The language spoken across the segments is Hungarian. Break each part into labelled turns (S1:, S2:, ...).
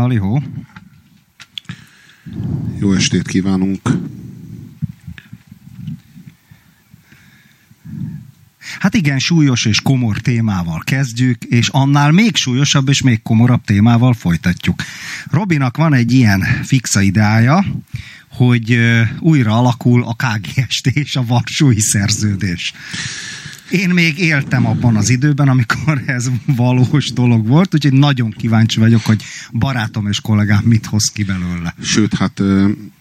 S1: Halihó.
S2: Jó estét kívánunk.
S1: Hát igen, súlyos és komor témával kezdjük, és annál még súlyosabb és még komorabb témával folytatjuk. Robinak van egy ilyen fixa ideája, hogy újra alakul a KGST és a Varsói szerződés. Én még éltem abban az időben, amikor ez valós dolog volt, úgyhogy nagyon kíváncsi vagyok, hogy barátom és kollégám mit hoz ki belőle.
S2: Sőt, hát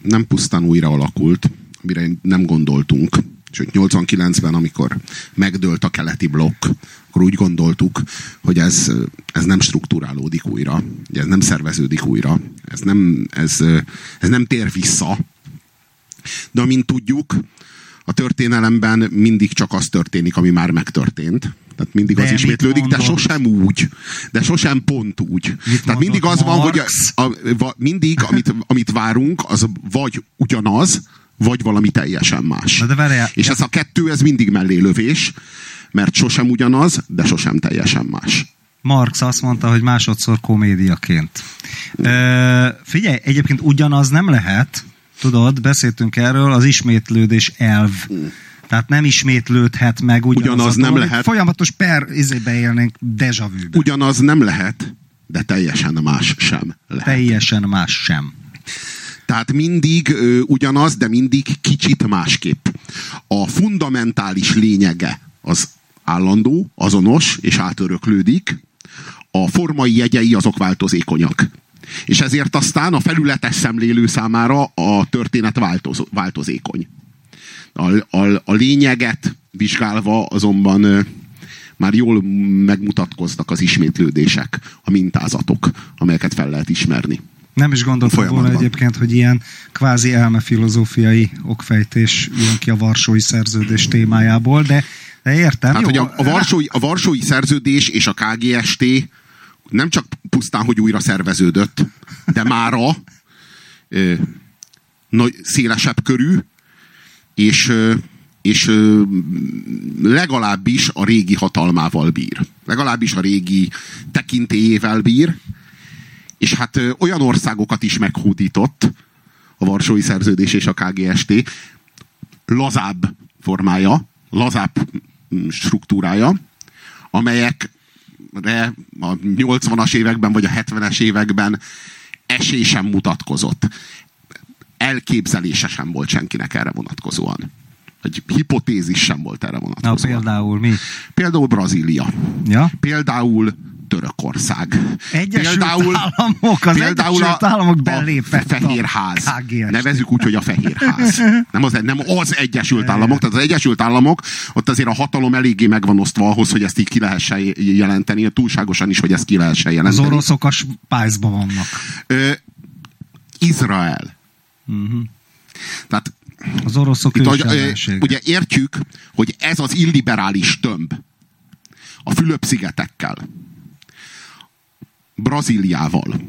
S2: nem pusztán újra alakult, amire nem gondoltunk. Sőt, 89-ben, amikor megdőlt a keleti blokk, akkor úgy gondoltuk, hogy ez, ez nem struktúrálódik újra, ez nem szerveződik újra, ez nem, ez, ez nem tér vissza. De amint tudjuk, a történelemben mindig csak az történik, ami már megtörtént. Tehát mindig de az ismétlődik, de sosem úgy. De sosem pont úgy. Mit Tehát mindig az Marx? van, hogy a, a, a, mindig, amit, amit várunk, az vagy ugyanaz, vagy valami teljesen más.
S1: de várjál,
S2: És ez a kettő, ez mindig mellélövés, mert sosem ugyanaz, de sosem teljesen más.
S1: Marx azt mondta, hogy másodszor komédiaként. E, figyelj, egyébként ugyanaz nem lehet, tudod, beszéltünk erről, az ismétlődés elv. Tehát nem ismétlődhet meg ugyanaz, ugyanaz nem dolog, lehet. Folyamatos per izébe élnénk deja vu
S2: Ugyanaz nem lehet, de teljesen más sem lehet.
S1: Teljesen más sem.
S2: Tehát mindig ö, ugyanaz, de mindig kicsit másképp. A fundamentális lényege az állandó, azonos és átöröklődik. A formai jegyei azok változékonyak. És ezért aztán a felületes szemlélő számára a történet változ, változékony. A, a, a lényeget vizsgálva azonban ö, már jól megmutatkoznak az ismétlődések, a mintázatok, amelyeket fel lehet ismerni.
S1: Nem is gondoltam volna egyébként, hogy ilyen kvázi elmefilozófiai okfejtés jön ki a Varsói Szerződés témájából, de, de értem.
S2: Hát, jó, hogy a, a, Varsói, a Varsói Szerződés és a KGST nem csak pusztán, hogy újra szerveződött, de mára ö, nagy, szélesebb körű, és, ö, és ö, legalábbis a régi hatalmával bír. Legalábbis a régi tekintélyével bír, és hát ö, olyan országokat is meghódított a Varsói Szerződés és a KGST, lazább formája, lazább mm, struktúrája, amelyek a 80-as években vagy a 70-es években esély sem mutatkozott. Elképzelése sem volt senkinek erre vonatkozóan. Egy hipotézis sem volt erre vonatkozóan.
S1: Na például mi?
S2: Például Brazília.
S1: Ja?
S2: Például Törökország.
S1: Egyesült például, Államok, az például Egyesült Államok belépett
S2: a Fehérház. A Nevezzük úgy, hogy a Fehérház. Nem az, nem az Egyesült Államok, tehát az Egyesült Államok, ott azért a hatalom eléggé megvan osztva ahhoz, hogy ezt így ki lehessen jelenteni, túlságosan is, hogy ezt ki lehessen jelenteni.
S1: Az oroszok a spájzban vannak.
S2: Ö, Izrael. Uh-huh. Tehát
S1: az oroszok itt, hogy,
S2: Ugye értjük, hogy ez az illiberális tömb a Fülöp-szigetekkel, Brazíliával,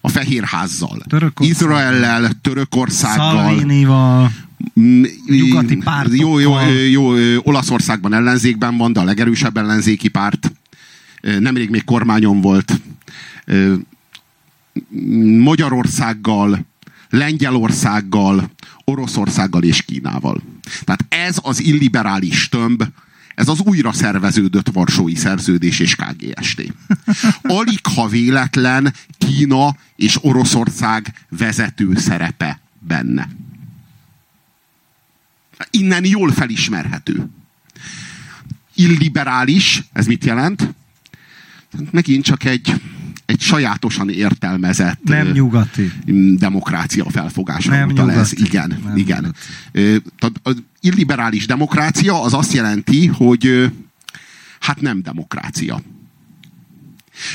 S2: a Fehérházzal, Izraellel, Törökországgal,
S1: Szalvinival, mm, nyugati pártokkal.
S2: Jó, jó, jó, Olaszországban ellenzékben van, de a legerősebb ellenzéki párt. Nemrég még kormányon volt. Magyarországgal, Lengyelországgal, Oroszországgal és Kínával. Tehát ez az illiberális tömb, ez az újra szerveződött Varsói Szerződés és KGST. Alig ha véletlen Kína és Oroszország vezető szerepe benne. Innen jól felismerhető. Illiberális, ez mit jelent? Megint csak egy egy sajátosan értelmezett
S1: nem nyugati
S2: demokrácia felfogásra
S1: nem
S2: utal
S1: nyugati.
S2: ez. Igen, nem igen. Nyugati. Az illiberális demokrácia az azt jelenti, hogy hát nem demokrácia.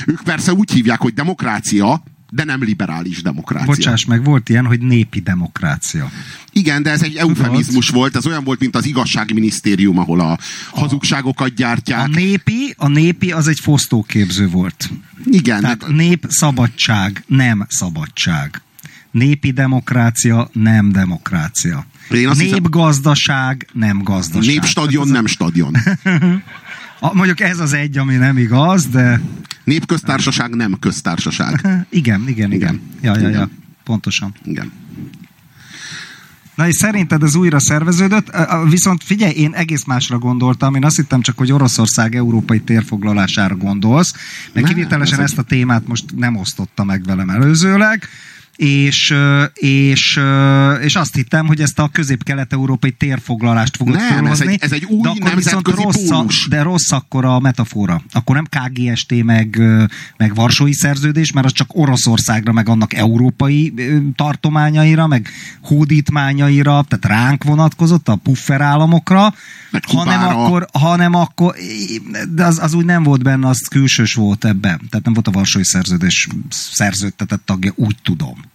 S2: Ők persze úgy hívják, hogy demokrácia, de nem liberális demokrácia.
S1: Bocsáss meg, volt ilyen, hogy népi demokrácia.
S2: Igen, de ez egy eufemizmus volt, ez olyan volt, mint az igazságminisztérium, ahol a, a hazugságokat gyártják.
S1: A népi, a népi az egy fosztóképző volt.
S2: Igen.
S1: Tehát nép szabadság, nem szabadság. Népi demokrácia, nem demokrácia. Népgazdaság, nem gazdaság.
S2: Népstadion, nem stadion.
S1: A, mondjuk ez az egy, ami nem igaz, de...
S2: Népköztársaság nem köztársaság.
S1: Igen, igen, igen. igen. Ja, ja, ja. Pontosan.
S2: Igen.
S1: Na és szerinted ez újra szerveződött? Viszont figyelj, én egész másra gondoltam. Én azt hittem csak, hogy Oroszország európai térfoglalására gondolsz, mert kivételesen ezt a témát most nem osztotta meg velem előzőleg és, és, és azt hittem, hogy ezt a közép-kelet-európai térfoglalást fogod
S2: Nem, felhozni, ez egy, ez egy új de akkor viszont
S1: rossz,
S2: pólus.
S1: De rossz akkor a metafora. Akkor nem KGST meg, meg Varsói szerződés, mert az csak Oroszországra, meg annak európai tartományaira, meg hódítmányaira, tehát ránk vonatkozott, a puffer államokra, hanem akkor, hanem akkor, de az, az úgy nem volt benne, az külsős volt ebben. Tehát nem volt a Varsói szerződés szerződtetett tagja, úgy tudom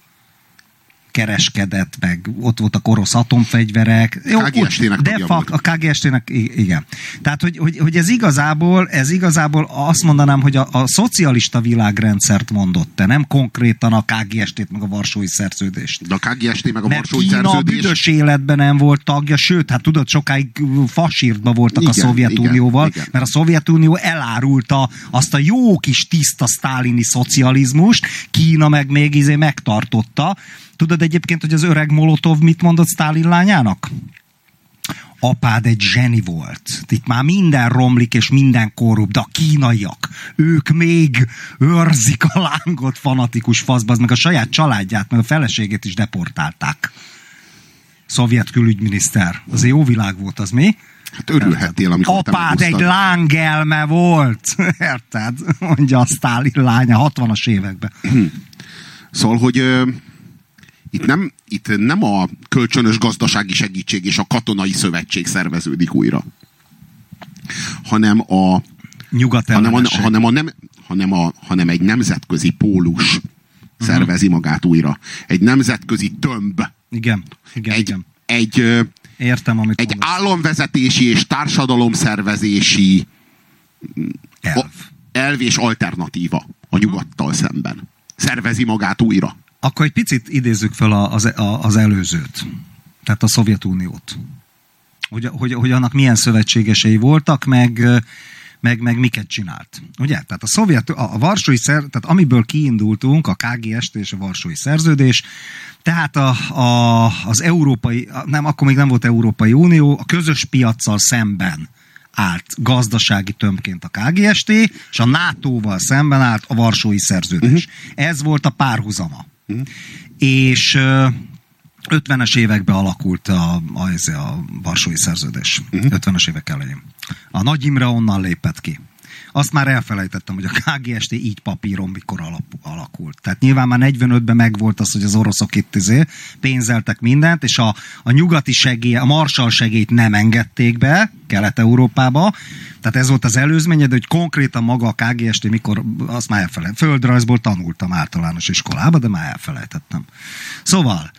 S1: kereskedett, meg ott voltak orosz atomfegyverek.
S2: Jó, KGST-nek
S1: de fak, a KGST-nek, igen. Tehát, hogy, hogy, hogy, ez igazából, ez igazából azt mondanám, hogy a, a szocialista világrendszert mondott te, nem konkrétan a KGST-t, meg a Varsói szerződést.
S2: De a KGST meg a Varsói
S1: Kína
S2: szerződés...
S1: büdös életben nem volt tagja, sőt, hát tudod, sokáig fasírtba voltak igen, a Szovjetunióval, igen, igen. mert a Szovjetunió elárulta azt a jó kis tiszta sztálini szocializmust, Kína meg még izé megtartotta, Tudod egyébként, hogy az öreg Molotov mit mondott Sztálin lányának? apád egy zseni volt. Itt már minden romlik, és minden korrupt, de a kínaiak, ők még őrzik a lángot fanatikus faszba, meg a saját családját, meg a feleségét is deportálták. Szovjet külügyminiszter. Az jó világ volt, az mi?
S2: Hát örülhettél, amikor
S1: Apád egy lángelme volt. Érted? Mondja a Sztálin lánya 60-as években.
S2: Szóval, hogy itt nem, itt nem a kölcsönös gazdasági segítség és a katonai szövetség szerveződik újra, hanem a
S1: Nyugat
S2: hanem a, hanem, a nem, hanem, a, hanem egy nemzetközi pólus uh-huh. szervezi magát újra. Egy nemzetközi tömb.
S1: Igen, igen,
S2: egy,
S1: igen.
S2: Egy,
S1: Értem, amit
S2: egy mondasz. államvezetési és társadalomszervezési
S1: elv.
S2: elv és alternatíva a nyugattal szemben. Szervezi magát újra.
S1: Akkor egy picit idézzük fel az, az előzőt, tehát a Szovjetuniót. Hogy, hogy, hogy annak milyen szövetségesei voltak, meg, meg, meg miket csinált. Ugye? Tehát a szovjet, a, a Varsói szer, tehát amiből kiindultunk, a KGST és a Varsói szerződés, tehát a, a, az európai, nem, akkor még nem volt Európai Unió, a közös piaccal szemben állt gazdasági tömként a KGST, és a NATO-val szemben állt a Varsói szerződés. Uh-huh. Ez volt a párhuzama. Mm. És 50-es években alakult a, a, a Varsói Szerződés. Uh-huh. 50-es évek elején. A Nagy Imre onnan lépett ki. Azt már elfelejtettem, hogy a KGST így papíron mikor alakult. Tehát nyilván már 45-ben megvolt az, hogy az oroszok itt izé pénzeltek mindent, és a, a nyugati segély, a Marshall segélyt nem engedték be Kelet-Európába. Tehát ez volt az előzménye, de hogy konkrétan maga a KGST mikor, azt már elfelejtettem. Földrajzból tanultam általános iskolába, de már elfelejtettem. Szóval,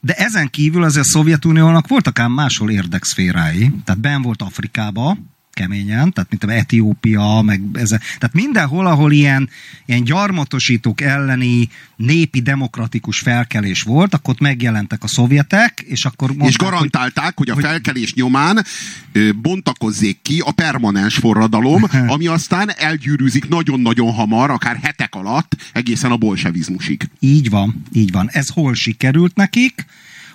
S1: de ezen kívül azért a Szovjetuniónak voltak ám máshol érdekszférái. Tehát ben volt Afrikába, keményen, tehát mint a Etiópia, meg ez, tehát mindenhol, ahol ilyen, ilyen gyarmatosítók elleni népi demokratikus felkelés volt, akkor ott megjelentek a szovjetek, és akkor mondták,
S2: És garantálták, hogy, hogy a felkelés nyomán ö, bontakozzék ki a permanens forradalom, ami aztán elgyűrűzik nagyon-nagyon hamar, akár hetek alatt, egészen a bolsevizmusig.
S1: Így van, így van. Ez hol sikerült nekik?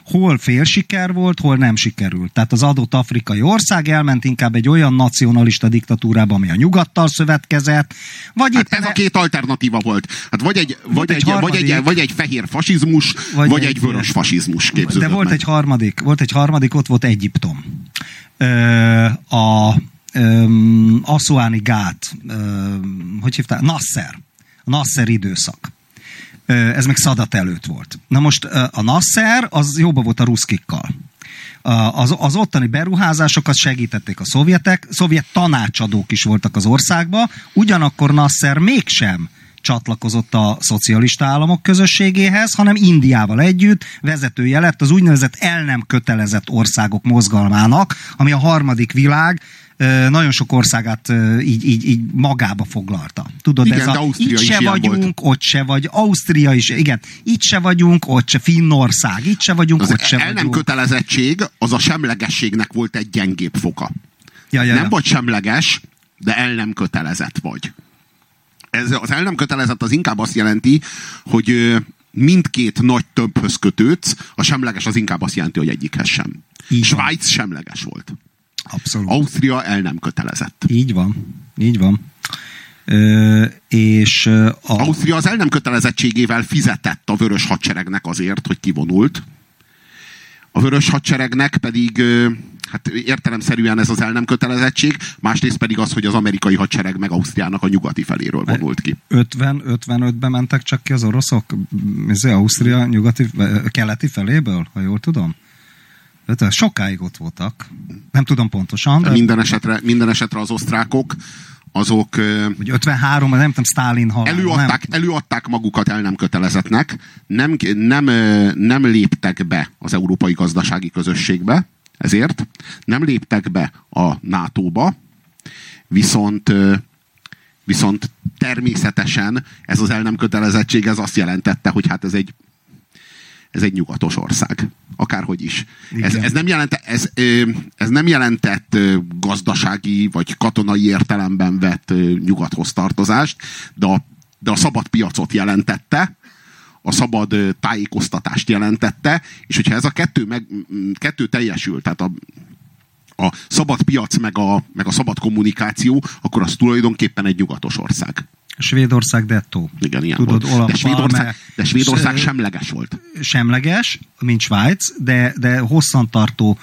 S1: Hol fél siker volt, hol nem sikerült. Tehát az adott afrikai ország elment inkább egy olyan nacionalista diktatúrába, ami a nyugattal szövetkezett, vagy
S2: hát ez a két alternatíva volt. Hát vagy egy, vagy, egy, egy harmadik, vagy, egy, vagy egy fehér fasizmus, vagy, vagy egy, egy vörös fasizmus
S1: De volt meg. egy harmadik, volt egy harmadik, ott volt Egyiptom. Ö, a Asuáni gát, ö, hogy hívták? Nasser. Nasser időszak ez meg Szadat előtt volt. Na most a Nasser az jobban volt a ruszkikkal. Az, az ottani beruházásokat segítették a szovjetek, szovjet tanácsadók is voltak az országban, ugyanakkor Nasser mégsem csatlakozott a szocialista államok közösségéhez, hanem Indiával együtt vezetője lett az úgynevezett el nem kötelezett országok mozgalmának, ami a harmadik világ nagyon sok országát így, így, így magába foglalta. Tudod,
S2: igen,
S1: ez a,
S2: itt
S1: se vagyunk,
S2: volt.
S1: ott se vagy, Ausztria is, igen, itt se vagyunk, ott se, Finnország, itt se vagyunk,
S2: az
S1: ott se
S2: el
S1: vagyunk.
S2: nem kötelezettség, az a semlegességnek volt egy gyengébb foka.
S1: Ja, ja,
S2: nem
S1: ja.
S2: vagy semleges, de el nem kötelezett vagy. Ez, az el nem kötelezett az inkább azt jelenti, hogy mindkét nagy többhöz kötődsz, a semleges az inkább azt jelenti, hogy egyikhez sem.
S1: Van.
S2: Svájc semleges volt.
S1: Abszolút.
S2: Ausztria el nem kötelezett.
S1: Így van. Így van. Ö, és a,
S2: Ausztria az el nem kötelezettségével fizetett a vörös hadseregnek azért, hogy kivonult. A vörös hadseregnek pedig hát értelemszerűen ez az el nem kötelezettség, másrészt pedig az, hogy az amerikai hadsereg meg Ausztriának a nyugati feléről vonult ki.
S1: 50-55-ben mentek csak ki az oroszok, ez Ausztria nyugati, keleti feléből, ha jól tudom? Tehát sokáig ott voltak. Nem tudom pontosan, de
S2: Minden esetre, minden esetre az osztrákok azok
S1: hogy 53 nem tudom, Stalin halál.
S2: előadták, előadták magukat el nem kötelezetnek, nem, nem, nem léptek be az európai gazdasági közösségbe, ezért nem léptek be a NATO-ba, viszont viszont természetesen ez az el nem kötelezettség ez azt jelentette, hogy hát ez egy ez egy nyugatos ország. Akárhogy is. Ez,
S1: Igen.
S2: ez, nem jelente, ez, ez nem jelentett gazdasági vagy katonai értelemben vett nyugathoz tartozást, de a, de a szabad piacot jelentette, a szabad tájékoztatást jelentette, és hogyha ez a kettő, meg, kettő teljesül, tehát a, a szabad piac meg a, meg a szabad kommunikáció, akkor az tulajdonképpen egy nyugatos ország.
S1: Svédország dettó.
S2: Igen, ilyen
S1: Tudod,
S2: volt.
S1: Olaf
S2: De Svédország,
S1: Palme,
S2: de Svédország semleges volt.
S1: semleges, mint Svájc, de, de hosszantartó,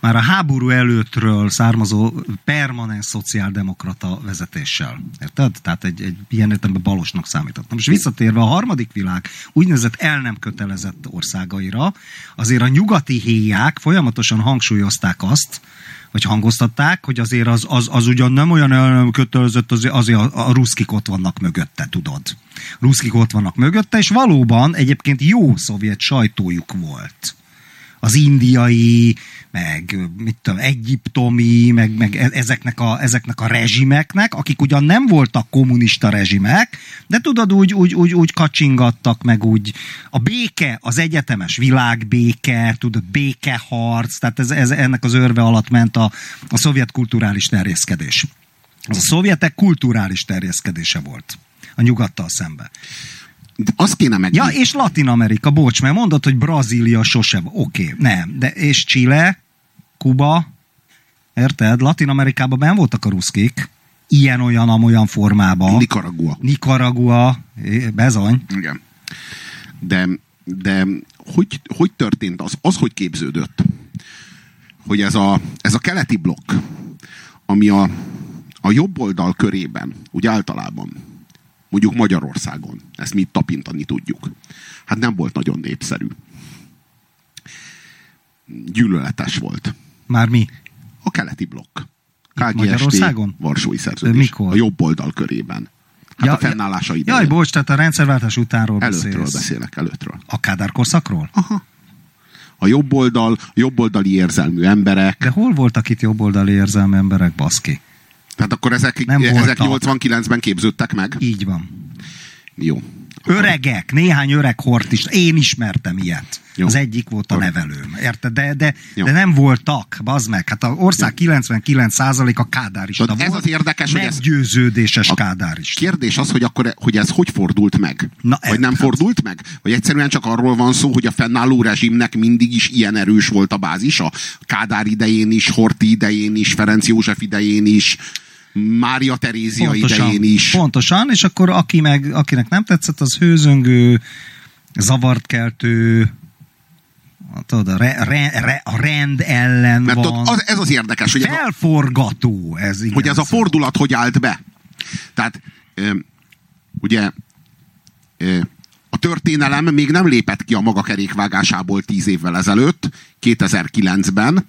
S1: már a háború előttről származó permanens szociáldemokrata vezetéssel. Érted? Tehát egy, egy ilyen értelemben balosnak számított. Na most visszatérve a harmadik világ úgynevezett el nem kötelezett országaira, azért a nyugati héják folyamatosan hangsúlyozták azt, vagy hangoztatták, hogy azért az, az, az ugyan nem olyan el nem kötelezett, azért, azért a, a ruszkik ott vannak mögötte, tudod. Ruszkik ott vannak mögötte, és valóban egyébként jó szovjet sajtójuk volt. Az indiai, meg mit tudom, egyiptomi, meg, meg e- ezeknek a, ezeknek a rezsimeknek, akik ugyan nem voltak kommunista rezsimek, de tudod, úgy, úgy, úgy, úgy kacsingattak, meg úgy a béke, az egyetemes világbéke, tudod, békeharc, tehát ez, ez, ennek az örve alatt ment a, a szovjet kulturális terjeszkedés. Az a szovjetek kulturális terjeszkedése volt a nyugattal szembe.
S2: De azt kéne meg...
S1: Ja, és Latin Amerika, bocs, mert mondod, hogy Brazília sose. Oké, okay, nem. De és Chile, Kuba, érted? Latin Amerikában ben voltak a ruszkik, ilyen-olyan, amolyan formában.
S2: Nicaragua.
S1: Nicaragua, bezony.
S2: Igen. De, de hogy, hogy történt az? Az, hogy képződött? Hogy ez a, ez a keleti blokk, ami a, a jobb oldal körében, úgy általában, mondjuk Magyarországon, ezt mi tapintani tudjuk, hát nem volt nagyon népszerű. Gyűlöletes volt.
S1: Már mi?
S2: A keleti blokk.
S1: Magyarországon?
S2: Varsói szerződés.
S1: mikor?
S2: A jobb oldal körében. Hát
S1: Ja,
S2: a fennállása idején.
S1: Jaj, bocs, tehát a rendszerváltás utánról
S2: Előttről
S1: beszélsz.
S2: beszélek, előttről.
S1: A Kádár korszakról?
S2: Aha. A jobb oldal, a jobboldali érzelmű emberek.
S1: De hol voltak itt jobboldali érzelmi emberek, baszki?
S2: Tehát akkor ezek,
S1: Nem
S2: ezek
S1: voltak.
S2: 89-ben képződtek meg?
S1: Így van.
S2: Jó.
S1: Öregek, néhány öreg hort is. Én ismertem ilyet.
S2: Jó.
S1: Az egyik volt a nevelőm. Érted? De, de,
S2: Jó.
S1: de nem voltak, bazd meg. Hát a ország 99%-a kádárista
S2: Tudod, ez
S1: volt.
S2: az érdekes, hogy ez-
S1: Meggyőződéses
S2: A
S1: kádárista.
S2: Kérdés az, hogy akkor hogy ez hogy fordult meg?
S1: Na,
S2: Vagy nem
S1: hát-
S2: fordult meg? Vagy egyszerűen csak arról van szó, hogy a fennálló rezsimnek mindig is ilyen erős volt a bázisa? Kádár idején is, Horti idején is, Ferenc József idején is, Mária Terézia idején is.
S1: Pontosan, és akkor aki meg, akinek nem tetszett, az hőzöngő, zavart keltő, tudod, a, re, re, re, a rend ellen
S2: Mert
S1: van.
S2: az, ez az érdekes, hogy
S1: Felforgató ez. Igen,
S2: hogy ez a fordulat hogy állt be. Tehát ugye a történelem még nem lépett ki a maga kerékvágásából tíz évvel ezelőtt, 2009-ben,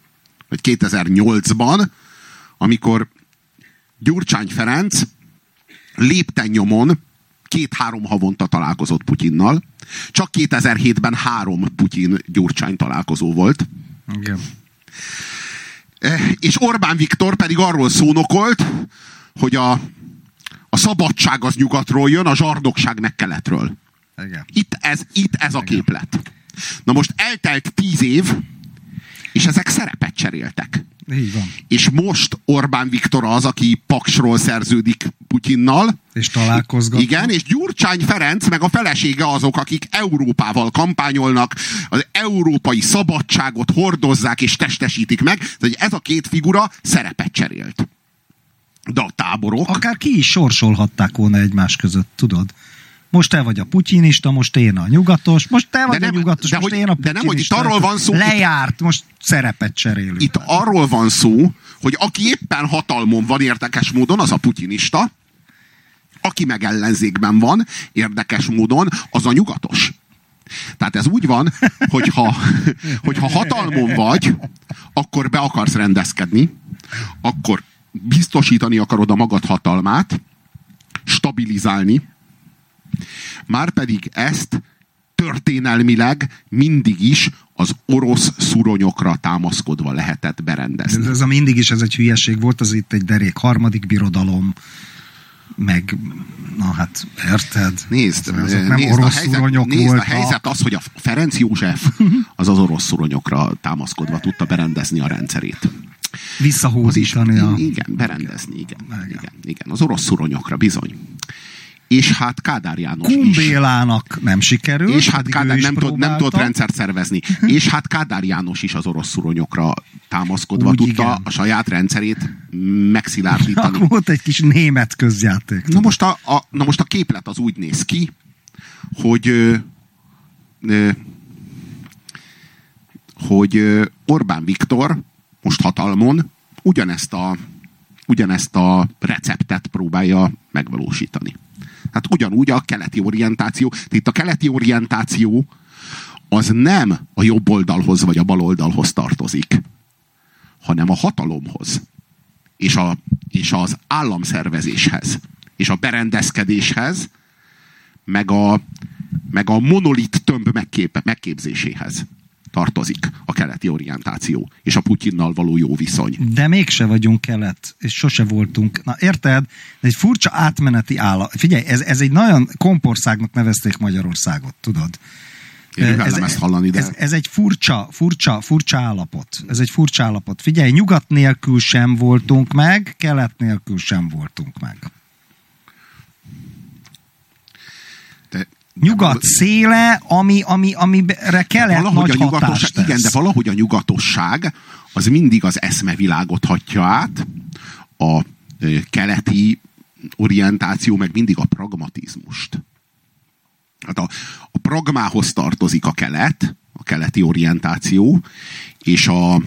S2: vagy 2008-ban, amikor Gyurcsány Ferenc lépten nyomon két-három havonta találkozott Putyinnal. Csak 2007-ben három Putyin-Gyurcsány találkozó volt.
S1: Igen.
S2: Eh, És Orbán Viktor pedig arról szónokolt, hogy a, a szabadság az nyugatról jön, a zsardogság meg keletről.
S1: Igen.
S2: Itt ez, itt ez a képlet. Na most eltelt tíz év, És ezek szerepet cseréltek.
S1: Így van.
S2: És most Orbán Viktor az, aki paksról szerződik Putyinnal.
S1: És találkozgat.
S2: Igen, és Gyurcsány Ferenc meg a felesége azok, akik Európával kampányolnak, az európai szabadságot hordozzák és testesítik meg. Tehát ez a két figura szerepet cserélt. De a táborok...
S1: Akár ki is sorsolhatták volna egymás között, tudod? Most te vagy a putyinista, most én a nyugatos, most te vagy
S2: nem,
S1: a nyugatos,
S2: de
S1: most
S2: hogy,
S1: én a
S2: De nem, hogy itt arról van szó...
S1: Lejárt, most szerepet cserélünk.
S2: Itt arról van szó, hogy aki éppen hatalmon van érdekes módon, az a putyinista, aki meg ellenzékben van, érdekes módon, az a nyugatos. Tehát ez úgy van, hogyha, hogyha hatalmon vagy, akkor be akarsz rendezkedni, akkor biztosítani akarod a magad hatalmát, stabilizálni, Márpedig ezt történelmileg mindig is az orosz szuronyokra támaszkodva lehetett berendezni.
S1: Ez, ez a mindig is ez egy hülyeség volt, az itt egy derék harmadik birodalom, meg, na hát, érted?
S2: Nézd,
S1: azok nem
S2: nézd,
S1: orosz
S2: a helyzet,
S1: szuronyok
S2: nézd,
S1: voltak.
S2: a helyzet az, hogy a Ferenc József az az orosz szuronyokra támaszkodva tudta berendezni a rendszerét. Az is,
S1: a...
S2: igen, berendezni, igen,
S1: Igen.
S2: igen, igen, az orosz szuronyokra bizony. És hát Kádár János is.
S1: Kumbélának nem sikerült.
S2: És hát Kádár
S1: is
S2: nem, tud, nem tudott rendszert szervezni. És hát Kádár János is az orosz szuronyokra támaszkodva
S1: Úgy,
S2: tudta
S1: igen.
S2: a saját rendszerét megszilárdítani.
S1: Akkor volt egy kis német közjáték.
S2: Na most a, a, na most a képlet az úgy néz ki, hogy ö, ö, hogy ö, Orbán Viktor most hatalmon ugyanezt a, ugyanezt a receptet próbálja megvalósítani. Hát ugyanúgy a keleti orientáció. Tehát Itt a keleti orientáció az nem a jobb oldalhoz vagy a bal oldalhoz tartozik, hanem a hatalomhoz és, a, és az államszervezéshez, és a berendezkedéshez, meg a, meg a monolit tömb megkép, megképzéséhez tartozik a keleti orientáció, és a Putyinnal való jó viszony.
S1: De mégse vagyunk kelet, és sose voltunk. Na érted? Ez egy furcsa átmeneti állam. Figyelj, ez, ez egy nagyon kompországnak nevezték Magyarországot, tudod?
S2: Én ürellem ezt hallani, de...
S1: ez, ez egy furcsa, furcsa, furcsa állapot. Ez egy furcsa állapot. Figyelj, nyugat nélkül sem voltunk meg, kelet nélkül sem voltunk meg. Nyugat széle, ami, ami, amire kelet
S2: valahogy
S1: nagy
S2: a
S1: hatást tesz.
S2: igen, de valahogy a nyugatosság az mindig az eszmevilágot hatja át, a keleti orientáció meg mindig a pragmatizmust. Hát a, a pragmához tartozik a kelet, a keleti orientáció, és a,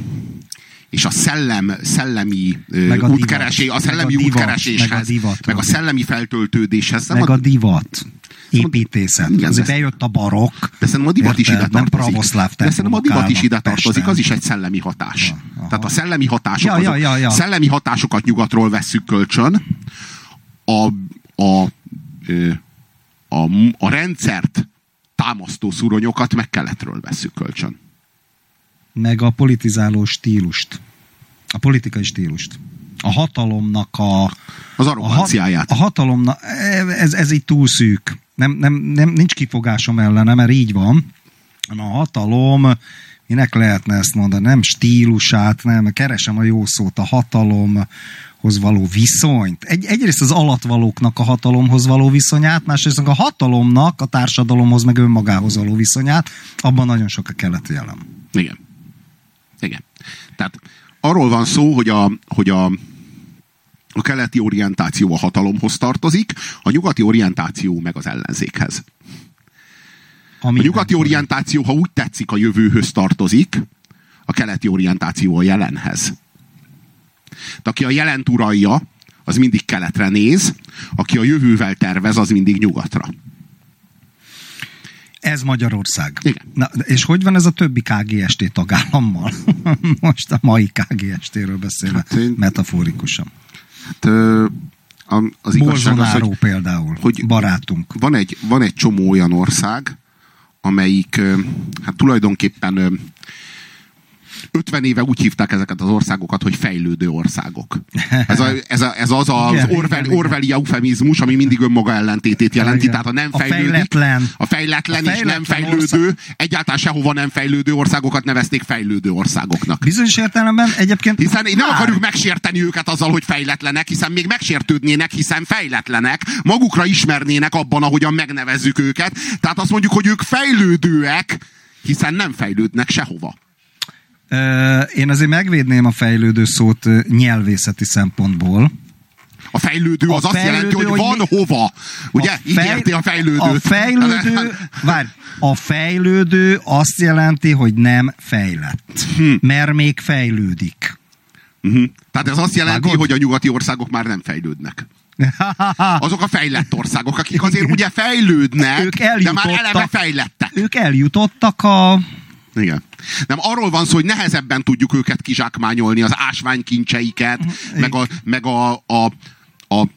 S2: és a szellem, szellemi
S1: Meg a divat.
S2: útkeresé, a
S1: Meg
S2: szellemi
S1: a divat,
S2: útkereséshez,
S1: meg a divat.
S2: meg a szellemi feltöltődéshez. Nem
S1: meg
S2: a-
S1: a divat. Építészet.
S2: Igen,
S1: Azért
S2: de-
S1: bejött a barokk.
S2: De szerintem a divat is ide?
S1: Nem
S2: tartozik.
S1: pravoszláv
S2: De szerintem a divat is ide tartozik,
S1: Pesten.
S2: az is egy szellemi hatás.
S1: Ja, aha.
S2: Tehát a szellemi hatások,
S1: Ja, ja,
S2: azok,
S1: ja, ja.
S2: szellemi hatásokat nyugatról vesszük kölcsön, a, a, ö, a, a rendszert támasztó szuronyokat meg keletről vesszük kölcsön.
S1: Meg a politizáló stílust. A politikai stílust. A hatalomnak a...
S2: Az
S1: A,
S2: arroganciáját.
S1: a hatalomnak... Ez, ez így túl szűk. Nem, nem, nem, nincs kifogásom ellene, mert így van. A hatalom, minek lehetne ezt mondani, nem stílusát, nem, keresem a jó szót, a hatalomhoz való viszonyt. Egy, egyrészt az alatvalóknak a hatalomhoz való viszonyát, másrészt a hatalomnak a társadalomhoz, meg önmagához való viszonyát, abban nagyon sok a keleti elem.
S2: Igen. Igen. Tehát arról van szó, hogy a, hogy a, a keleti orientáció a hatalomhoz tartozik, a nyugati orientáció meg az ellenzékhez.
S1: Ami
S2: A nyugati orientáció, ha úgy tetszik, a jövőhöz tartozik, a keleti orientáció a jelenhez. De aki a jelent uralja, az mindig keletre néz, aki a jövővel tervez, az mindig nyugatra.
S1: Ez Magyarország.
S2: Igen.
S1: Na, és hogy van ez a többi KGST tagállammal? Most a mai KGST-ről beszélve,
S2: Hát én-
S1: metaforikusan.
S2: Hát, az igazság az, hogy
S1: például,
S2: hogy-
S1: barátunk.
S2: van egy, van egy csomó olyan ország, amelyik hát tulajdonképpen 50 éve úgy hívták ezeket az országokat, hogy fejlődő országok. Ez, a, ez, a, ez az az
S1: Igen,
S2: Orwell,
S1: igen,
S2: Orwelli eufemizmus, ami mindig önmaga ellentétét jelenti,
S1: Igen.
S2: tehát a nem
S1: A
S2: fejlődik,
S1: fejletlen.
S2: a fejletlen,
S1: A
S2: és nem
S1: fejletlen
S2: fejlődő, egyáltalán sehova nem fejlődő országokat nevezték fejlődő országoknak.
S1: Bizonyos értelemben egyébként...
S2: Hiszen nem
S1: Várj!
S2: akarjuk megsérteni őket azzal, hogy fejletlenek, hiszen még megsértődnének, hiszen fejletlenek, magukra ismernének abban, ahogyan megnevezzük őket. Tehát azt mondjuk, hogy ők fejlődőek, hiszen nem fejlődnek sehova.
S1: Én azért megvédném a fejlődő szót nyelvészeti szempontból.
S2: A fejlődő
S1: A
S2: az azt
S1: fejlődő,
S2: jelenti, hogy
S1: hogy
S2: van
S1: mi-
S2: hova. Ugye?
S1: A
S2: Így érti a fejlődőt.
S1: A fejlődő, várj, a fejlődő azt jelenti, hogy nem fejlett.
S2: Hm.
S1: Mert még fejlődik.
S2: Uh-huh. Tehát ez azt jelenti,
S1: Vágod?
S2: hogy a nyugati országok már nem fejlődnek. Azok a fejlett országok, akik azért ugye fejlődnek,
S1: Ők
S2: de már eleve fejlettek.
S1: Ők eljutottak a...
S2: Igen. Nem, arról van szó, hogy nehezebben tudjuk őket kizsákmányolni, az ásványkincseiket, meg a, meg a, a, a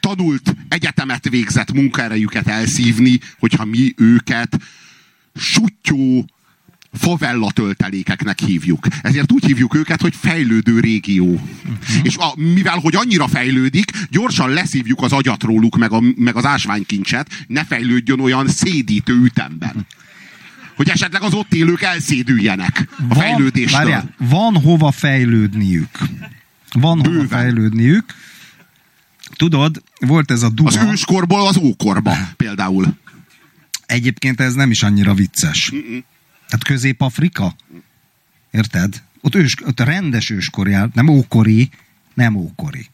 S2: tanult egyetemet végzett munkaerejüket elszívni, hogyha mi őket sutyó favella töltelékeknek hívjuk. Ezért úgy hívjuk őket, hogy fejlődő régió. Uh-huh. És a, mivel, hogy annyira fejlődik, gyorsan leszívjuk az agyat róluk, meg, a, meg az ásványkincset, ne fejlődjön olyan szédítő ütemben. Hogy esetleg az ott élők elszédüljenek a fejlődéstől.
S1: várjál, van hova fejlődniük. Van hova
S2: Bőven.
S1: fejlődniük. Tudod, volt ez a duma.
S2: Az őskorból az ókorba például.
S1: Egyébként ez nem is annyira vicces. Tehát Közép-Afrika? Érted? Ott, ős, ott a rendes őskori, áll- nem ókori, nem ókori.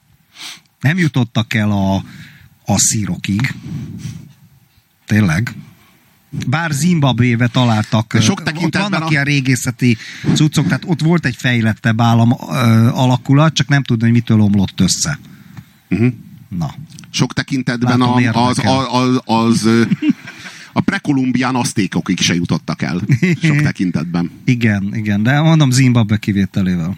S1: Nem jutottak el a asszírokig. Tényleg. Bár Zimbabvébe találtak,
S2: De sok
S1: ott vannak
S2: a-
S1: ilyen régészeti cuccok, tehát ott volt egy fejlettebb állam alakulat, csak nem tudni, hogy mitől omlott össze.
S2: Uh-huh.
S1: Na.
S2: Sok tekintetben
S1: Látom,
S2: a, az, az, az, az, a prekolumbián asztékokig se jutottak el. Sok tekintetben.
S1: Igen, igen, de mondom Zimbabwe kivételével.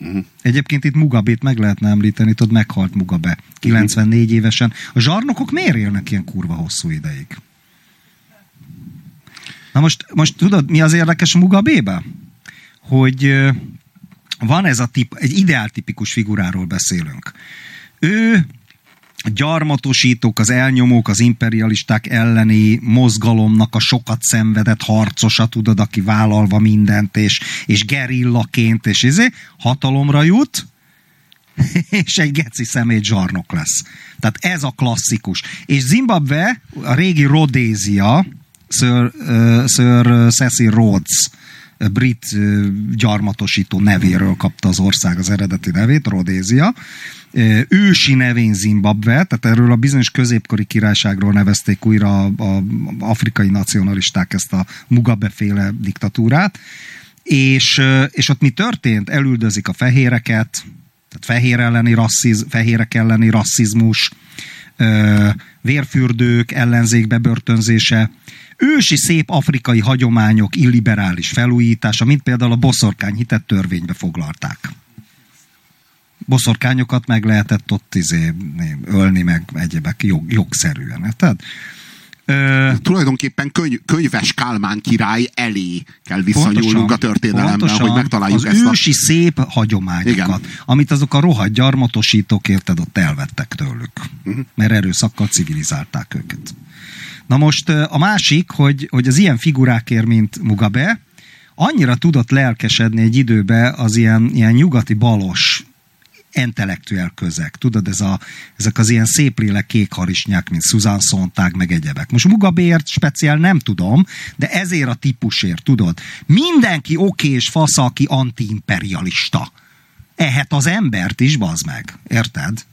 S2: Uh-huh.
S1: Egyébként itt Mugabét meg lehetne említeni, tudod, meghalt Mugabe 94 évesen. A zsarnokok miért élnek ilyen kurva hosszú ideig? Na most, most tudod, mi az érdekes Mugabébe? Hogy van ez a tip, egy ideáltipikus figuráról beszélünk. Ő a gyarmatosítók, az elnyomók, az imperialisták elleni mozgalomnak a sokat szenvedett harcosa, tudod, aki vállalva mindent, és, és gerillaként, és izé, hatalomra jut, és egy geci szemét zsarnok lesz. Tehát ez a klasszikus. És Zimbabwe, a régi Rodézia, Sir, uh, Sir Cecil Rhodes, ö, brit ö, gyarmatosító nevéről kapta az ország az eredeti nevét, Rodézia. Ősi nevén Zimbabwe, tehát erről a bizonyos középkori királyságról nevezték újra a, a afrikai nacionalisták ezt a Mugabe-féle diktatúrát. És, és ott mi történt? Elüldözik a fehéreket, tehát fehér elleni rassziz, fehérek elleni rasszizmus, vérfürdők ellenzékbe börtönzése, ősi szép afrikai hagyományok illiberális felújítása, mint például a boszorkány hitet törvénybe foglalták. Boszorkányokat meg lehetett ott izé, ölni, meg egyebek jog, jogszerűen. Tehát, ö,
S2: Tulajdonképpen könyv, könyves Kálmán király elé kell visszanyúlnunk a történelemben, hogy megtaláljuk
S1: az
S2: ezt a...
S1: ősi szép hagyományokat,
S2: Igen.
S1: amit azok a rohadt gyarmatosítók érted, ott elvettek tőlük.
S2: Mhm.
S1: Uh-huh. Mert erőszakkal civilizálták őket. Na most a másik, hogy, hogy az ilyen figurákért, mint Mugabe, annyira tudott lelkesedni egy időbe az ilyen, ilyen nyugati balos intellektuel közeg. Tudod, ez a, ezek az ilyen szép lélek kék harisnyák, mint Susan Sontag, meg egyebek. Most Mugabeért speciál nem tudom, de ezért a típusért, tudod. Mindenki oké és fasz, aki antiimperialista. Ehet az embert is, bazd meg. Érted?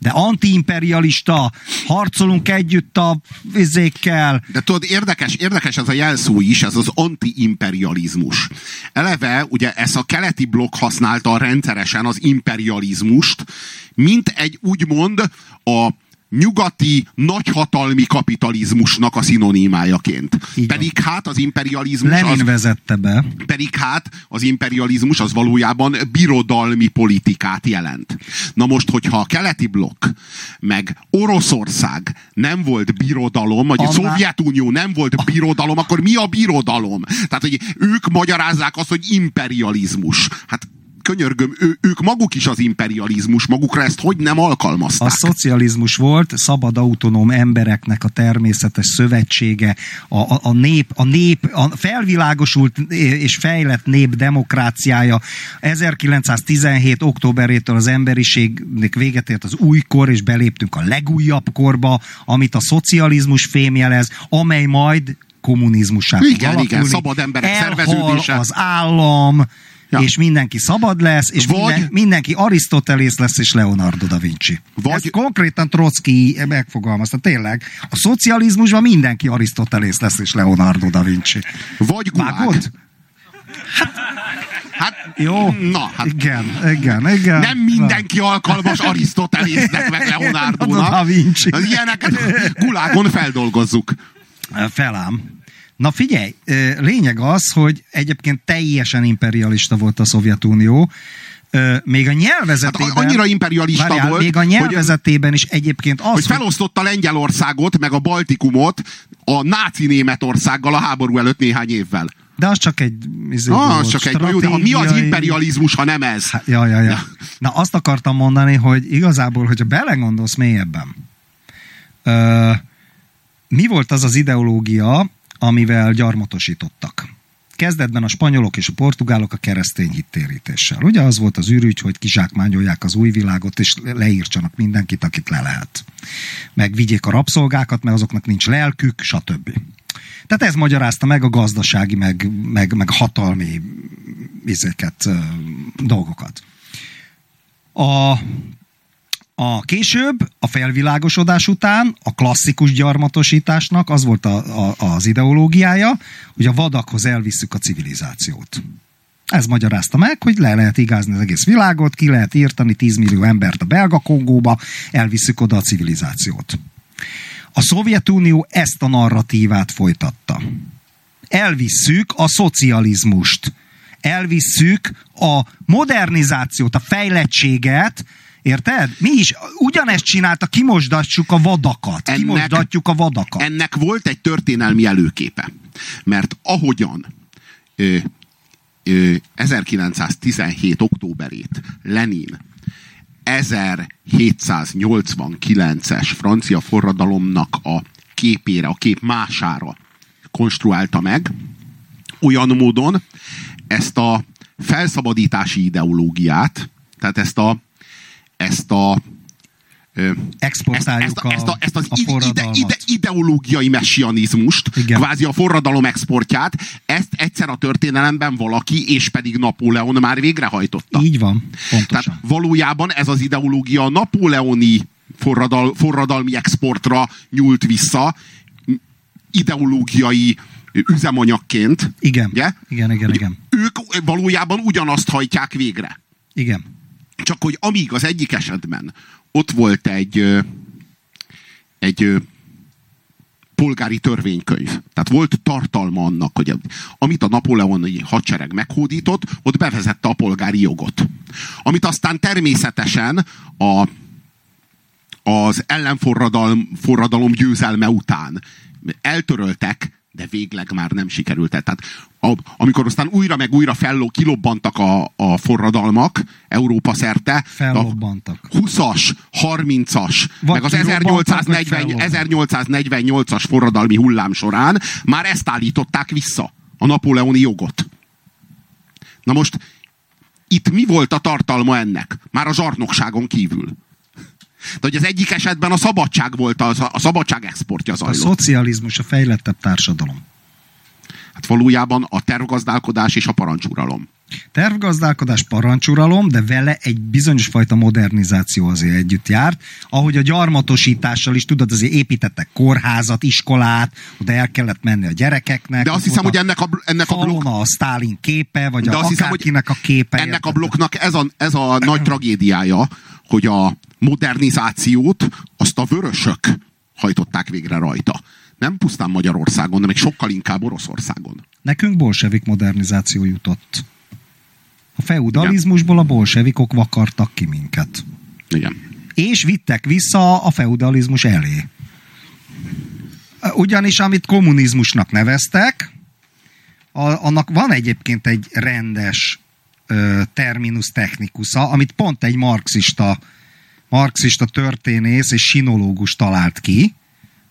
S1: De antiimperialista, harcolunk együtt a vizékkel.
S2: De tudod, érdekes, érdekes ez a jelszó is, ez az antiimperializmus. Eleve, ugye ez a keleti blokk használta rendszeresen az imperializmust, mint egy úgymond a nyugati nagyhatalmi kapitalizmusnak a szinonimájaként.
S1: Van.
S2: Pedig hát az imperializmus
S1: Lenin
S2: az,
S1: vezette be.
S2: pedig hát az imperializmus az valójában birodalmi politikát jelent. Na most, hogyha a keleti blokk, meg Oroszország nem volt birodalom, vagy a Szovjetunió nem volt birodalom, akkor mi a birodalom? Tehát, hogy ők magyarázzák azt, hogy imperializmus. Hát könyörgöm, ő, ők maguk is az imperializmus, magukra ezt hogy nem alkalmazták?
S1: A szocializmus volt szabad autonóm embereknek a természetes szövetsége, a, a, a nép, a nép, a felvilágosult és fejlett nép demokráciája. 1917. októberétől az emberiségnek véget ért az újkor, és beléptünk a legújabb korba, amit a szocializmus fémjelez, amely majd kommunizmusá fog
S2: Igen, igen,
S1: alakulni.
S2: szabad emberek
S1: Elhal
S2: szerveződése.
S1: az állam,
S2: Ja.
S1: és mindenki szabad lesz, és
S2: Vagy-
S1: minden, mindenki Arisztotelész lesz, és Leonardo da Vinci.
S2: Vagy-
S1: Ezt konkrétan Trotsky megfogalmazta. Tényleg, a szocializmusban mindenki Arisztotelész lesz, és Leonardo da Vinci.
S2: Vagy gulág.
S1: Vágod?
S2: Hát,
S1: Jó.
S2: Na, hát
S1: Igen, igen, igen.
S2: nem mindenki alkalmas Arisztotelésznek, meg
S1: Da
S2: Leonardónak.
S1: Vinci.
S2: Az ilyeneket gulágon feldolgozzuk.
S1: Felám. Na figyelj, lényeg az, hogy egyébként teljesen imperialista volt a Szovjetunió, még a
S2: Hát
S1: nyelvezetében...
S2: a- annyira imperialista
S1: Várjál,
S2: volt,
S1: még a
S2: hogy-
S1: nyelvezetében is egyébként az,
S2: hogy felosztotta Lengyelországot, meg a Baltikumot a náci Németországgal a háború előtt néhány évvel.
S1: De az csak egy... izé
S2: Ah, az csak egy, jó, de mi az imperializmus, ha nem ez?
S1: Hát, ja, ja. Ja. Na azt akartam mondani, hogy igazából, hogyha belegondolsz mélyebben, ö, mi volt az az ideológia, amivel gyarmatosítottak? Kezdetben a spanyolok és a portugálok a keresztény hittérítéssel. Ugye az volt az űrügy, hogy kizsákmányolják az új világot, és leírtsanak mindenkit, akit le lehet. Meg vigyék a rabszolgákat, mert azoknak nincs lelkük, stb. Tehát ez magyarázta meg a gazdasági, meg, meg, meg hatalmi izéket, dolgokat. A, a később, a felvilágosodás után, a klasszikus gyarmatosításnak az volt a, a, az ideológiája, hogy a vadakhoz elvisszük a civilizációt. Ez magyarázta meg, hogy le lehet igázni az egész világot, ki lehet írtani 10 millió embert a belga Kongóba, elvisszük oda a civilizációt. A Szovjetunió ezt a narratívát folytatta. Elvisszük a szocializmust, elvisszük a modernizációt, a fejlettséget, Érted? Mi is ugyanezt csinálta, kimosdatjuk a vadakat.
S2: Ennek-
S1: kimosdatjuk a vadakat.
S2: Ennek volt egy történelmi előképe. Mert ahogyan ö, ö, 1917. októberét Lenin 1789-es francia forradalomnak a képére, a kép mására konstruálta meg, olyan módon ezt a felszabadítási ideológiát, tehát ezt a ezt a ö, ezt,
S1: Exportáljuk
S2: ezt, a, ezt, a, ezt az
S1: a
S2: ide, ide, ideológiai messianizmust,
S1: Igen.
S2: kvázi a forradalom exportját, ezt egyszer a történelemben valaki, és pedig Napóleon már végrehajtotta.
S1: Így van, pontosan.
S2: Tehát valójában ez az ideológia a napóleoni forradal, forradalmi exportra nyúlt vissza, ideológiai üzemanyagként.
S1: Igen,
S2: Ugye?
S1: igen, igen,
S2: Hogy
S1: igen.
S2: Ők valójában ugyanazt hajtják végre.
S1: Igen.
S2: Csak hogy amíg az egyik esetben ott volt egy egy polgári törvénykönyv. Tehát volt tartalma annak, hogy amit a napóleoni hadsereg meghódított, ott bevezette a polgári jogot. Amit aztán természetesen a, az ellenforradalom forradalom győzelme után eltöröltek, de végleg már nem sikerült. Tehát a, amikor aztán újra meg újra felló, kilobbantak a, a forradalmak Európa szerte,
S1: Fellobbantak.
S2: a 20-as, 30-as,
S1: Vagy
S2: meg az
S1: kirobbantak, vagy
S2: 1840,
S1: fellobbantak.
S2: 1848-as forradalmi hullám során már ezt állították vissza, a napóleoni jogot. Na most itt mi volt a tartalma ennek? Már a zsarnokságon kívül. De hogy az egyik esetben a szabadság volt, az, a szabadság exportja
S1: A
S2: zajlott.
S1: szocializmus a fejlettebb társadalom.
S2: Hát valójában a tervgazdálkodás és a parancsuralom.
S1: Tervgazdálkodás parancsuralom, de vele egy bizonyos fajta modernizáció azért együtt járt. Ahogy a gyarmatosítással is, tudod, azért építettek kórházat, iskolát, oda el kellett menni a gyerekeknek.
S2: De azt hiszem, hogy ennek a, ennek a blokk...
S1: a Stalin képe, vagy
S2: de
S1: a
S2: azt hiszem, hogy
S1: a képe.
S2: Ennek érted? a blokknak ez a, ez a nagy tragédiája, hogy a modernizációt azt a vörösök hajtották végre rajta. Nem pusztán Magyarországon, de még sokkal inkább Oroszországon.
S1: Nekünk bolsevik modernizáció jutott. A feudalizmusból a bolsevikok vakartak ki minket.
S2: Igen.
S1: És vittek vissza a feudalizmus elé. Ugyanis amit kommunizmusnak neveztek, a, annak van egyébként egy rendes ö, terminus technikusa, amit pont egy marxista, marxista történész és sinológus talált ki,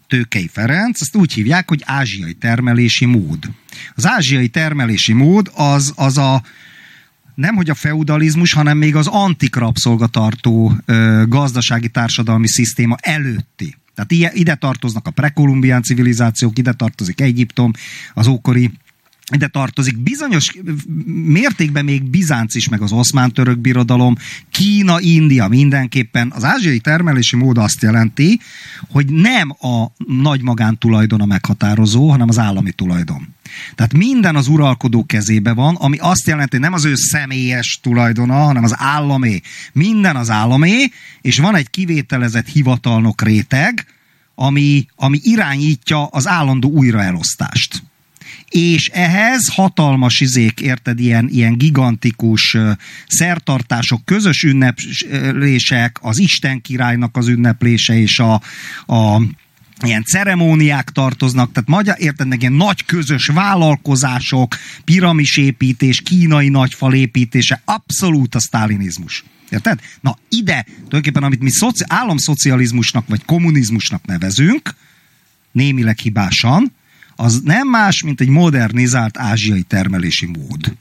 S1: Tőkei Ferenc, ezt úgy hívják, hogy ázsiai termelési mód. Az ázsiai termelési mód az, az a nem hogy a feudalizmus, hanem még az antik rabszolgatartó ö, gazdasági társadalmi szisztéma előtti. Tehát ide tartoznak a prekolumbián civilizációk, ide tartozik Egyiptom, az ókori ide tartozik bizonyos mértékben még Bizánc is, meg az oszmán török birodalom, Kína, India mindenképpen. Az ázsiai termelési mód azt jelenti, hogy nem a nagy magántulajdon a meghatározó, hanem az állami tulajdon. Tehát minden az uralkodó kezébe van, ami azt jelenti, hogy nem az ő személyes tulajdona, hanem az államé. Minden az államé, és van egy kivételezett hivatalnok réteg, ami, ami irányítja az állandó újraelosztást és ehhez hatalmas izék, érted, ilyen, ilyen gigantikus szertartások, közös ünneplések, az Isten királynak az ünneplése és a, a ilyen ceremóniák tartoznak, tehát magyar, érted meg ilyen nagy közös vállalkozások, piramisépítés, kínai nagyfal építése, abszolút a sztálinizmus. Érted? Na ide, tulajdonképpen amit mi szoci- államszocializmusnak vagy kommunizmusnak nevezünk, némileg hibásan, az nem más, mint egy modernizált ázsiai termelési mód.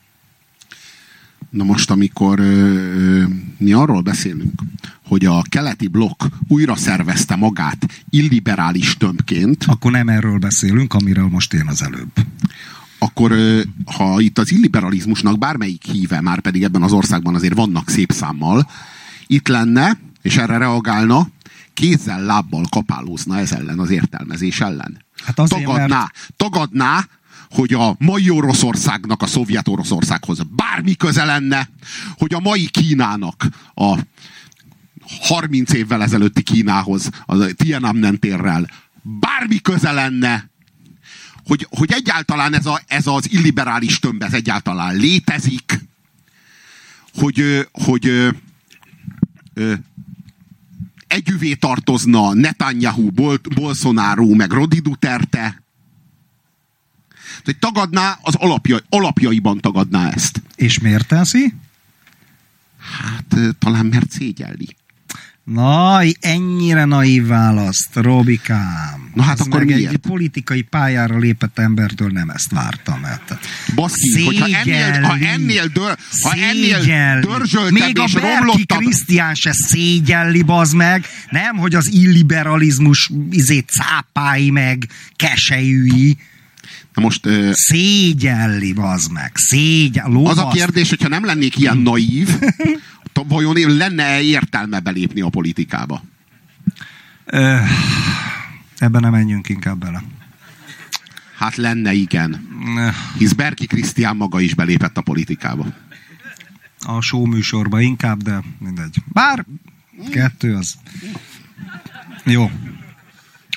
S2: Na most, amikor ö, mi arról beszélünk, hogy a keleti blokk újra szervezte magát illiberális tömbként.
S1: Akkor nem erről beszélünk, amiről most én az előbb.
S2: Akkor, ö, ha itt az illiberalizmusnak bármelyik híve, már pedig ebben az országban azért vannak szép számmal, itt lenne, és erre reagálna, kézzel, lábbal kapálózna ez ellen, az értelmezés ellen. Hát azért, tagadná, mert... tagadná, hogy a mai Oroszországnak a szovjet Oroszországhoz bármi köze lenne, hogy a mai Kínának a 30 évvel ezelőtti Kínához, a Tiananmen térrel bármi köze lenne, hogy, hogy egyáltalán ez, a, ez az illiberális tömb, ez egyáltalán létezik, hogy, hogy hogy együvé tartozna Netanyahu, Bol Bolsonaro, meg Rodi Duterte. hogy tagadná, az alapja, alapjaiban tagadná ezt.
S1: És miért teszi?
S2: Hát talán mert szégyelli.
S1: Na, ennyire naív választ, Robikám.
S2: Na hát Ez akkor miért?
S1: egy politikai pályára lépett embertől nem ezt vártam. Mert
S2: Baszki, hogyha ennél, ha ennél, dör, ha ennél dörzsöltebb
S1: Még a
S2: és
S1: Berki Krisztián se szégyelli, bazd meg. Nem, hogy az illiberalizmus izé cápái meg kesejűi.
S2: Na most, uh,
S1: szégyelli, bazd meg. Szégyel,
S2: Az a kérdés, hogyha nem lennék ilyen naív, vajon lenne értelme belépni a politikába?
S1: Ebben nem menjünk inkább bele.
S2: Hát lenne, igen. Hisz Berki Krisztián maga is belépett a politikába.
S1: A show műsorba inkább, de mindegy. Bár kettő az. Jó.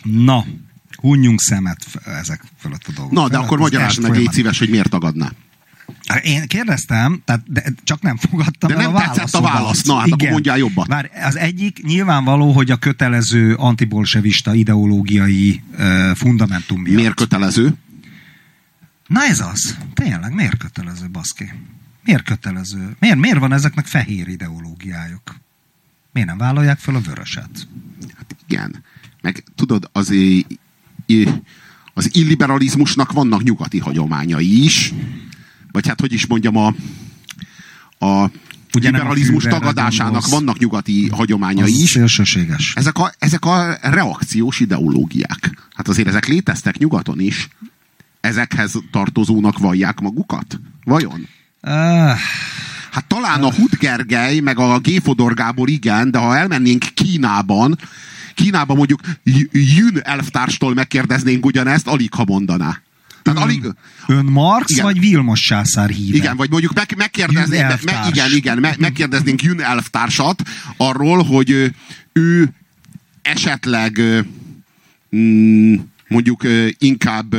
S1: Na, hunjunk szemet ezek fölött a dolgok.
S2: Na, de akkor magyarázd meg, légy szíves, hogy miért tagadná.
S1: Hát én kérdeztem, tehát de csak nem fogadtam
S2: de nem
S1: a
S2: tetszett a válasz. Na, hát Igen. akkor mondjál jobbat.
S1: Már az egyik nyilvánvaló, hogy a kötelező antibolsevista ideológiai uh, fundamentum miatt.
S2: Miért kötelező?
S1: Na ez az. Tényleg, miért kötelező, baszki? Miért kötelező? Miért, miért van ezeknek fehér ideológiájuk? Miért nem vállalják fel a vöröset?
S2: Hát igen. Meg tudod, az, az illiberalizmusnak vannak nyugati hagyományai is, vagy hát hogy is mondjam, a, a Ugye liberalizmus tagadásának vannak nyugati hagyományai is.
S1: Szélsőséges.
S2: Ezek a, ezek a reakciós ideológiák. Hát azért ezek léteztek nyugaton is. Ezekhez tartozónak vallják magukat? Vajon?
S1: Uh,
S2: Hát talán a Hut Gergely, meg a Géfodor Gábor igen, de ha elmennénk Kínában, Kínában mondjuk Jün elvtárstól megkérdeznénk ugyanezt, alig ha mondaná. Tehát
S1: ön,
S2: alig,
S1: ön Marx
S2: Igen.
S1: vagy Vilmos császár híve?
S2: igen, vagy mondjuk meg, megkérdeznénk, me, igen, igen, me, megkérdeznénk Jün elvtársat arról, hogy ő esetleg mm, mondjuk inkább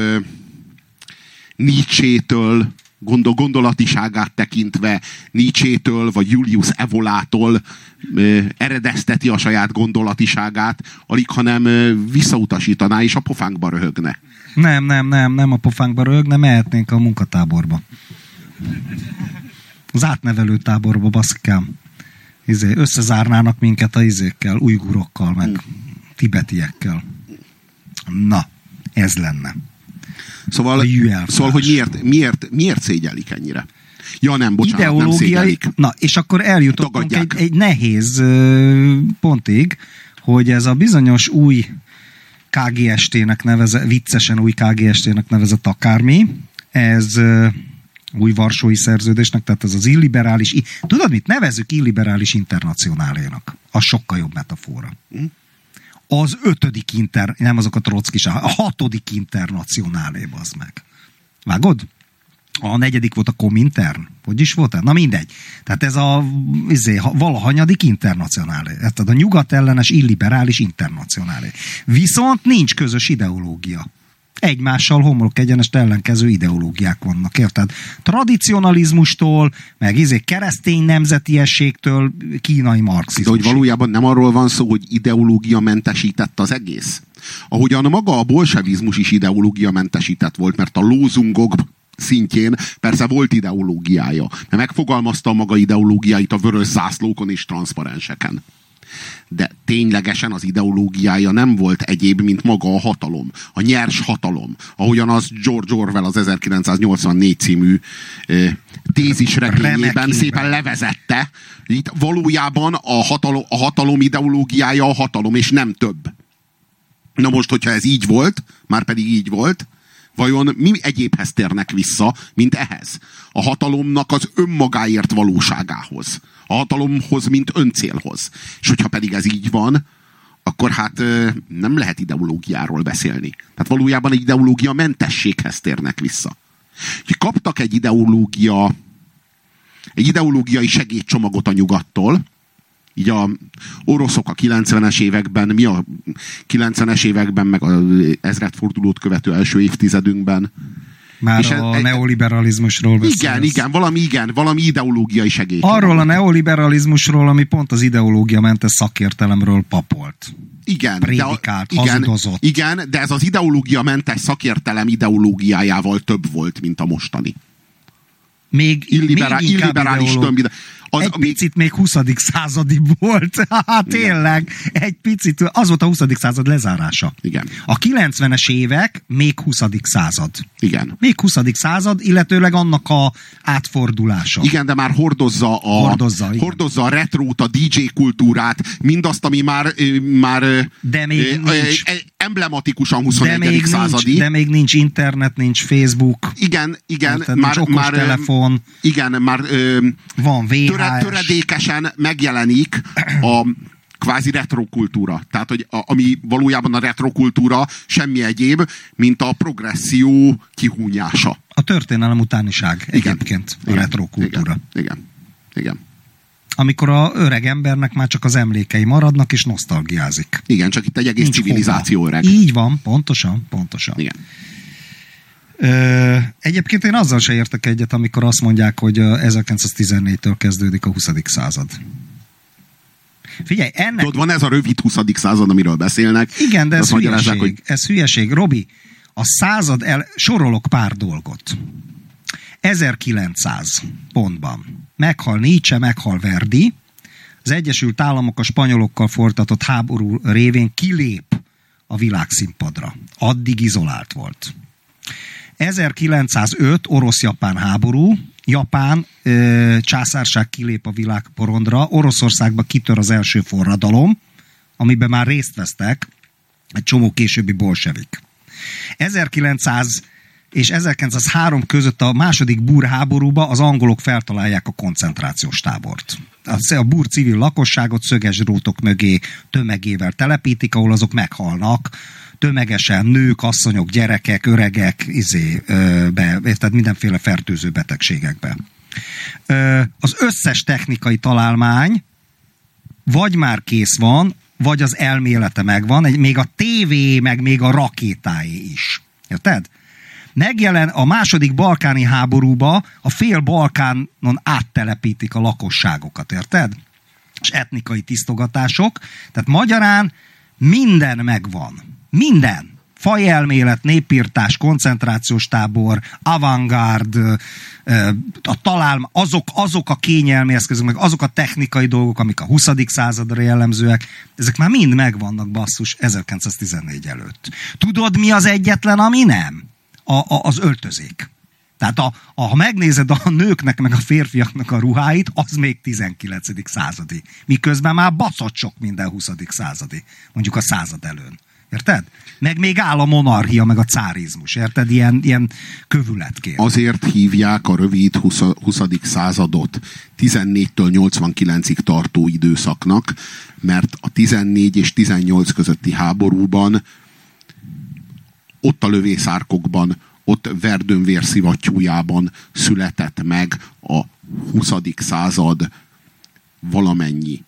S2: Nietzsétől gondol, gondolatiságát tekintve Nietzsétől vagy Julius Evolától ö, eredezteti a saját gondolatiságát, alig hanem ö, visszautasítaná és a pofánkba röhögne.
S1: Nem, nem, nem, nem a pofánkba rögne, mehetnénk a munkatáborba. Az átnevelő táborba, baszkám. Izé, összezárnának minket a izékkel, ujgurokkal, meg tibetiekkel. Na, ez lenne.
S2: Szóval, szóval hogy miért, miért, miért szégyelik ennyire? Ja nem, bocsánat, nem
S1: Ideológiai,
S2: szégyelik.
S1: na, és akkor eljutottunk egy,
S2: Tagadják.
S1: egy nehéz pontig, hogy ez a bizonyos új KGST-nek neveze, viccesen új KGST-nek nevezett akármi, ez új Varsói szerződésnek, tehát ez az illiberális, tudod mit, nevezzük illiberális internacionálénak. Az sokkal jobb metafora. Az ötödik inter, nem azok a trockis, a hatodik internacionálé, az meg. Vágod? A negyedik volt a Comintern. Hogy is volt? Na mindegy. Tehát ez a izé, ha- valahanyadik internacionálé. Tehát a nyugat ellenes illiberális internacionálé. Viszont nincs közös ideológia. Egymással homlok egyenest ellenkező ideológiák vannak, érted? Tradicionalizmustól, meg izé keresztény nemzetiességtől, kínai
S2: De
S1: marxizmus.
S2: hogy valójában nem arról van szó, hogy ideológia mentesített az egész? Ahogyan maga a bolsevizmus is ideológia mentesített volt, mert a lózungok szintjén persze volt ideológiája, mert megfogalmazta a maga ideológiáit a vörös zászlókon és transzparenseken. De ténylegesen az ideológiája nem volt egyéb, mint maga a hatalom. A nyers hatalom. Ahogyan az George Orwell az 1984 című eh, tézis regényében szépen levezette. Itt valójában a hatalom, a hatalom ideológiája a hatalom, és nem több. Na most, hogyha ez így volt, már pedig így volt, vajon mi egyébhez térnek vissza, mint ehhez? A hatalomnak az önmagáért valóságához. A hatalomhoz, mint öncélhoz. És hogyha pedig ez így van, akkor hát nem lehet ideológiáról beszélni. Tehát valójában egy ideológia mentességhez térnek vissza. Úgyhogy kaptak egy ideológia, egy ideológiai segédcsomagot a nyugattól, így a oroszok a 90-es években, mi a 90-es években, meg a ezredfordulót követő első évtizedünkben.
S1: Már
S2: és
S1: a
S2: ez-
S1: neoliberalizmusról beszélsz.
S2: Igen, igen, valami igen, valami ideológiai segély.
S1: Arról a neoliberalizmusról, ami pont az ideológia mentes szakértelemről papolt.
S2: igen,
S1: prédikált,
S2: igen,
S1: hazudozott.
S2: Igen, de ez az ideológia mentes szakértelem ideológiájával több volt, mint a mostani.
S1: Még,
S2: Illiberá,
S1: még
S2: illiberális
S1: ideológ-
S2: tömbide. Az,
S1: egy
S2: még,
S1: picit még 20. századi volt. Hát tényleg, egy picit. Az volt a 20. század lezárása.
S2: Igen.
S1: A 90-es évek még 20. század.
S2: igen.
S1: Még 20. század, illetőleg annak a átfordulása.
S2: Igen, de már hordozza a,
S1: Hordozza, igen.
S2: hordozza a retrót, a DJ kultúrát, mindazt, ami már, már
S1: De még
S2: ö,
S1: nincs.
S2: emblematikusan
S1: de
S2: 21.
S1: még, nincs,
S2: századi.
S1: de még nincs internet, nincs Facebook,
S2: Igen, igen,
S1: Érted?
S2: már,
S1: nincs
S2: már, ö,
S1: okostelefon,
S2: igen, már ö,
S1: van VHS.
S2: Töre, töredékesen megjelenik a kvázi retrokultúra. Tehát, hogy a, ami valójában a retrokultúra semmi egyéb, mint a progresszió kihúnyása.
S1: A történelem utániság egyébként, a retrokultúra.
S2: Igen, igen, igen.
S1: Amikor a öreg embernek már csak az emlékei maradnak, és nosztalgiázik.
S2: Igen, csak itt egy egész
S1: Nincs
S2: civilizáció
S1: hova.
S2: öreg.
S1: Így van, pontosan, pontosan.
S2: Igen.
S1: Egyébként én azzal se értek egyet, amikor azt mondják, hogy ö, 1914-től kezdődik a 20. század. Figyelj, ennek...
S2: Tudod, van ez a rövid 20. század, amiről beszélnek.
S1: Igen, de ez hülyeség.
S2: hogy
S1: Ez hülyeség. Robi, a század el... Sorolok pár dolgot. 1900 pontban. Meghal Nietzsche, meghal Verdi. Az Egyesült Államok a spanyolokkal folytatott háború révén kilép a világszínpadra. Addig izolált volt. 1905 orosz-japán háború, Japán ö, császárság kilép a világporondra, Oroszországba kitör az első forradalom, amiben már részt vesztek egy csomó későbbi bolsevik. és 1903 között a második búr háborúba az angolok feltalálják a koncentrációs tábort. A búr civil lakosságot szöges drótok mögé tömegével telepítik, ahol azok meghalnak, tömegesen nők, asszonyok, gyerekek, öregek, izé, be, tehát mindenféle fertőző betegségekbe. Az összes technikai találmány vagy már kész van, vagy az elmélete megvan, még a tévé, meg még a rakétáé is. Érted? Megjelen a második balkáni háborúba a fél Balkánon áttelepítik a lakosságokat, érted? És etnikai tisztogatások. Tehát magyarán minden megvan. Minden fajelmélet, népírtás, koncentrációs tábor, avantgárd, a talál, azok, azok a kényelmi eszközök, meg azok a technikai dolgok, amik a 20. századra jellemzőek, ezek már mind megvannak basszus 1914 előtt. Tudod, mi az egyetlen, ami nem? A, a, az öltözék. Tehát a, a, ha megnézed a nőknek, meg a férfiaknak a ruháit, az még 19. századi. Miközben már baszott sok minden 20. századi. Mondjuk a század előn. Érted? Meg még áll a monarchia, meg a cárizmus. Érted? Ilyen, ilyen kövületként.
S2: Azért hívják a rövid 20. 20. századot 14-től 89-ig tartó időszaknak, mert a 14 és 18 közötti háborúban ott a lövészárkokban, ott Verdön vérszivattyújában született meg a 20. század valamennyi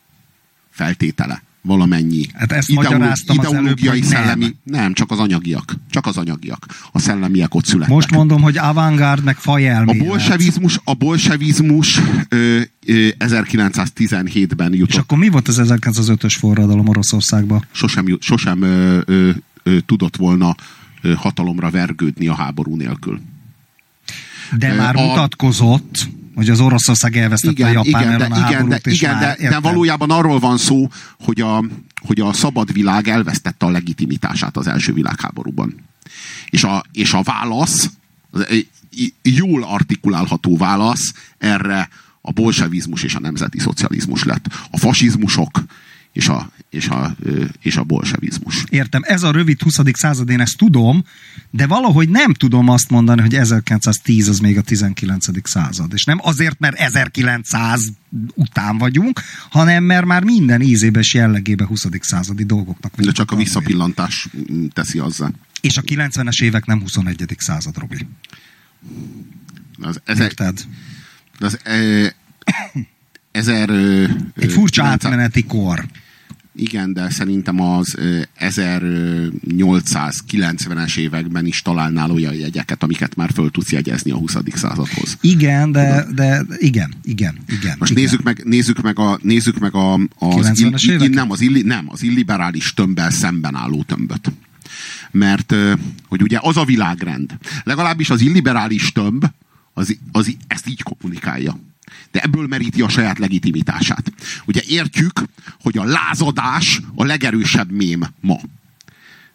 S2: feltétele valamennyi
S1: hát ezt ideológiai, ideológiai
S2: előbb, szellemi, nem. nem, csak az anyagiak. Csak az anyagiak. A szellemiek ott születtek.
S1: Most mondom, hogy avantgárd meg fajelmélet.
S2: A bolsevizmus, a bolsevizmus ö, ö, 1917-ben jutott.
S1: És akkor mi volt az 1905-ös forradalom Oroszországban?
S2: Sosem, sosem ö, ö, ö, tudott volna hatalomra vergődni a háború nélkül.
S1: De már a, mutatkozott hogy az Oroszország elvesztette igen, a Japán igen, de, a igen, de,
S2: igen, de, de valójában arról van szó, hogy a, hogy a szabad világ elvesztette a legitimitását az első világháborúban. És a, és a válasz, jól artikulálható válasz erre a bolsevizmus és a nemzeti szocializmus lett. A fasizmusok és a, és a, és a bolsevizmus.
S1: Értem, ez a rövid 20. század, én ezt tudom, de valahogy nem tudom azt mondani, hogy 1910 az még a 19. század. És nem azért, mert 1900 után vagyunk, hanem mert már minden ízébes jellegébe 20. századi dolgoknak
S2: De csak a visszapillantás teszi azzal.
S1: És a 90-es évek nem 21. század, Robi.
S2: Az ezer, Érted? Az, e, ezer,
S1: Egy furcsa 90, átmeneti kor.
S2: Igen, de szerintem az 1890-es években is találnál olyan jegyeket, amiket már föl tudsz jegyezni a 20. századhoz.
S1: Igen, de, de igen, igen, igen.
S2: Most
S1: igen.
S2: nézzük meg, nézzük meg a, nézzük meg a, az, ill, nem, az illi, nem, az illiberális tömbbel szemben álló tömböt. Mert, hogy ugye az a világrend, legalábbis az illiberális tömb, az, az ezt így kommunikálja de ebből meríti a saját legitimitását. Ugye értjük, hogy a lázadás a legerősebb mém ma.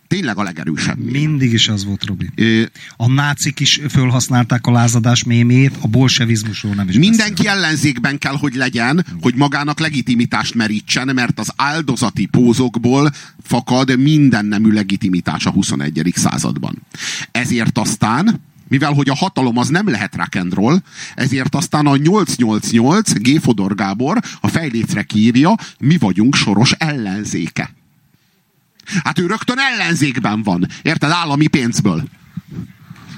S2: Tényleg a legerősebb mém.
S1: Mindig is az volt, Robi. Ö, a nácik is felhasználták a lázadás mémét, a bolsevizmusról nem is
S2: Mindenki beszél. ellenzékben kell, hogy legyen, hogy magának legitimitást merítsen, mert az áldozati pózokból fakad minden nemű legitimitás a 21. században. Ezért aztán mivel hogy a hatalom az nem lehet rock and roll, ezért aztán a 888 G. Fodor Gábor a fejlécre kírja, mi vagyunk soros ellenzéke. Hát ő rögtön ellenzékben van. Érted? Állami pénzből.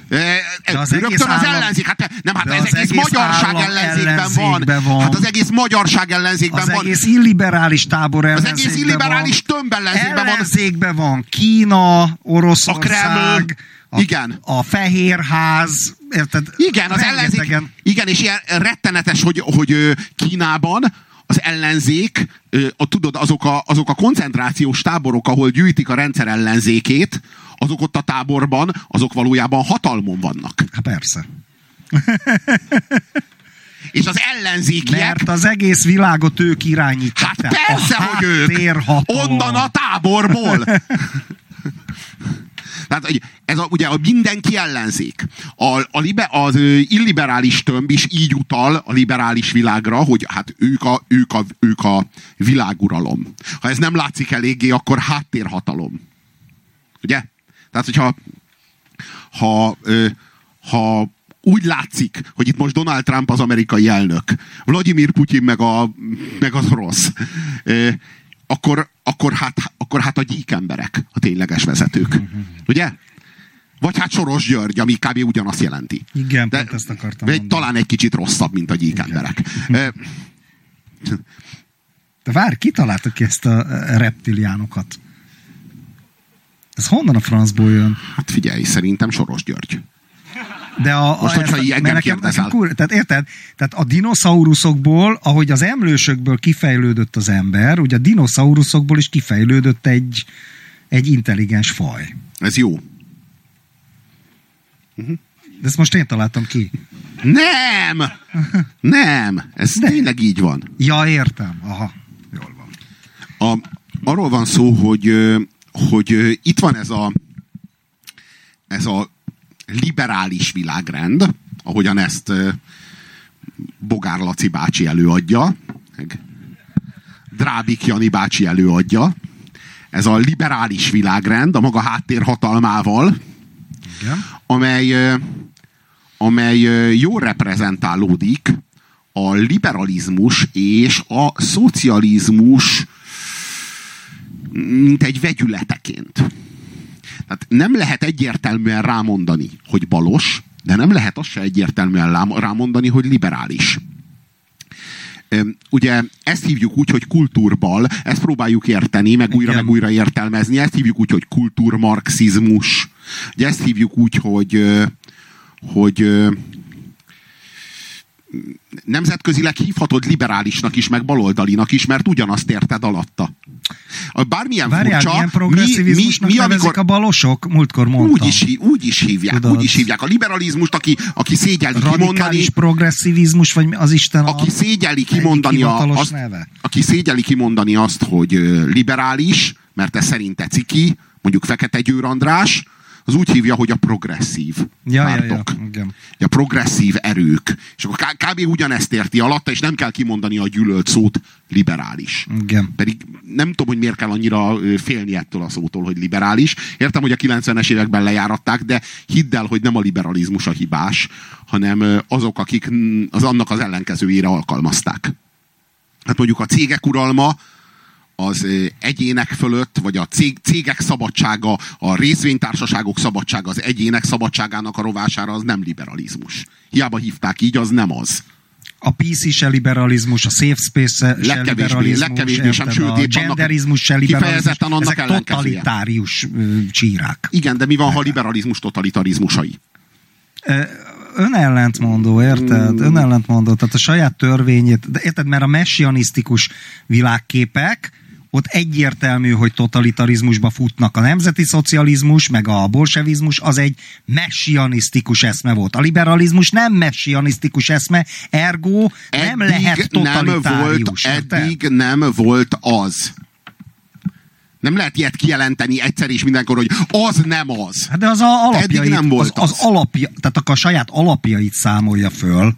S2: De az rögtön az állam, ellenzék, hát nem, hát ez egész, egész magyarság ellenzékben, ellenzékben van. van. Hát az egész magyarság ellenzékben
S1: az
S2: van.
S1: Az egész illiberális tábor ellenzékben
S2: Az egész illiberális tömb ellenzékben,
S1: ellenzékben van. van. Kína, Oroszország. A Kreml,
S2: a, igen.
S1: A Fehérház, érted?
S2: Igen, az ellenzék. Igen, és ilyen rettenetes, hogy, hogy Kínában az ellenzék, a, tudod, azok a, azok a koncentrációs táborok, ahol gyűjtik a rendszer ellenzékét, azok ott a táborban, azok valójában hatalmon vannak.
S1: Hát persze.
S2: És az ellenzékiek...
S1: Mert az egész világot ők irányítják.
S2: Hát persze, a hogy ők. Onnan a táborból. Tehát ez a, ugye a mindenki ellenzék. A, a libe, az illiberális tömb is így utal a liberális világra, hogy hát ők a, ők a, ők a világuralom. Ha ez nem látszik eléggé, akkor háttérhatalom. Ugye? Tehát, hogyha ha, ha úgy látszik, hogy itt most Donald Trump az amerikai elnök, Vladimir Putyin meg, a, meg az rossz, akkor, akkor, hát, akkor hát a gyík emberek a tényleges vezetők. Ugye? Vagy hát Soros György, ami kb. ugyanazt jelenti.
S1: Igen, De, pont ezt akartam
S2: egy, Talán egy kicsit rosszabb, mint a gyík Igen. emberek.
S1: De várj, ki találta ki ezt a reptiliánokat? Ez honnan a francból jön?
S2: Hát figyelj, szerintem Soros György.
S1: De a,
S2: Most, hogyha a, nekem, nekem, nekem kur,
S1: tehát érted? Tehát a dinoszauruszokból, ahogy az emlősökből kifejlődött az ember, ugye a dinoszauruszokból is kifejlődött egy, egy intelligens faj.
S2: Ez jó.
S1: Uh-huh. De ezt most én találtam ki.
S2: Nem! Nem! Ez De. tényleg így van.
S1: Ja, értem. Aha, jól van.
S2: A, arról van szó, hogy, hogy itt van ez a ez a liberális világrend, ahogyan ezt Bogár Laci bácsi előadja, Drábik Jani bácsi előadja. Ez a liberális világrend a maga háttérhatalmával, Igen. amely, amely jól reprezentálódik a liberalizmus és a szocializmus mint egy vegyületeként. Tehát nem lehet egyértelműen rámondani, hogy balos, de nem lehet azt se egyértelműen rámondani, hogy liberális. Ugye ezt hívjuk úgy, hogy kultúrbal, ezt próbáljuk érteni, meg újra, Igen. meg újra értelmezni, ezt hívjuk úgy, hogy kultúrmarxizmus, ugye ezt hívjuk úgy, hogy, hogy nemzetközileg hívhatod liberálisnak is, meg baloldalinak is, mert ugyanazt érted alatta. Bármilyen
S1: Várjál,
S2: furcsa,
S1: mi, mi, mi amikor... a balosok? Múltkor mondtam.
S2: Úgy is, úgy is hívják, Tudod. úgy is hívják. A liberalizmust, aki, aki szégyeli Radikális kimondani...
S1: progresszivizmus, vagy az Isten
S2: Aki szégyeli kimondani, a, azt,
S1: neve.
S2: aki szégyeli kimondani azt, hogy liberális, mert ez szerinte ciki, mondjuk Fekete Győr András, az úgy hívja, hogy a progresszív
S1: ja, pártok. Ja, ja, igen.
S2: A progresszív erők. És akkor kb. ugyanezt érti alatta, és nem kell kimondani a gyűlölt szót liberális.
S1: Igen.
S2: Pedig nem tudom, hogy miért kell annyira félni ettől a szótól, hogy liberális. Értem, hogy a 90-es években lejáratták, de hidd el, hogy nem a liberalizmus a hibás, hanem azok, akik az annak az ellenkezőjére alkalmazták. Hát mondjuk a cégek uralma, az egyének fölött, vagy a cég, cégek szabadsága, a részvénytársaságok szabadsága az egyének szabadságának a rovására, az nem liberalizmus. Hiába hívták így, az nem az.
S1: A PC se liberalizmus, a safe space se legkevésbé, liberalizmus,
S2: legkevésbé sem, sőt,
S1: a genderizmus se liberalizmus,
S2: annak
S1: ezek totalitárius csírák.
S2: Igen, de mi van, ha liberalizmus totalitarizmusai?
S1: önellentmondó, érted? Mm. Önellentmondó, tehát a saját törvényét, de érted, mert a messianisztikus világképek, ott egyértelmű, hogy totalitarizmusba futnak. A nemzeti szocializmus, meg a bolsevizmus az egy messianisztikus eszme volt. A liberalizmus nem messianisztikus eszme, ergo eddig nem lehet totalitárius.
S2: Nem volt, eddig nem volt az. Nem lehet ilyet kijelenteni egyszer és mindenkor, hogy az nem az.
S1: Hát de az a alapjait, Eddig nem volt az, az. az alapja, tehát a saját alapjait számolja föl.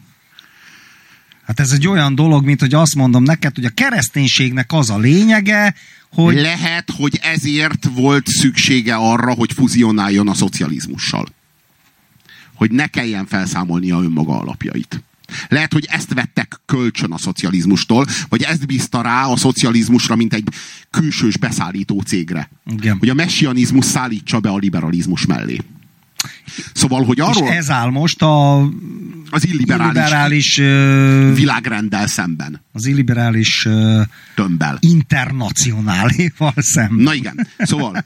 S1: Hát ez egy olyan dolog, mint hogy azt mondom neked, hogy a kereszténységnek az a lényege, hogy...
S2: Lehet, hogy ezért volt szüksége arra, hogy fuzionáljon a szocializmussal. Hogy ne kelljen felszámolnia önmaga alapjait. Lehet, hogy ezt vettek kölcsön a szocializmustól, vagy ezt bízta rá a szocializmusra, mint egy külsős beszállító cégre.
S1: Igen.
S2: Hogy a messianizmus szállítsa be a liberalizmus mellé. Szóval, hogy arról...
S1: És ez áll most a
S2: az illiberális,
S1: illiberális
S2: világrenddel szemben.
S1: Az illiberális
S2: tömbbel.
S1: internacionáléval szemben.
S2: Na igen. Szóval,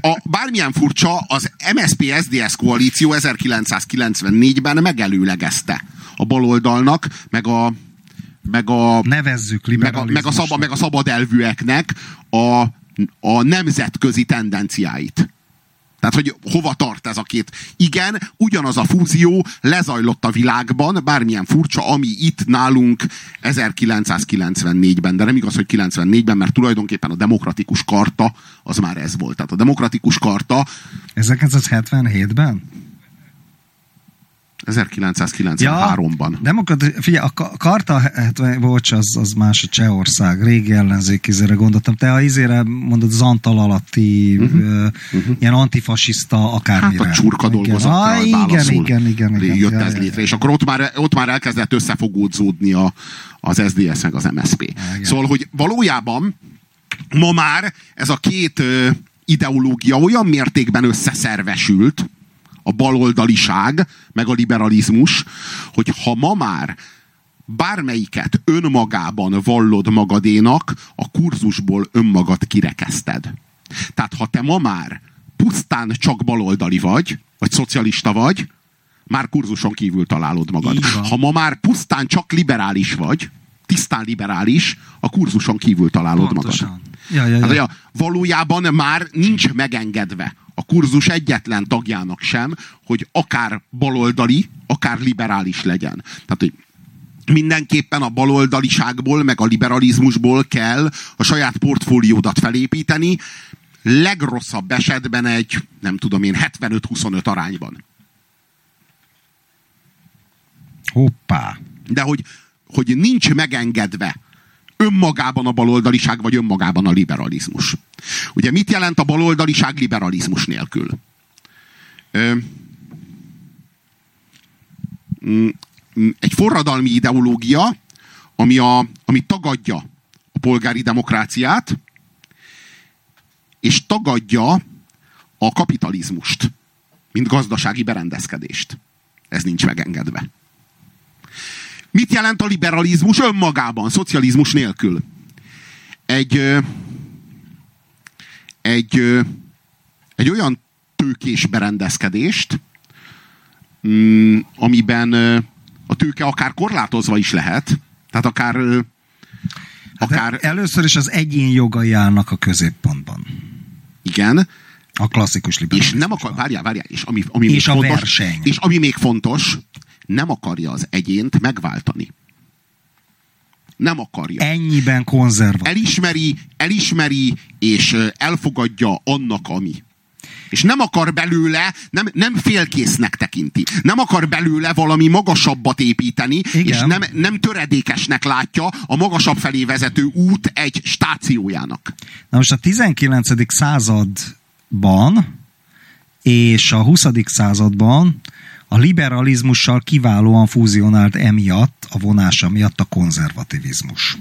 S2: a, bármilyen furcsa, az MSP-SDS koalíció 1994-ben megelőlegezte a baloldalnak, meg a meg a,
S1: Nevezzük
S2: meg a, meg a, szaba, meg a szabad elvűeknek a, a nemzetközi tendenciáit. Tehát, hogy hova tart ez a két. Igen, ugyanaz a fúzió lezajlott a világban, bármilyen furcsa, ami itt nálunk 1994-ben, de nem igaz, hogy 94-ben, mert tulajdonképpen a demokratikus karta az már ez volt. Tehát a demokratikus karta...
S1: 1977-ben?
S2: 1993-ban.
S1: Demokrati, figyelj, a Karta 70, bocs, az, az más a Csehország, régi ellenzék izére gondoltam. Te a izére mondod Zantal alatti, uh-huh. uh-huh. ilyen antifasiszta akármire.
S2: Hát a csurka dolgozattal
S1: ah, igen, igen, igen, igen,
S2: jött
S1: ja,
S2: ez
S1: ja,
S2: létre, és akkor ott már, ott már elkezdett összefogódzódni a, az SDS meg az MSP.
S1: Igen.
S2: Szóval, hogy valójában ma már ez a két ö, ideológia olyan mértékben összeszervesült, a baloldaliság, meg a liberalizmus, hogy ha ma már bármelyiket önmagában vallod magadénak, a kurzusból önmagad kirekeszted. Tehát ha te ma már pusztán csak baloldali vagy, vagy szocialista vagy, már kurzuson kívül találod magad. Ha ma már pusztán csak liberális vagy, tisztán liberális, a kurzuson kívül találod
S1: Pontosan.
S2: magad.
S1: Ja, ja,
S2: Hát,
S1: ja.
S2: ja, valójában már nincs megengedve a kurzus egyetlen tagjának sem, hogy akár baloldali, akár liberális legyen. Tehát, hogy mindenképpen a baloldaliságból, meg a liberalizmusból kell a saját portfóliódat felépíteni, legrosszabb esetben egy, nem tudom én, 75-25 arányban.
S1: Hoppá.
S2: De hogy, hogy nincs megengedve önmagában a baloldaliság, vagy önmagában a liberalizmus. Ugye mit jelent a baloldaliság liberalizmus nélkül? Egy forradalmi ideológia, ami, a, ami tagadja a polgári demokráciát, és tagadja a kapitalizmust, mint gazdasági berendezkedést. Ez nincs megengedve. Mit jelent a liberalizmus önmagában, szocializmus nélkül? Egy, egy, egy olyan tőkés berendezkedést, mm, amiben a tőke akár korlátozva is lehet, tehát akár, ö,
S1: Hát
S2: akár
S1: Először is az egyén jogai állnak a középpontban.
S2: igen,
S1: A klasszikus
S2: és
S1: liberalizmus.
S2: nem akar, várjál, várjál, és ami, ami
S1: És
S2: még
S1: a
S2: fontos,
S1: verseny.
S2: és ami még fontos, nem akarja az egyént megváltani. Nem akarja.
S1: Ennyiben konzervatív.
S2: elismeri, elismeri és elfogadja annak, ami. És nem akar belőle, nem, nem félkésznek tekinti. Nem akar belőle valami magasabbat építeni,
S1: Igen.
S2: és nem, nem töredékesnek látja a magasabb felé vezető út egy stációjának.
S1: Na most a 19. században és a 20. században a liberalizmussal kiválóan fúzionált emiatt, a vonása miatt a konzervativizmus.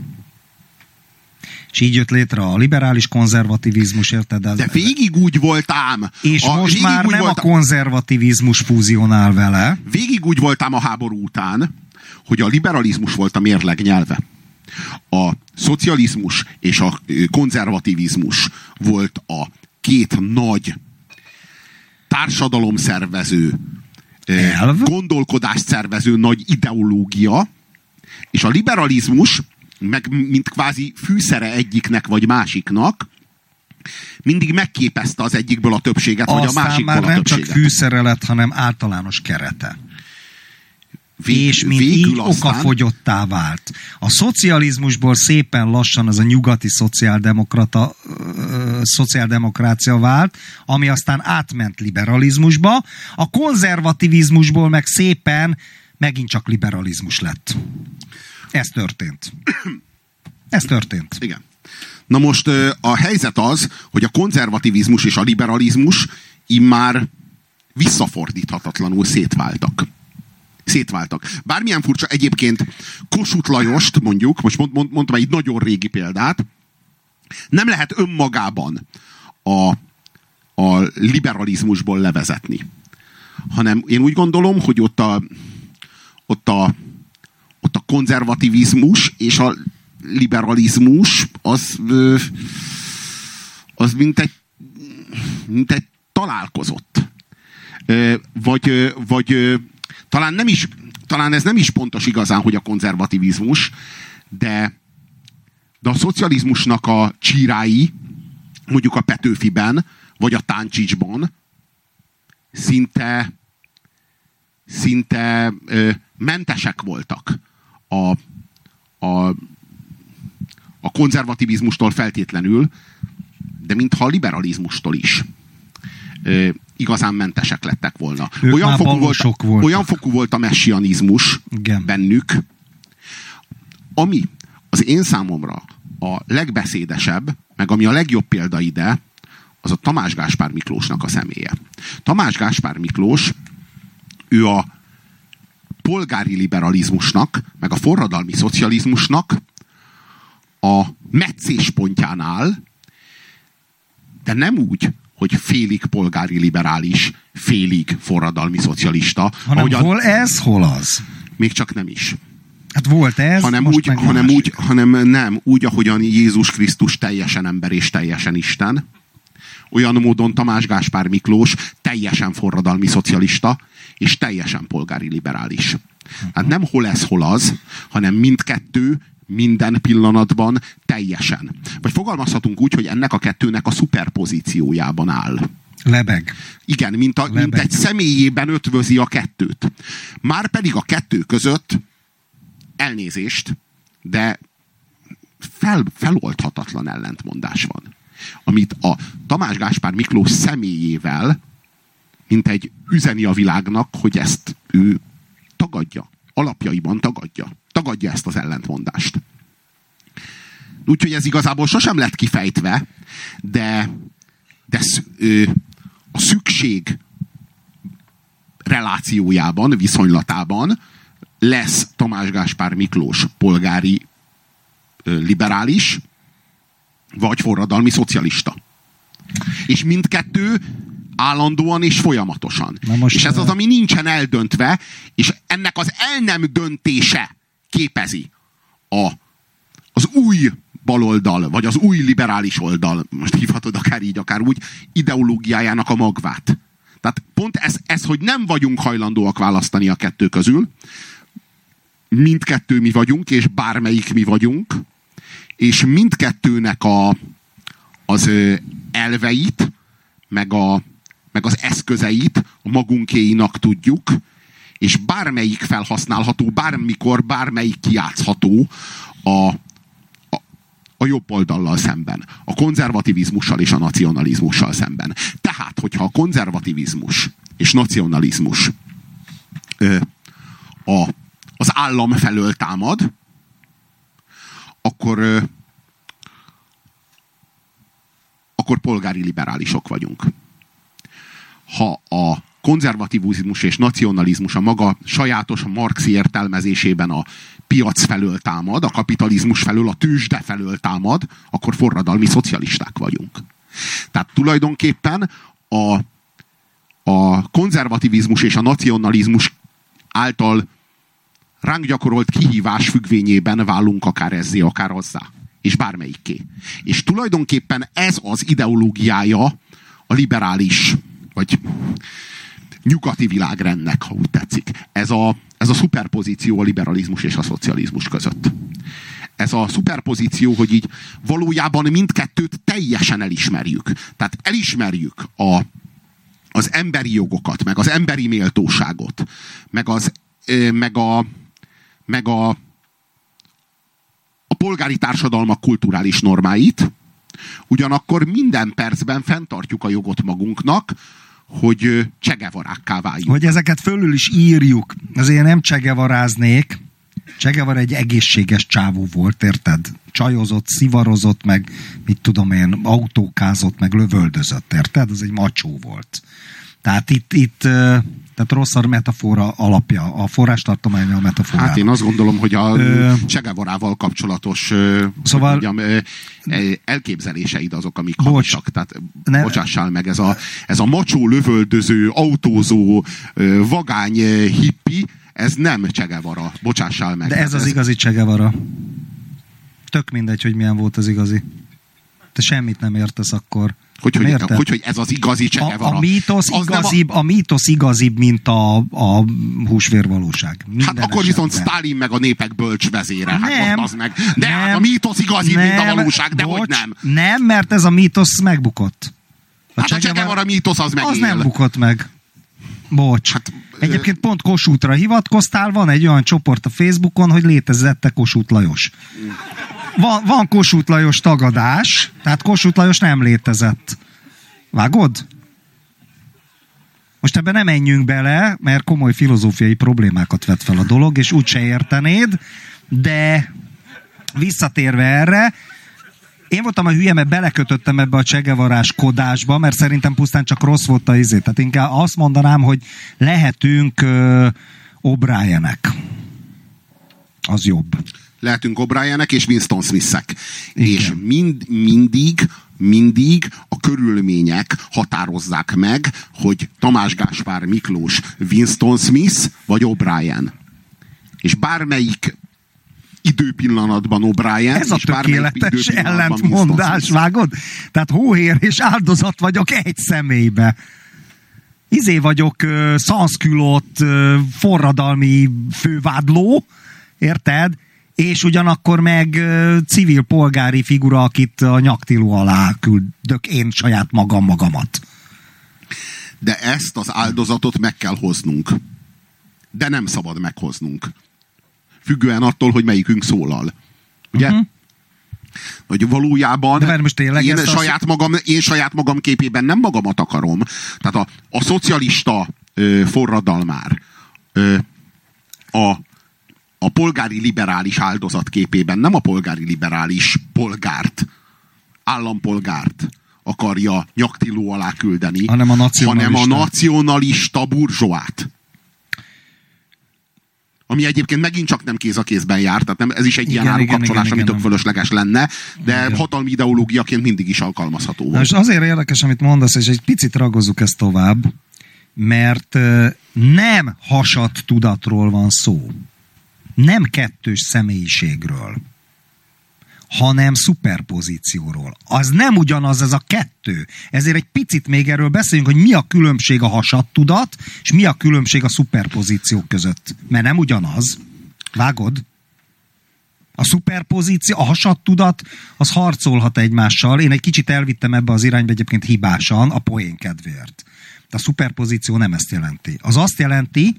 S1: És így jött létre a liberális konzervativizmus, érted? Ez-
S2: De végig úgy volt ám.
S1: és
S2: a,
S1: most már nem
S2: volt,
S1: a konzervativizmus fúzionál vele,
S2: Végig úgy voltám a háború után, hogy a liberalizmus volt a mérleg nyelve. A szocializmus és a konzervativizmus volt a két nagy társadalomszervező,
S1: Elv.
S2: gondolkodást szervező nagy ideológia, és a liberalizmus, meg mint kvázi fűszere egyiknek vagy másiknak, mindig megképezte az egyikből a többséget, vagy a
S1: aztán
S2: másikból
S1: már
S2: a
S1: nem csak fűszere lett, hanem általános kerete.
S2: Vég-
S1: és mint
S2: végül
S1: így
S2: aztán-
S1: okafogyottá vált. A szocializmusból szépen lassan az a nyugati szociáldemokrata, ö, szociáldemokrácia vált, ami aztán átment liberalizmusba, a konzervativizmusból meg szépen megint csak liberalizmus lett. Ez történt. Ez történt.
S2: Igen. Na most a helyzet az, hogy a konzervativizmus és a liberalizmus immár visszafordíthatatlanul szétváltak. Szétváltak. Bármilyen furcsa, egyébként Kossuth Lajost mondjuk, most mond, mond, mondtam egy nagyon régi példát, nem lehet önmagában a, a liberalizmusból levezetni. Hanem én úgy gondolom, hogy ott a, ott a, ott a konzervativizmus és a liberalizmus az, az mint egy, mint egy találkozott. Vagy, vagy talán nem is, talán ez nem is pontos igazán, hogy a konzervativizmus, de, de a szocializmusnak a csírái, mondjuk a Petőfiben, vagy a Táncsicsban szinte szinte ö, mentesek voltak a, a, a konzervativizmustól feltétlenül, de mintha a liberalizmustól is. Ö, igazán mentesek lettek volna.
S1: Ők
S2: olyan fokú, volt,
S1: voltak.
S2: olyan fokú volt a messianizmus
S1: Igen.
S2: bennük, ami az én számomra a legbeszédesebb, meg ami a legjobb példa ide, az a Tamás Gáspár Miklósnak a személye. Tamás Gáspár Miklós, ő a polgári liberalizmusnak, meg a forradalmi szocializmusnak a meccéspontján áll, de nem úgy, hogy félig polgári liberális, félig forradalmi szocialista,
S1: Hanem
S2: ahogyan
S1: hol ez, hol az.
S2: még csak nem is.
S1: Hát volt ez,
S2: hanem
S1: most
S2: úgy,
S1: meg
S2: hanem
S1: másik.
S2: úgy, hanem nem, úgy, ahogyan Jézus Krisztus teljesen ember és teljesen Isten. Olyan módon Tamás Gáspár Miklós teljesen forradalmi szocialista, és teljesen polgári liberális. Hát nem hol ez, hol az, hanem mindkettő minden pillanatban teljesen. Vagy fogalmazhatunk úgy, hogy ennek a kettőnek a szuperpozíciójában áll.
S1: Lebeg.
S2: Igen, mint, a, mint
S1: Lebeg.
S2: egy személyében ötvözi a kettőt. Már pedig a kettő között elnézést, de fel, feloldhatatlan ellentmondás van. Amit a Tamás Gáspár Miklós személyével, mint egy üzeni a világnak, hogy ezt ő tagadja. Alapjaiban tagadja. Tagadja ezt az ellentmondást. Úgyhogy ez igazából sosem lett kifejtve, de, de ö, a szükség relációjában, viszonylatában lesz Tamás Gáspár Miklós polgári ö, liberális, vagy forradalmi szocialista. És mindkettő állandóan és folyamatosan.
S1: Na most,
S2: és ez az, ami nincsen eldöntve, és ennek az el nem döntése képezi a, az új baloldal, vagy az új liberális oldal, most hívhatod akár így, akár úgy, ideológiájának a magvát. Tehát pont ez, ez, hogy nem vagyunk hajlandóak választani a kettő közül, mindkettő mi vagyunk, és bármelyik mi vagyunk, és mindkettőnek a, az elveit, meg, a, meg az eszközeit a magunkéinak tudjuk, és bármelyik felhasználható, bármikor, bármelyik kiátszható a, a, a jobb oldallal szemben. A konzervativizmussal és a nacionalizmussal szemben. Tehát, hogyha a konzervativizmus és nacionalizmus ö, a, az állam felől támad, akkor ö, akkor polgári liberálisok vagyunk. Ha a konzervativizmus és nacionalizmus a maga sajátos marxi értelmezésében a piac felől támad, a kapitalizmus felől, a tőzsde felől támad, akkor forradalmi szocialisták vagyunk. Tehát tulajdonképpen a, a konzervativizmus és a nacionalizmus által ránk gyakorolt kihívás függvényében válunk akár ezzé, akár azzá. És bármelyikké. És tulajdonképpen ez az ideológiája a liberális, vagy nyugati világrendnek, ha úgy tetszik. Ez a, ez a szuperpozíció a liberalizmus és a szocializmus között. Ez a szuperpozíció, hogy így valójában mindkettőt teljesen elismerjük. Tehát elismerjük a, az emberi jogokat, meg az emberi méltóságot, meg, az, meg, a, meg a, a polgári társadalmak kulturális normáit, ugyanakkor minden percben fenntartjuk a jogot magunknak, hogy csegevarákká váljunk.
S1: Hogy ezeket fölül is írjuk. Azért nem csegevaráznék. Csegevar egy egészséges csávó volt, érted? Csajozott, szivarozott, meg mit tudom én, autókázott, meg lövöldözött, érted? Az egy macsó volt. Tehát itt, itt tehát rossz a metafora alapja, a forrástartománya a metafora.
S2: Hát én azt gondolom, hogy a
S1: Ö,
S2: Csegevarával kapcsolatos
S1: Szóval-
S2: mondjam, elképzeléseid azok, amik
S1: Bocs.
S2: hamisak. Tehát
S1: Ne-
S2: bocsássál meg, ez a, ez a macsó, lövöldöző, autózó, vagány hippi, ez nem Csegevara. Bocsássál meg.
S1: De ez az igazi Csegevara. Tök mindegy, hogy milyen volt az igazi. Te semmit nem értesz akkor.
S2: Hogy, hogy,
S1: Érted?
S2: hogy, hogy ez az igazi
S1: A,
S2: Csegevara.
S1: a mítosz
S2: Az nem
S1: igazibb, a... mítosz igazibb, mint a, a húsvérvalóság.
S2: Hát
S1: Minden
S2: akkor viszont. Stalin meg a népek bölcs vezére. Hát
S1: Nem,
S2: az meg. De
S1: nem,
S2: hát a mítosz igazi, mint a
S1: nem,
S2: valóság, de hogy
S1: bocs,
S2: nem.
S1: Nem, mert ez a mítosz megbukott.
S2: Hát a Csegevara mítosz az megél.
S1: Az nem bukott meg. Bocs.
S2: Hát,
S1: Egyébként pont Kossuthra hivatkoztál, van egy olyan csoport a Facebookon, hogy létezette Kossuth Lajos. Van, van Kossuth Lajos tagadás, tehát Kossuth Lajos nem létezett. Vágod? Most ebben nem menjünk bele, mert komoly filozófiai problémákat vet fel a dolog, és úgyse értenéd, de visszatérve erre, én voltam a hülye, mert belekötöttem ebbe a csegevarás kodásba, mert szerintem pusztán csak rossz volt a izé. Tehát inkább azt mondanám, hogy lehetünk uh, O'Brienek. Az jobb.
S2: Lehetünk O'Brienek és Winston Smithek. És mind, mindig mindig a körülmények határozzák meg, hogy Tamás Gáspár Miklós, Winston Smith vagy O'Brien. És bármelyik időpillanatban O'Brien.
S1: Ez a tökéletes ellentmondás, vágod? Tehát hóhér és áldozat vagyok egy személybe. Izé vagyok uh, szanszkülott uh, forradalmi fővádló, érted? És ugyanakkor meg civil polgári figura, akit a nyaktiló alá küldök én saját magam magamat.
S2: De ezt az áldozatot meg kell hoznunk. De nem szabad meghoznunk függően attól, hogy melyikünk szólal. Ugye? Uh-huh. Hogy valójában
S1: De most tényleg
S2: én, saját az... magam, én saját magam képében nem magamat akarom. Tehát a, a szocialista ö, forradalmár, ö, a, a polgári liberális áldozat képében nem a polgári liberális polgárt, állampolgárt akarja nyaktiló alá küldeni,
S1: hanem a nacionalista,
S2: hanem a nacionalista burzsóát ami egyébként megint csak nem kéz a kézben jár, tehát nem, ez is egy igen, ilyen árukapcsolás, ami tök fölösleges lenne, de igen. hatalmi ideológiaként mindig is alkalmazható volt.
S1: És azért érdekes, amit mondasz, és egy picit ragozzuk ezt tovább, mert nem hasat tudatról van szó. Nem kettős személyiségről hanem szuperpozícióról. Az nem ugyanaz ez a kettő. Ezért egy picit még erről beszéljünk, hogy mi a különbség a hasadtudat, és mi a különbség a szuperpozíció között. Mert nem ugyanaz. Vágod? A szuperpozíció, a hasadtudat, az harcolhat egymással. Én egy kicsit elvittem ebbe az irányba egyébként hibásan, a poén kedvéért. De a szuperpozíció nem ezt jelenti. Az azt jelenti,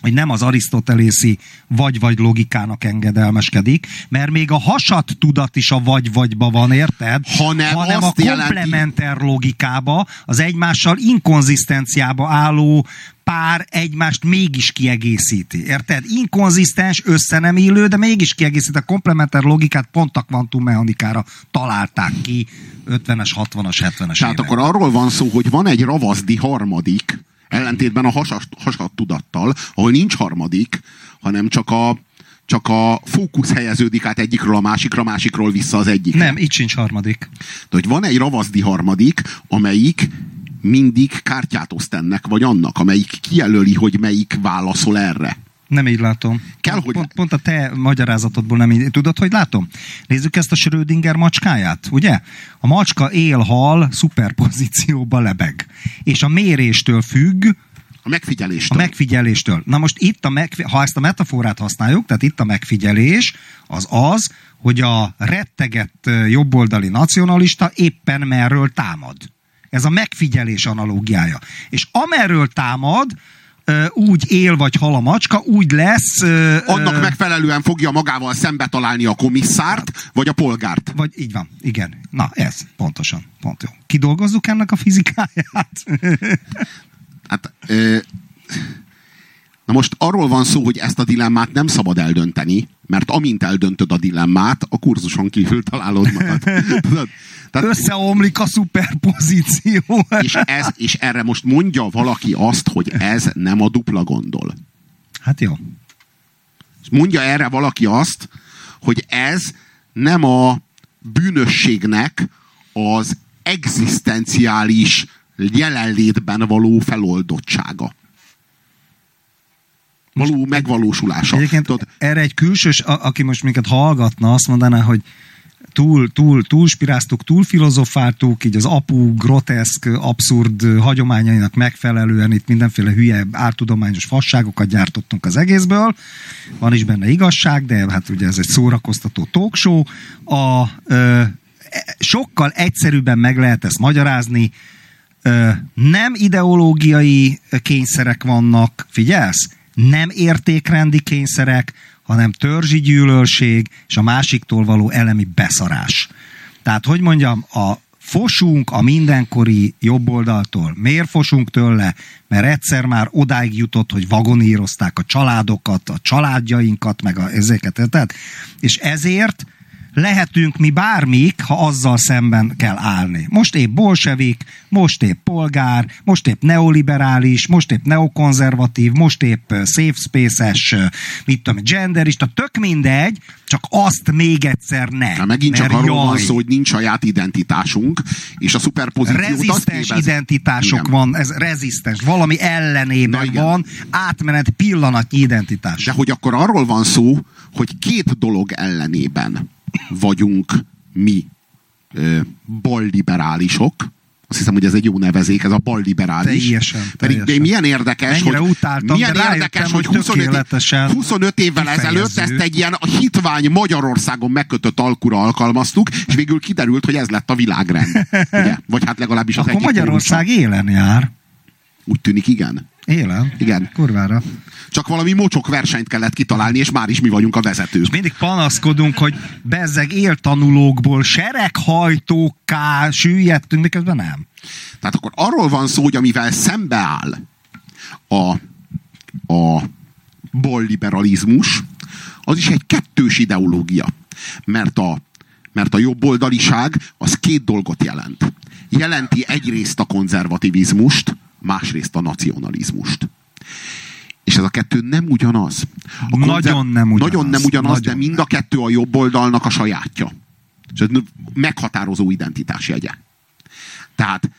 S1: hogy nem az arisztotelészi vagy-vagy logikának engedelmeskedik, mert még a hasat tudat is a vagy-vagyba van, érted?
S2: Hanem,
S1: hanem a komplementer jelenti... logikába, az egymással inkonzisztenciába álló pár egymást mégis kiegészíti. Érted? Inkonzisztens, össze nem illő, de mégis kiegészíti. A komplementer logikát pont a kvantummechanikára találták ki 50-es, 60-as, 70-es
S2: Tehát évek. akkor arról van szó, hogy van egy ravaszdi harmadik, Ellentétben a hasas, tudattal, ahol nincs harmadik, hanem csak a, csak a fókusz helyeződik át egyikről a másikra, másikról vissza az egyik.
S1: Nem, itt sincs harmadik.
S2: De hogy van egy ravaszdi harmadik, amelyik mindig kártyát oszt ennek, vagy annak, amelyik kijelöli, hogy melyik válaszol erre.
S1: Nem így látom.
S2: Kell, hogy...
S1: pont, pont a te magyarázatodból nem így. Tudod, hogy látom? Nézzük ezt a Schrödinger macskáját, ugye? A macska él-hal szuperpozícióba lebeg. És a méréstől függ,
S2: a megfigyeléstől.
S1: A megfigyeléstől. Na most itt, a megfi- ha ezt a metaforát használjuk, tehát itt a megfigyelés, az az, hogy a rettegett jobboldali nacionalista éppen merről támad. Ez a megfigyelés analógiája. És amerről támad, úgy él vagy hal a macska, úgy lesz...
S2: Annak megfelelően fogja magával szembe találni a komisszárt, vagy a polgárt.
S1: Vagy így van, igen. Na, ez pontosan. Pont jó. Kidolgozzuk ennek a fizikáját?
S2: hát... Ö, na most arról van szó, hogy ezt a dilemmát nem szabad eldönteni, mert amint eldöntöd a dilemmát, a kurzuson kívül találod magad.
S1: Tudod? Tehát, Összeomlik a szuperpozíció.
S2: És, ez, és erre most mondja valaki azt, hogy ez nem a dupla gondol.
S1: Hát jó.
S2: Mondja erre valaki azt, hogy ez nem a bűnösségnek az egzisztenciális jelenlétben való feloldottsága való megvalósulása.
S1: Egyébként Tudod, erre egy külsős, a, aki most minket hallgatna, azt mondaná, hogy túl, túl, túl spiráztuk, túl filozofáltuk, így az apu groteszk, abszurd hagyományainak megfelelően itt mindenféle hülye ártudományos fasságokat gyártottunk az egészből. Van is benne igazság, de hát ugye ez egy szórakoztató talkshow. A, ö, sokkal egyszerűbben meg lehet ezt magyarázni, nem ideológiai kényszerek vannak, figyelsz? Nem értékrendi kényszerek, hanem törzsi gyűlölség és a másiktól való elemi beszarás. Tehát, hogy mondjam, a fosunk a mindenkori jobboldaltól. Miért fosunk tőle? Mert egyszer már odáig jutott, hogy vagonírozták a családokat, a családjainkat, meg a, ezeket, tehát, és ezért lehetünk mi bármik, ha azzal szemben kell állni. Most épp bolsevik, most épp polgár, most épp neoliberális, most épp neokonzervatív, most épp safe space-es, mit tudom, genderista, tök mindegy, csak azt még egyszer ne.
S2: Na, megint csak arról jaj. van szó, hogy nincs saját identitásunk, és a szuperpozíciót
S1: Rezisztens identitások igen. van, ez rezisztens, valami ellenében van, átmenet pillanatnyi identitás.
S2: De hogy akkor arról van szó, hogy két dolog ellenében vagyunk mi balliberálisok, azt hiszem, hogy ez egy jó nevezék, ez a balliberális.
S1: Teljesen,
S2: Pedig
S1: teljesen.
S2: milyen érdekes,
S1: Mennyire
S2: hogy,
S1: utáltam,
S2: milyen érdekes, hogy 25, 25 évvel ezelőtt ezt egy ilyen hitvány Magyarországon megkötött alkura alkalmaztuk, és végül kiderült, hogy ez lett a világrend. Ugye? Vagy hát legalábbis az
S1: Akkor Magyarország élen jár.
S2: Úgy tűnik, igen.
S1: Élen?
S2: Igen.
S1: Kurvára.
S2: Csak valami mocsok versenyt kellett kitalálni, és már is mi vagyunk a vezetők. És
S1: mindig panaszkodunk, hogy bezzeg éltanulókból sereghajtókká süllyedtünk, miközben nem.
S2: Tehát akkor arról van szó, hogy amivel szembeáll a, a balliberalizmus, az is egy kettős ideológia. Mert a, mert a jobboldaliság az két dolgot jelent. Jelenti egyrészt a konzervativizmust, másrészt a nacionalizmust. És ez a kettő nem ugyanaz.
S1: A nagyon nem ugyanaz.
S2: Nagyon nem ugyanaz,
S1: nagyon
S2: de mind a kettő a jobb oldalnak a sajátja. És ez meghatározó identitás jegye. Tehát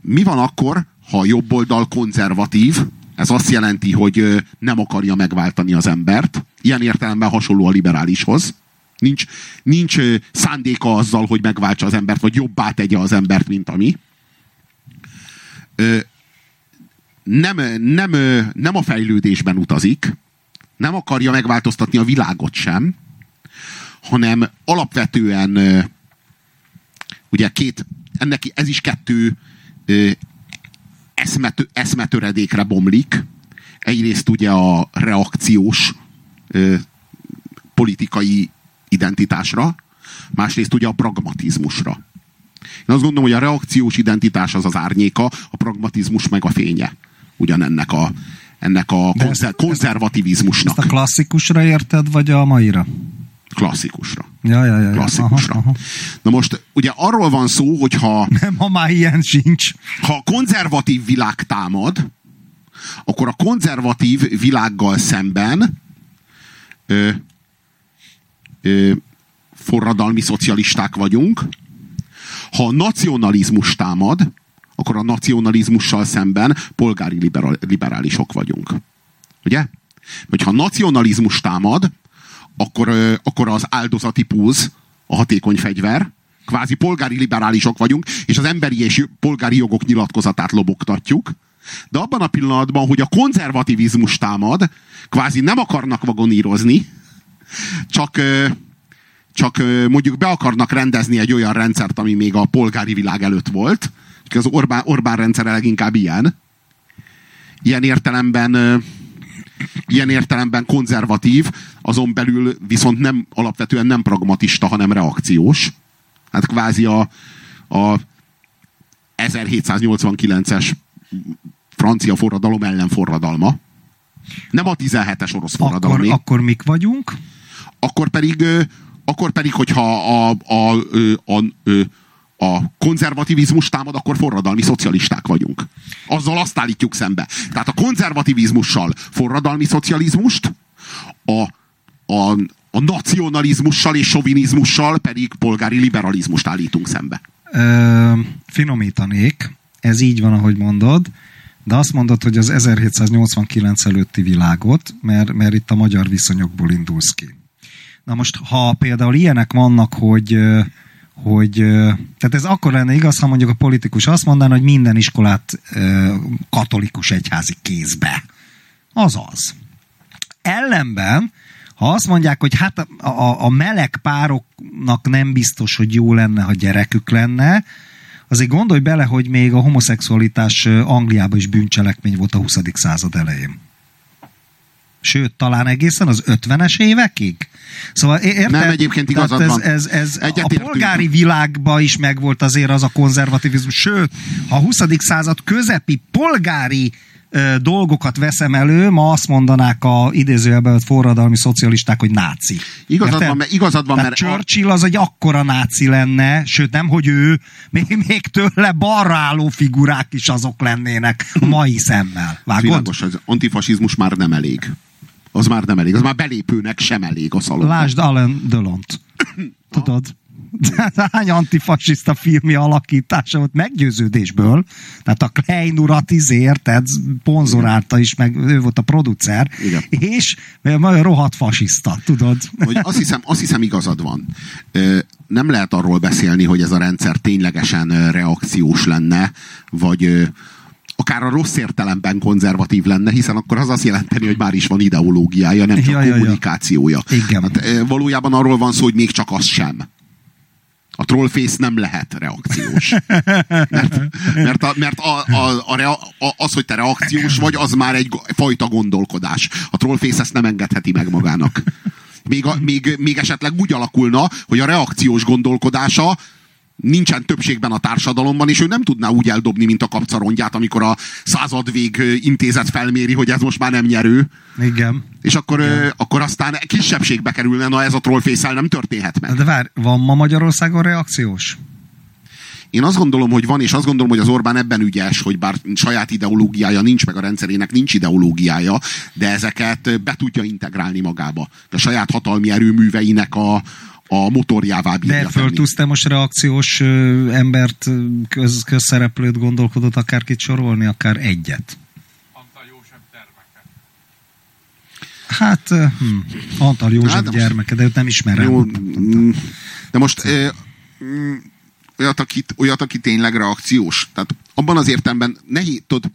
S2: mi van akkor, ha a jobb oldal konzervatív, ez azt jelenti, hogy nem akarja megváltani az embert. Ilyen értelemben hasonló a liberálishoz. Nincs, nincs szándéka azzal, hogy megváltsa az embert, vagy jobbá tegye az embert, mint ami nem, nem, nem a fejlődésben utazik, nem akarja megváltoztatni a világot sem, hanem alapvetően ugye két, ennek ez is kettő eszmetö, eszmetöredékre bomlik. Egyrészt ugye a reakciós politikai identitásra, másrészt ugye a pragmatizmusra. Én azt gondolom, hogy a reakciós identitás az az árnyéka, a pragmatizmus meg a fénye ugyanennek a, ennek a konzer- konzervativizmusnak.
S1: Ezt a klasszikusra érted, vagy a maira?
S2: Klasszikusra.
S1: Ja, ja, ja.
S2: Klasszikusra. Aha, aha. Na most, ugye arról van szó, hogy ha...
S1: Nem, ha már ilyen sincs.
S2: Ha a konzervatív világ támad, akkor a konzervatív világgal szemben ö, ö, forradalmi szocialisták vagyunk. Ha a nacionalizmus támad, akkor a nacionalizmussal szemben polgári liberál, liberálisok vagyunk. Ugye? Hogyha a nacionalizmus támad, akkor, akkor az áldozati púz a hatékony fegyver, kvázi polgári liberálisok vagyunk, és az emberi és polgári jogok nyilatkozatát lobogtatjuk, de abban a pillanatban, hogy a konzervativizmus támad, kvázi nem akarnak vagonírozni, csak, csak mondjuk be akarnak rendezni egy olyan rendszert, ami még a polgári világ előtt volt, az Orbán, Orbán rendszere leginkább ilyen. Ilyen értelemben ilyen értelemben konzervatív, azon belül viszont nem alapvetően nem pragmatista, hanem reakciós. Hát kvázi a, a 1789-es francia forradalom ellen forradalma. Nem a 17-es orosz forradalom.
S1: Akkor, akkor mik vagyunk?
S2: Akkor pedig, akkor pedig hogyha a, a, a, a, a konzervativizmus támad, akkor forradalmi szocialisták vagyunk. Azzal azt állítjuk szembe. Tehát a konzervativizmussal forradalmi szocializmust, a, a, a nacionalizmussal és sovinizmussal pedig polgári liberalizmust állítunk szembe.
S1: Ö, finomítanék, ez így van, ahogy mondod, de azt mondod, hogy az 1789 előtti világot, mert, mert itt a magyar viszonyokból indulsz ki. Na most, ha például ilyenek vannak, hogy hogy tehát ez akkor lenne igaz, ha mondjuk a politikus azt mondaná, hogy minden iskolát katolikus egyházi kézbe. Azaz. Ellenben, ha azt mondják, hogy hát a, a, a meleg pároknak nem biztos, hogy jó lenne, ha gyerekük lenne, azért gondolj bele, hogy még a homoszexualitás Angliában is bűncselekmény volt a 20. század elején. Sőt, talán egészen az 50-es évekig. Szóval érted?
S2: Nem, egyébként igazad
S1: ez,
S2: van.
S1: ez, ez a polgári világban is megvolt azért az a konzervativizmus, sőt, ha a 20. század közepi polgári ö, dolgokat veszem elő, ma azt mondanák a idézőjelben vett forradalmi szocialisták, hogy náci.
S2: Igazad van, mert- igazad van,
S1: Tehát
S2: mert a-
S1: Churchill az egy akkora náci lenne, sőt nem, hogy ő, még, még tőle balra álló figurák is azok lennének a mai szemmel. Vágod?
S2: Világos, az antifasizmus már nem elég. Az már nem elég. Az már belépőnek sem elég a szalonba.
S1: Lásd Alain Delont. Tudod? Tehát Hány antifasiszta filmi alakítása volt meggyőződésből. Tehát a Klein urat izé, érted, ponzorálta is, meg ő volt a producer.
S2: Igen.
S1: És rohadt fasiszta, tudod?
S2: hogy azt hiszem, azt hiszem igazad van. Nem lehet arról beszélni, hogy ez a rendszer ténylegesen reakciós lenne, vagy akár a rossz értelemben konzervatív lenne, hiszen akkor az azt jelenteni, hogy már is van ideológiája, nem csak
S1: Ja, ja, ja.
S2: kommunikációja.
S1: Igen.
S2: Hát, ö, valójában arról van szó, hogy még csak az sem. A trollface nem lehet reakciós. Mert, mert, a, mert a, a, a, rea- a, az, hogy te reakciós vagy, az már egy fajta gondolkodás. A trollface ezt nem engedheti meg magának. Még, a, még, még esetleg úgy alakulna, hogy a reakciós gondolkodása nincsen többségben a társadalomban, és ő nem tudná úgy eldobni, mint a kapcarongyát, amikor a századvég intézet felméri, hogy ez most már nem nyerő,
S1: Igen.
S2: és akkor, ö, akkor aztán kisebbségbe kerülne, na ez a trollface nem történhet meg.
S1: De várj, van ma Magyarországon reakciós?
S2: Én azt gondolom, hogy van, és azt gondolom, hogy az Orbán ebben ügyes, hogy bár saját ideológiája nincs, meg a rendszerének nincs ideológiája, de ezeket be tudja integrálni magába. A saját hatalmi erőműveinek a, a motorjává bírja
S1: De föl
S2: tenni.
S1: tudsz te most reakciós embert, köz, közszereplőt, gondolkodott akárkit sorolni, akár egyet?
S3: Antal József termeket.
S1: Hát, hm, Antal József
S2: Hát,
S1: gyermeke, de őt nem ismerem.
S2: Jó, mm, de most ö,
S4: mm, olyat, aki, olyat, aki tényleg reakciós.
S2: tehát abban az értelemben nehéz, tudod,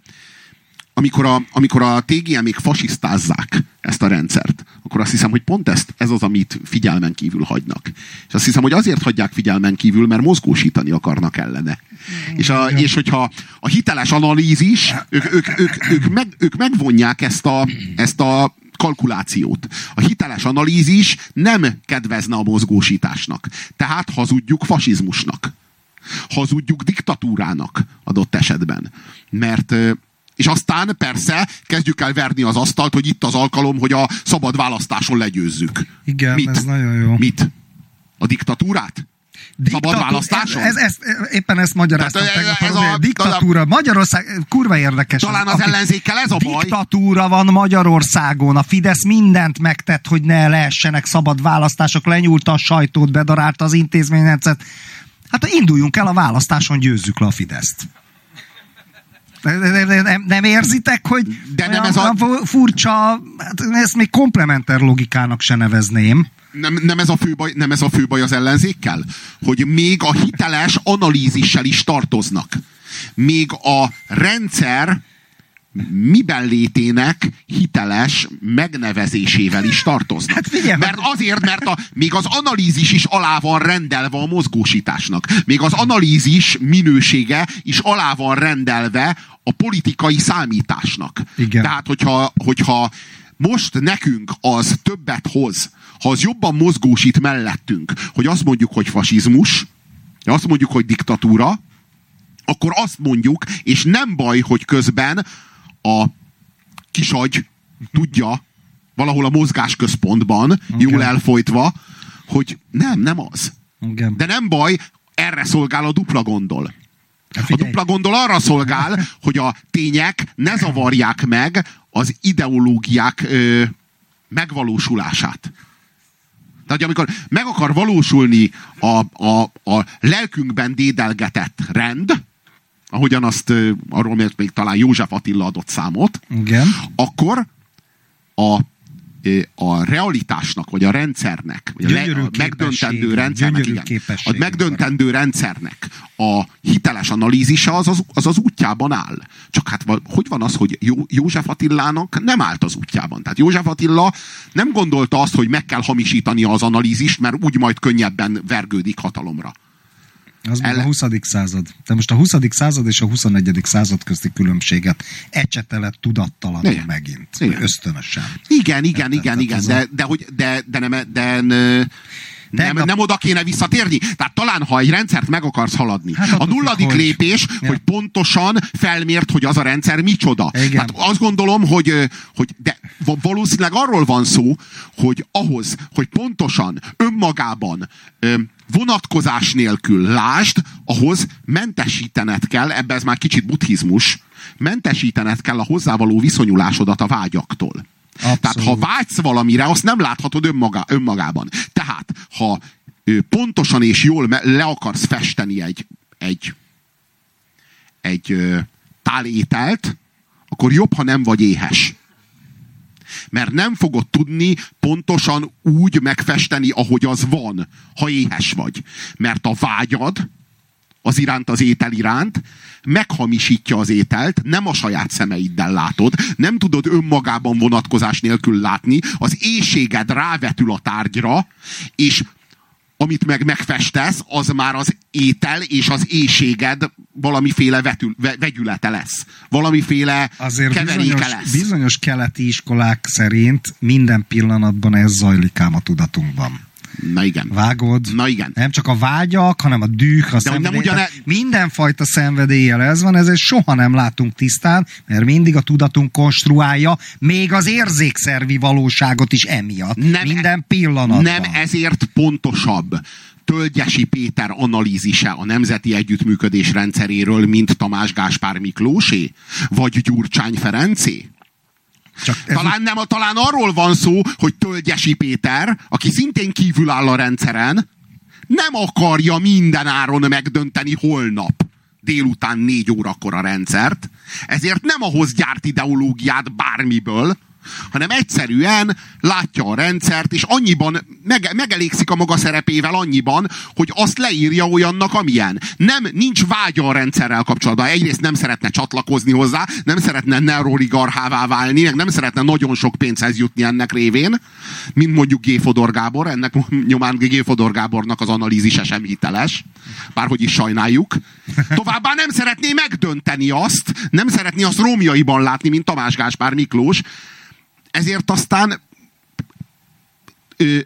S2: amikor a, amikor a TGM-ék fasisztázzák ezt a rendszert, akkor azt hiszem, hogy pont ezt, ez az, amit figyelmen kívül hagynak. És azt hiszem, hogy azért hagyják figyelmen kívül, mert mozgósítani akarnak ellene. És, a, és hogyha a hiteles analízis, ők, ők, ők, ők, meg, ők megvonják ezt a, ezt a kalkulációt. A hiteles analízis nem kedvezne a mozgósításnak. Tehát hazudjuk fasizmusnak hazudjuk diktatúrának adott esetben. Mert és aztán persze kezdjük el verni az asztalt, hogy itt az alkalom, hogy a szabad választáson legyőzzük.
S1: Igen,
S2: Mit?
S1: ez nagyon jó.
S2: Mit? A diktatúrát? Szabad
S1: Diktatú-
S2: választáson?
S1: Ez, ez, éppen ezt magyaráztam
S2: Tehát,
S1: tegnap.
S2: ez
S1: Ez
S2: a-
S1: a diktatúra. Magyarország, kurva érdekes.
S2: Talán az
S1: Aki-
S2: ellenzékkel ez a baj.
S1: Diktatúra van Magyarországon. A Fidesz mindent megtett, hogy ne lehessenek szabad választások, lenyúlta a sajtót, bedarálta az intézményrendszert. Hát induljunk el a választáson, győzzük le a Fideszt. Nem, nem érzitek, hogy
S2: De nem ez a-
S1: furcsa, hát ezt még komplementer logikának se nevezném.
S2: Nem, nem, ez a fő baj, nem ez a fő baj az ellenzékkel? Hogy még a hiteles analízissel is tartoznak. Még a rendszer miben létének hiteles megnevezésével is tartoznak.
S1: Hát figyelj,
S2: mert azért, mert a, még az analízis is alá van rendelve a mozgósításnak. Még az analízis minősége is alá van rendelve a politikai számításnak.
S1: Igen.
S2: Tehát, hogyha, hogyha most nekünk az többet hoz, ha az jobban mozgósít mellettünk, hogy azt mondjuk, hogy fasizmus, azt mondjuk, hogy diktatúra, akkor azt mondjuk, és nem baj, hogy közben a kisagy tudja valahol a mozgásközpontban, jól elfolytva, hogy nem, nem az.
S1: Igen.
S2: De nem baj, erre szolgál a dupla gondol.
S1: Hát
S2: A dupla gondol arra szolgál, hogy a tények ne zavarják meg az ideológiák ö, megvalósulását. Tehát, hogy amikor meg akar valósulni a, a, a lelkünkben dédelgetett rend, ahogyan azt arról még, még talán József Attila adott számot,
S1: Igen.
S2: akkor a, a realitásnak, vagy a rendszernek, vagy
S1: Gyönyörű
S2: a megdöntendő rendszernek, igen, a megdöntendő rendszernek a hiteles analízise az az, az az útjában áll. Csak hát hogy van az, hogy Jó, József Attilának nem állt az útjában. Tehát József Attila nem gondolta azt, hogy meg kell hamisítani az analízist, mert úgy majd könnyebben vergődik hatalomra.
S1: Az
S2: Ele-
S1: a 20. század. Te most a 20. század és a 21. század közti különbséget ecsetelet tudattalanul
S2: Igen.
S1: megint.
S2: Igen.
S1: Ösztönösen.
S2: Igen, igen,
S1: Érted?
S2: igen, igen, de,
S1: a-
S2: de, hogy, de, de, nem, de nem, nem,
S1: Tegnap-
S2: nem oda kéne visszatérni. Tehát talán, ha egy rendszert meg akarsz haladni,
S1: Hát
S2: a nulladik
S1: hogy-
S2: lépés,
S1: Ja.
S2: hogy pontosan felmért, hogy az a rendszer micsoda.
S1: Igen.
S2: Tehát azt gondolom, hogy, hogy de va- valószínűleg arról van szó, hogy ahhoz, hogy pontosan önmagában ö, vonatkozás nélkül lásd, ahhoz mentesítened kell, ebbe ez már kicsit buddhizmus, mentesítened kell a hozzávaló viszonyulásodat a vágyaktól.
S1: Abszolút.
S2: Tehát ha vágysz valamire, azt nem láthatod önmaga, önmagában. Tehát, ha ö, pontosan és jól le akarsz festeni egy, egy, egy ö, tál ételt, akkor jobb, ha nem vagy éhes. Mert nem fogod tudni pontosan úgy megfesteni, ahogy az van, ha éhes vagy. Mert a vágyad, az iránt, az étel iránt, meghamisítja az ételt, nem a saját szemeiddel látod, nem tudod önmagában vonatkozás nélkül látni, az éjséged rávetül a tárgyra, és amit meg megfestesz, az már az étel és az éjséged valamiféle vetül, ve, vegyülete lesz. Valamiféle
S1: Azért
S2: keveréke
S1: bizonyos,
S2: lesz.
S1: bizonyos keleti iskolák szerint minden pillanatban ez zajlik ám a tudatunkban.
S2: Na igen.
S1: Vágod?
S2: Na igen.
S1: Nem csak a vágyak, hanem a düh, a
S2: nem
S1: szenvedély.
S2: ugyane-
S1: Tehát Mindenfajta szenvedéllyel ez van, ezért soha nem látunk tisztán, mert mindig a tudatunk konstruálja, még az érzékszervi valóságot is emiatt.
S2: Nem-
S1: Minden pillanatban.
S2: Nem ezért pontosabb Tölgyesi Péter analízise a Nemzeti Együttműködés rendszeréről, mint Tamás Gáspár Miklósé? Vagy Gyurcsány Ferencé?
S1: Csak ez
S2: Talán, nem, talán arról van szó, hogy Tölgyesi Péter, aki szintén kívül áll a rendszeren, nem akarja minden áron megdönteni holnap délután négy órakor a rendszert, ezért nem ahhoz gyárt ideológiát bármiből, hanem egyszerűen látja a rendszert, és annyiban mege, megelégszik a maga szerepével annyiban, hogy azt leírja olyannak, amilyen. Nem, nincs vágya a rendszerrel kapcsolatban. Egyrészt nem szeretne csatlakozni hozzá, nem szeretne neuroligarchává válni, meg nem szeretne nagyon sok pénzhez jutni ennek révén, mint mondjuk G. Fodor Gábor, ennek nyomán G. Fodor Gábornak az analízise sem hiteles, bárhogy is sajnáljuk. Továbbá nem szeretné megdönteni azt, nem szeretné azt rómjaiban látni, mint Tamás Gáspár Miklós, ezért aztán ö,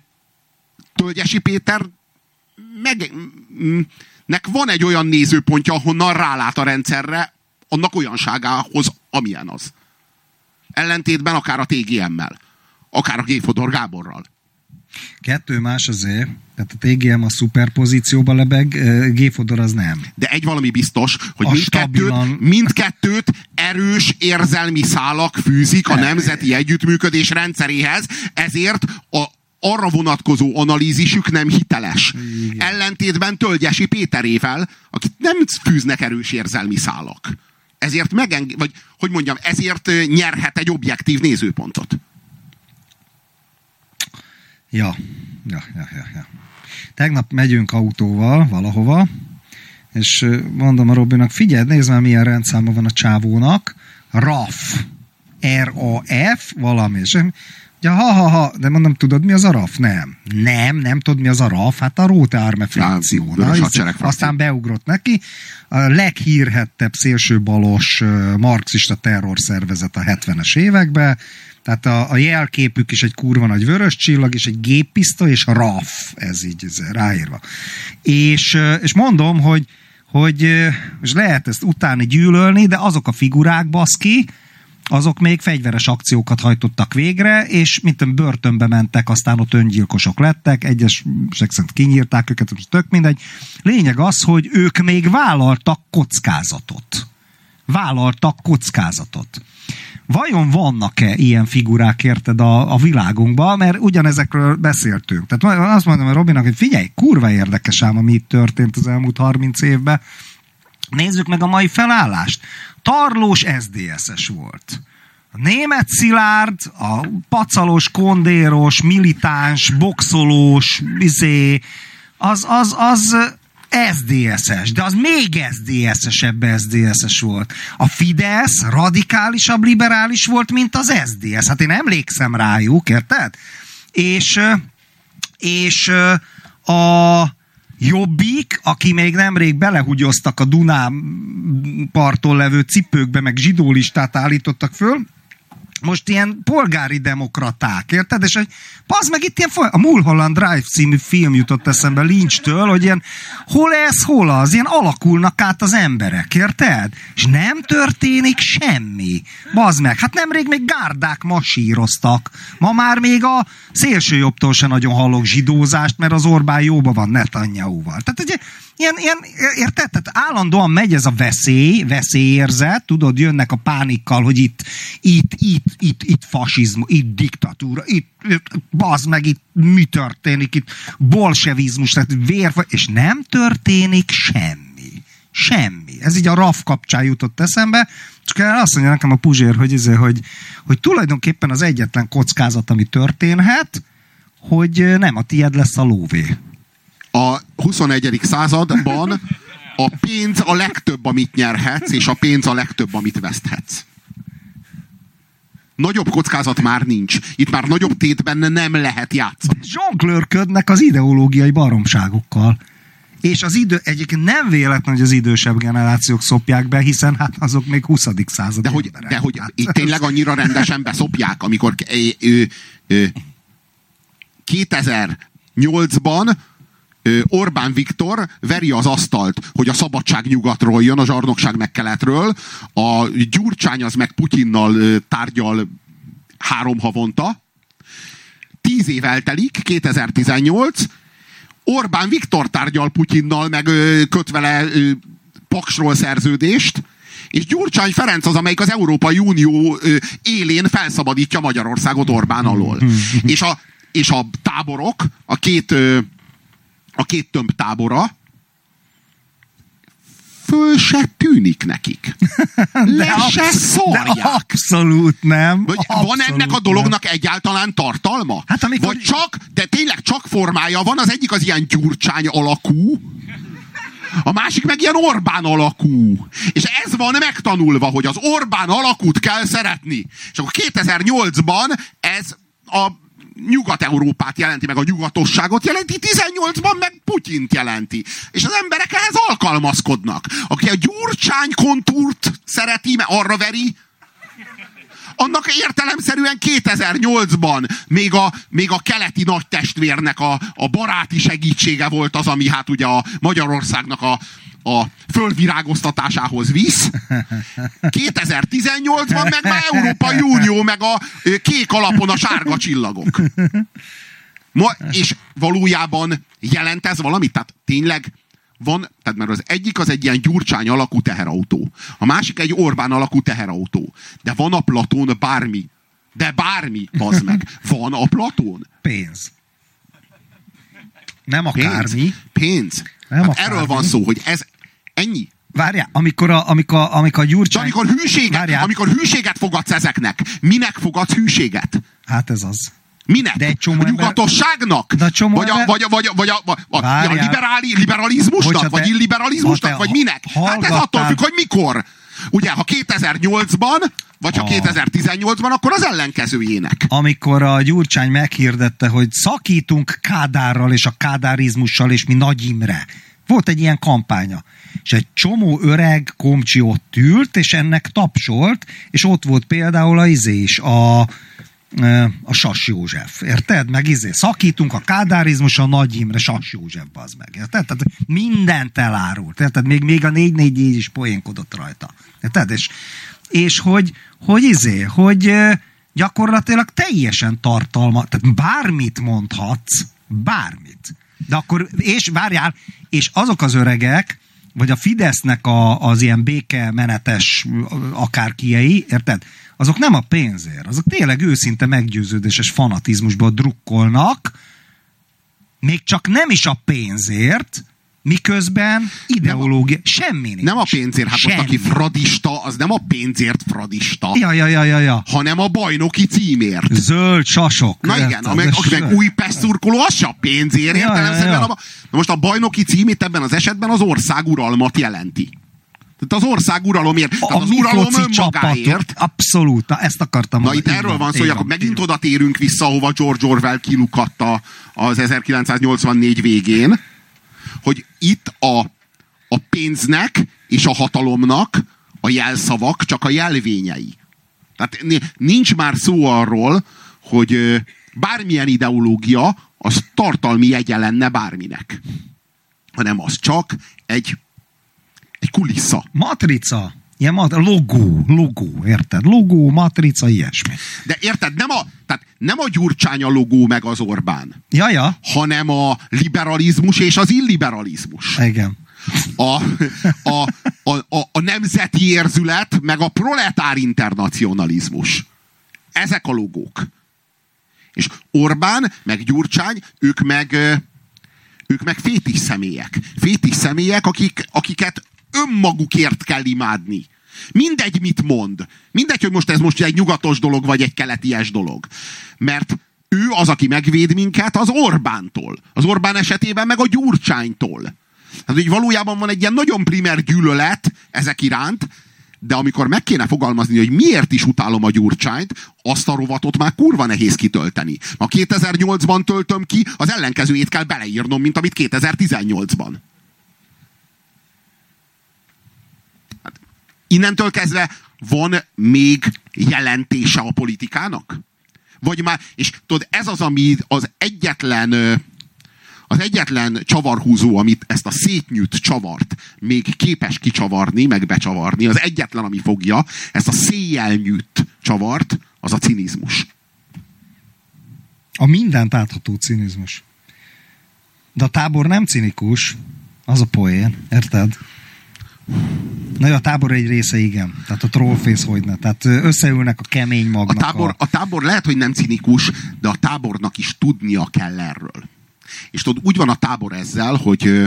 S2: Tölgyesi Péter meg, nek van egy olyan nézőpontja, ahonnan rálát a rendszerre, annak olyanságához, amilyen az. Ellentétben akár a TGM-mel, akár a G. Fodor Gáborral.
S1: Kettő más azért, tehát a TGM a szuperpozícióba lebeg, G-fodor az nem.
S2: De egy valami biztos, hogy
S1: A
S2: mindkettőt,
S1: stabilan-
S2: mindkettőt erős érzelmi szálak fűzik a nemzeti együttműködés rendszeréhez, ezért a, arra vonatkozó analízisük nem hiteles.
S1: Igen.
S2: Ellentétben Tölgyesi Péterével, akit nem fűznek erős érzelmi szálak. Ezért megeng- vagy hogy mondjam, ezért nyerhet egy objektív nézőpontot.
S1: Ja, ja, ja, ja, ja. Tegnap megyünk autóval valahova, és mondom a Robinak, figyelj, nézd már milyen rendszáma van a csávónak, RAF, R-A-F, valami, és Ja, ha, ha, ha, de mondom, tudod, mi az a RAF? Nem. Nem, nem tudod, mi az a RAF? Hát a Róte Arme frakció. Na, aztán beugrott neki. A leghírhettebb szélsőbalos marxista terrorszervezet a 70-es években. Tehát a, a jelképük is egy kurva nagy vörös csillag, és egy géppisztoly, és a RAF, ez így ez ráírva. És, és mondom, hogy, hogy és lehet ezt utáni gyűlölni, de azok a figurák, baszki, azok még fegyveres akciókat hajtottak végre, és mint börtönbe mentek, aztán ott öngyilkosok lettek, egyes szerint kinyírták őket, most tök mindegy. Lényeg az, hogy ők még vállaltak kockázatot. Vállaltak kockázatot. Vajon vannak-e ilyen figurák, érted, a, a világunkban, mert ugyanezekről beszéltünk. Tehát azt mondom a Robinak, hogy figyelj, kurva érdekes ám, ami itt történt az elmúlt 30 évben. Nézzük meg a mai felállást. Tarlós SZDSZ-es volt. A német Szilárd, a pacalos, kondéros, militáns, boxolós, izé, az, az, az SZDSZ-es, de az még SZDSZ-esebb SZDSZ-es volt. A Fidesz radikálisabb, liberális volt, mint az SZDSZ. Hát én emlékszem rájuk, érted? És, és a Jobbik, aki még nemrég belehugyoztak a Duná parton levő cipőkbe, meg zsidólistát állítottak föl, most ilyen polgári demokraták, érted? És hogy az meg itt ilyen, a Mulholland Drive című film jutott eszembe Lynch-től, hogy ilyen hol ez, hol az, ilyen alakulnak át az emberek, érted? És nem történik semmi. Bazd meg, hát nemrég még gárdák masíroztak. Ma már még a szélsőjobbtól se nagyon hallok zsidózást, mert az Orbán jóba van Netanyahu-val. Tehát ugye ilyen, ilyen, érted? Tehát állandóan megy ez a veszély, veszélyérzet, tudod, jönnek a pánikkal, hogy itt, itt, itt, itt, itt fasizmus, itt diktatúra, itt, itt bazd meg, itt mi történik, itt bolsevizmus, tehát vér, és nem történik semmi. Semmi. Ez így a RAF kapcsán jutott eszembe, csak azt mondja nekem a Puzsér, hogy, izé, hogy, hogy tulajdonképpen az egyetlen kockázat, ami történhet, hogy nem a tied lesz a lóvé
S2: a 21. században a pénz a legtöbb, amit nyerhetsz, és a pénz a legtöbb, amit veszthetsz. Nagyobb kockázat már nincs. Itt már nagyobb tétben nem lehet játszani.
S1: Zsonglőrködnek az ideológiai baromságokkal. És az idő, egyébként nem véletlen, hogy az idősebb generációk szopják be, hiszen hát azok még 20. század.
S2: De hogy, de hogy itt tényleg annyira rendesen beszopják, amikor 2008-ban Orbán Viktor veri az asztalt, hogy a szabadság nyugatról jön, a zsarnokság meg keletről, a Gyurcsány az meg Putyinnal tárgyal három havonta, tíz év eltelik, 2018, Orbán Viktor tárgyal Putyinnal, meg köt vele paksról szerződést, és Gyurcsány Ferenc az, amelyik az Európai Unió élén felszabadítja Magyarországot Orbán alól. és, a, és a táborok, a két a két tömb tábora, föl se tűnik nekik. Le
S1: absz-
S2: se szórják.
S1: De abszolút nem.
S2: Vagy
S1: abszolút
S2: van ennek a dolognak nem. egyáltalán tartalma?
S1: Hát amikor...
S2: Vagy csak, de tényleg csak formája van, az egyik az ilyen gyurcsány alakú, a másik meg ilyen Orbán alakú. És ez van megtanulva, hogy az Orbán alakút kell szeretni. És akkor 2008-ban ez a Nyugat-Európát jelenti, meg a nyugatosságot jelenti, 18-ban meg Putyint jelenti. És az emberek ehhez alkalmazkodnak. Aki a gyurcsány kontúrt szereti, mert arra veri, annak értelemszerűen 2008-ban még a, még a keleti nagy testvérnek a, a baráti segítsége volt az, ami hát ugye a Magyarországnak a, a földvirágoztatásához visz. 2018-ban meg már Európai Unió, meg a kék alapon a sárga csillagok. Ma, és valójában jelent ez valamit? Tehát tényleg van, tehát mert az egyik az egy ilyen gyurcsány alakú teherautó, a másik egy Orbán alakú teherautó, de van a Platón bármi, de bármi, az meg. Van a Platón?
S1: Pénz. Nem akármi.
S2: Pénz. Pénz. Nem hát erről van szó, hogy ez ennyi.
S1: Várjál, amikor a, amikor, amikor a gyurcsány...
S2: De amikor hűséget, Várjál. amikor hűséget fogadsz ezeknek, minek fogadsz hűséget?
S1: Hát ez az.
S2: Minek?
S1: De egy csomó
S2: a nyugatosságnak?
S1: De csomó
S2: vagy, a, vagy, a, vagy, a, vagy, a, a, a liberáli, liberalizmusnak? Bocsát, vagy illiberalizmusnak? Vagy minek? Hát ez attól függ, hogy mikor. Ugye, ha 2008-ban, vagy ha ah. 2018-ban, akkor az ellenkezőjének.
S1: Amikor a Gyurcsány meghirdette, hogy szakítunk Kádárral és a kádárizmussal, és mi Nagy Imre. Volt egy ilyen kampánya. És egy csomó öreg komcsi ott ült, és ennek tapsolt, és ott volt például a izé is, a, a Sas József, érted? Meg izé, szakítunk a kádárizmus, a Nagy Imre, Sas József, az meg, érted? Tehát mindent elárult, érted? Még, még a 4 is poénkodott rajta, érted? És, és hogy, hogy izé, hogy gyakorlatilag teljesen tartalma, tehát bármit mondhatsz, bármit. De akkor, és várjál, és azok az öregek, vagy a Fidesznek a, az ilyen békemenetes akárkiei, érted? Azok nem a pénzért, azok tényleg őszinte meggyőződéses fanatizmusban drukkolnak, még csak nem is a pénzért, miközben ideológia, semmi nincs.
S2: Nem a pénzért, hát semmi. most aki fradista, az nem a pénzzért fradista.
S1: Ja, ja, ja, ja, ja.
S2: Hanem a bajnoki címért.
S1: Zöld sasok.
S2: Na igen, amely, aki meg új szurkoló, az se a pénzért. Ja, ja, ja. A, most a bajnoki címét ebben az esetben az ország uralmat jelenti. Tehát az ország uralomért. A tehát az uralom önmagáért.
S1: Abszolút, na, ezt akartam
S2: Na itt erről van szó, hogy akkor megint oda térünk vissza, ahova George Orwell kilukatta az 1984 végén hogy itt a, a pénznek és a hatalomnak a jelszavak csak a jelvényei. Tehát nincs már szó arról, hogy bármilyen ideológia az tartalmi jegye lenne bárminek. Hanem az csak egy, egy kulissza.
S1: Matrica. Ilyen mat- logó, logó, érted? Logó, matrica, ilyesmi.
S2: De érted, nem a, tehát nem a Gyurcsány a logó meg az Orbán,
S1: Jaja,
S2: hanem a liberalizmus és az illiberalizmus.
S1: igen.
S2: A, a, a, a, a nemzeti érzület meg a proletár internacionalizmus. Ezek a logók. És Orbán, meg Gyurcsány, ők meg, ők meg fétis személyek. Fétis személyek, akik, akiket önmagukért kell imádni. Mindegy, mit mond. Mindegy, hogy most ez most egy nyugatos dolog, vagy egy keleties dolog. Mert ő az, aki megvéd minket az Orbántól. Az Orbán esetében meg a Gyurcsánytól. Tehát, hogy valójában van egy ilyen nagyon primer gyűlölet ezek iránt, de amikor meg kéne fogalmazni, hogy miért is utálom a Gyurcsányt, azt a rovatot már kurva nehéz kitölteni. Ha 2008-ban töltöm ki, az ellenkezőjét kell beleírnom, mint amit 2018-ban. Innentől kezdve van még jelentése a politikának? Vagy már, és tudod, ez az, ami az egyetlen az egyetlen csavarhúzó, amit ezt a szétnyűt csavart még képes kicsavarni, meg becsavarni, az egyetlen, ami fogja ezt a széjjel csavart, az a cinizmus.
S1: A mindent átható cinizmus. De a tábor nem cinikus, az a poén, érted? Na jó, a tábor egy része igen. Tehát a trollface hogyne. Tehát összeülnek a kemény
S2: A
S1: magnak.
S2: tábor, a tábor lehet, hogy nem cinikus, de a tábornak is tudnia kell erről. És tudod, úgy van a tábor ezzel, hogy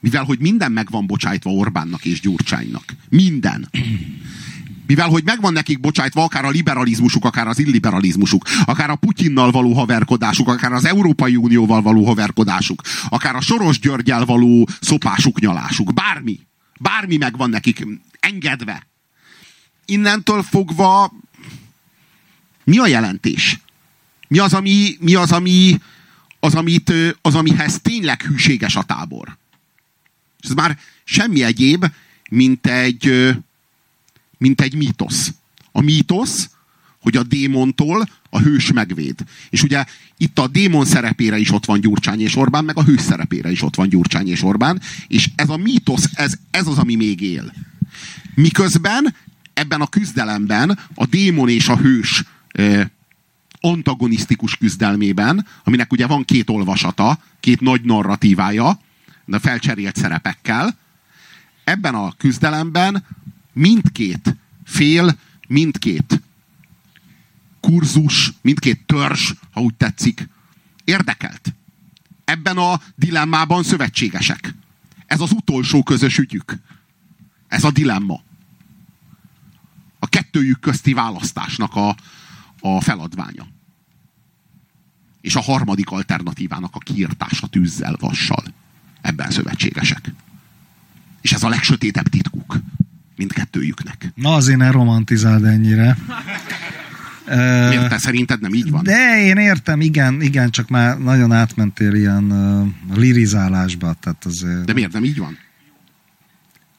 S2: mivel hogy minden meg van bocsájtva Orbánnak és Gyurcsánynak. Minden. Mivel, hogy megvan nekik bocsájtva akár a liberalizmusuk, akár az illiberalizmusuk, akár a Putyinnal való haverkodásuk, akár az Európai Unióval való haverkodásuk, akár a Soros Györgyel való szopásuk, nyalásuk, bármi. Bármi megvan nekik engedve. Innentől fogva mi a jelentés? Mi az, ami, mi az, ami, az, amit, az, amihez tényleg hűséges a tábor? És ez már semmi egyéb, mint egy, mint egy mítosz. A mítosz, hogy a démontól a hős megvéd. És ugye itt a démon szerepére is ott van Gyurcsány és Orbán, meg a hős szerepére is ott van Gyurcsány és Orbán, és ez a mítosz, ez, ez az, ami még él. Miközben ebben a küzdelemben a démon és a hős eh, antagonisztikus küzdelmében, aminek ugye van két olvasata, két nagy narratívája, de felcserélt szerepekkel, ebben a küzdelemben mindkét fél, mindkét kurzus, mindkét törzs, ha úgy tetszik, érdekelt. Ebben a dilemmában szövetségesek. Ez az utolsó közös ügyük. Ez a dilemma. A kettőjük közti választásnak a, a feladványa. És a harmadik alternatívának a kiirtása tűzzel, vassal. Ebben szövetségesek. És ez a legsötétebb titkuk mindkettőjüknek.
S1: Na azért ne romantizáld ennyire.
S2: Miért te szerinted nem így van?
S1: De én értem, igen, igen, csak már nagyon átmentél ilyen uh, lirizálásba. Tehát azért...
S2: De miért nem így van?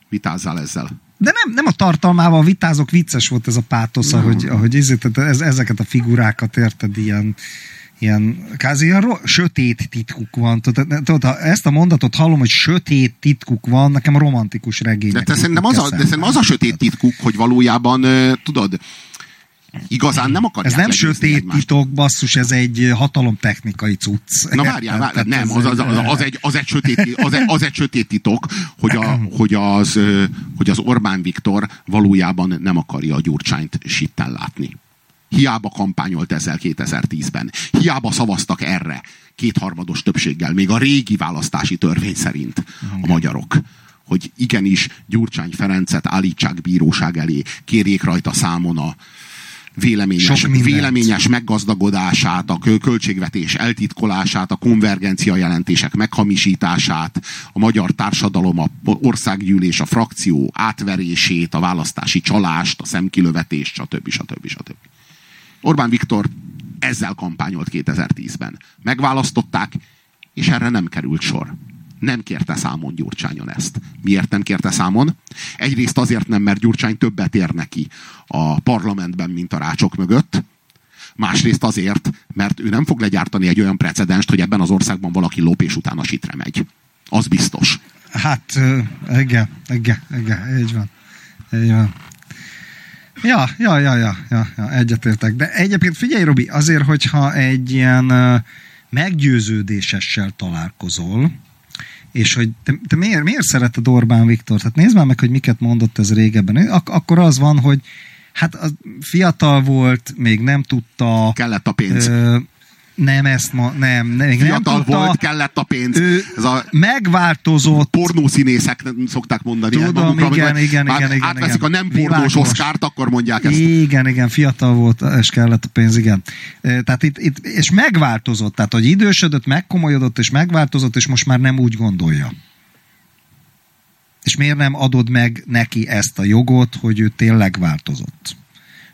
S2: Vitázzál ezzel.
S1: De nem, nem a tartalmával vitázok, vicces volt ez a pátosz, ahogy, ahogy ezért, ez, ezeket a figurákat érted, ilyen, ilyen kázi ilyen sötét titkuk van. Tudod, ha ezt a mondatot hallom, hogy sötét titkuk van, nekem a romantikus regények.
S2: De, te szerintem az, a, de szerintem az a sötét titkuk, hogy valójában, tudod, igazán nem akarják
S1: Ez nem sötét
S2: egymást.
S1: titok, basszus, ez egy hatalomtechnikai cucc.
S2: Na várjál, várjál nem, az, az, az, az, egy, az, egy sötét, az, egy, az egy sötét titok, hogy, a, hogy, az, ö, hogy az Orbán Viktor valójában nem akarja a Gyurcsányt sitten látni. Hiába kampányolt ezzel 2010-ben. Hiába szavaztak erre kétharmados többséggel, még a régi választási törvény szerint a magyarok hogy igenis Gyurcsány Ferencet állítsák bíróság elé, kérjék rajta számon a véleményes, véleményes meggazdagodását, a kö- költségvetés eltitkolását, a konvergencia jelentések meghamisítását, a magyar társadalom, a országgyűlés, a frakció átverését, a választási csalást, a szemkilövetést, stb. stb. stb. Orbán Viktor ezzel kampányolt 2010-ben. Megválasztották, és erre nem került sor. nem kérte számon Gyurcsányon ezt. Miért nem kérte számon? Egyrészt azért nem, mert Gyurcsány többet ér neki a parlamentben, mint a rácsok mögött. Másrészt azért, mert ő nem fog legyártani egy olyan precedenst, hogy ebben az országban valaki lop és utána sitre megy. Az biztos.
S1: Hát, igen, igen, igen, így van. Így van. Ja, ja, ja, ja, ja, ja egyetértek. De egyébként figyelj, Robi, azért, hogyha egy ilyen meggyőződésessel találkozol, és hogy te, te miért, miért szereted Orbán Viktor? Tehát nézd már meg, hogy miket mondott ez régebben. Ak- akkor az van, hogy hát az fiatal volt, még nem tudta...
S2: Kellett a pénz.
S1: Ö, nem ezt ma, nem, nem, még nem
S2: Fiatal
S1: tudta,
S2: volt, kellett a pénz.
S1: ő
S2: Ez a
S1: megváltozott,
S2: pornószínészek szokták mondani.
S1: Tudom,
S2: magukra,
S1: igen, igen, igen, igen,
S2: Átveszik
S1: igen.
S2: a nem pornós oszkárt, akkor mondják ezt.
S1: Igen, igen, fiatal volt, és kellett a pénz, igen. Tehát itt, itt, és megváltozott, tehát hogy idősödött, megkomolyodott, és megváltozott, és most már nem úgy gondolja. És miért nem adod meg neki ezt a jogot, hogy ő tényleg változott?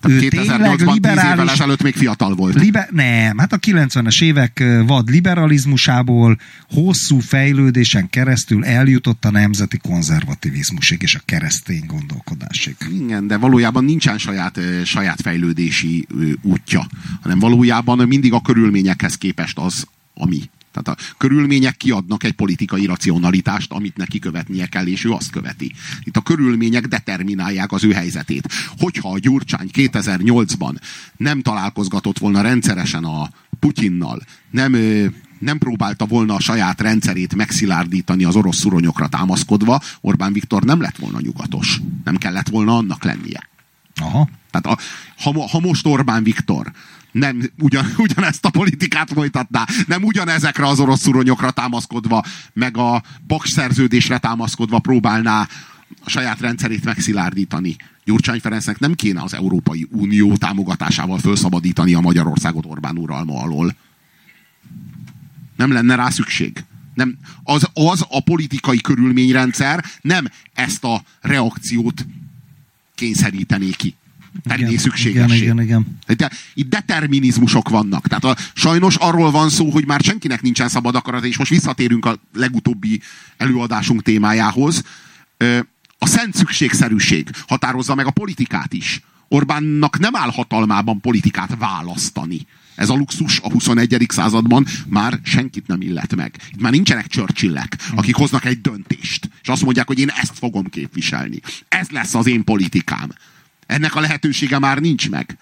S2: Tehát
S1: ő tényleg
S2: 2008-ban 10 évvel
S1: liberális,
S2: ezelőtt még fiatal volt.
S1: Liber, nem, hát a 90-es évek vad liberalizmusából hosszú fejlődésen keresztül eljutott a nemzeti konzervativizmusig és a keresztény gondolkodásig.
S2: Igen, de valójában nincsen saját, saját fejlődési útja, hanem valójában mindig a körülményekhez képest az, ami. Tehát a körülmények kiadnak egy politikai racionalitást, amit neki követnie kell, és ő azt követi. Itt a körülmények determinálják az ő helyzetét. Hogyha a Gyurcsány 2008-ban nem találkozgatott volna rendszeresen a Putyinnal, nem, nem próbálta volna a saját rendszerét megszilárdítani az orosz szuronyokra támaszkodva, Orbán Viktor nem lett volna nyugatos. Nem kellett volna annak lennie.
S1: Aha.
S2: Tehát a, ha, ha most Orbán Viktor nem ugyan, ugyanezt a politikát folytatná, nem ugyanezekre az orosz szuronyokra támaszkodva, meg a Baks szerződésre támaszkodva próbálná a saját rendszerét megszilárdítani. Gyurcsány Ferencnek nem kéne az Európai Unió támogatásával felszabadítani a Magyarországot Orbán uralma alól. Nem lenne rá szükség. Nem, az, az a politikai körülményrendszer nem ezt a reakciót kényszerítené ki. Tenné
S1: Igen,
S2: szükségessé.
S1: Igen, igen, igen.
S2: De itt determinizmusok vannak. Tehát a, sajnos arról van szó, hogy már senkinek nincsen szabad akarata, és most visszatérünk a legutóbbi előadásunk témájához. A szent szükségszerűség határozza meg a politikát is. Orbánnak nem áll hatalmában politikát választani. Ez a luxus a 21. században már senkit nem illet meg. Itt már nincsenek Churchillek, akik hoznak egy döntést, és azt mondják, hogy én ezt fogom képviselni. Ez lesz az én politikám. Ennek a lehetősége már nincs meg.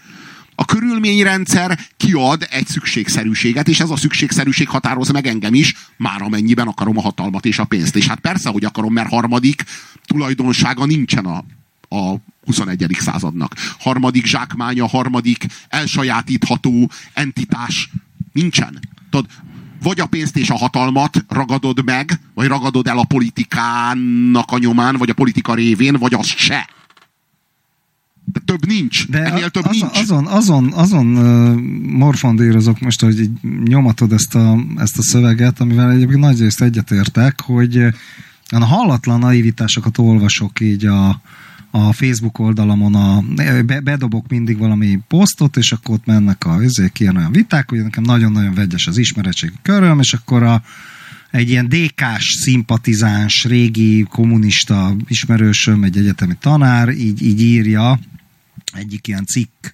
S2: A körülményrendszer kiad egy szükségszerűséget, és ez a szükségszerűség határoz meg engem is, már amennyiben akarom a hatalmat és a pénzt. És hát persze, hogy akarom, mert harmadik tulajdonsága nincsen a, a 21. századnak. Harmadik zsákmánya, harmadik elsajátítható entitás nincsen. Tudod, vagy a pénzt és a hatalmat ragadod meg, vagy ragadod el a politikának a nyomán, vagy a politika révén, vagy az se. De több nincs. De Ennél több
S1: az,
S2: nincs.
S1: Azon, azon, azon uh, morfondírozok most, hogy így nyomatod ezt a, ezt a szöveget, amivel egyébként nagy részt egyetértek, hogy a hallatlan naivitásokat olvasok így a, a Facebook oldalamon, a, be, bedobok mindig valami posztot, és akkor ott mennek a ezek ilyen olyan viták, hogy nekem nagyon-nagyon vegyes az ismeretségi köröm, és akkor a, egy ilyen DK-s szimpatizáns, régi kommunista ismerősöm, egy egyetemi tanár, így, így írja egyik ilyen cikk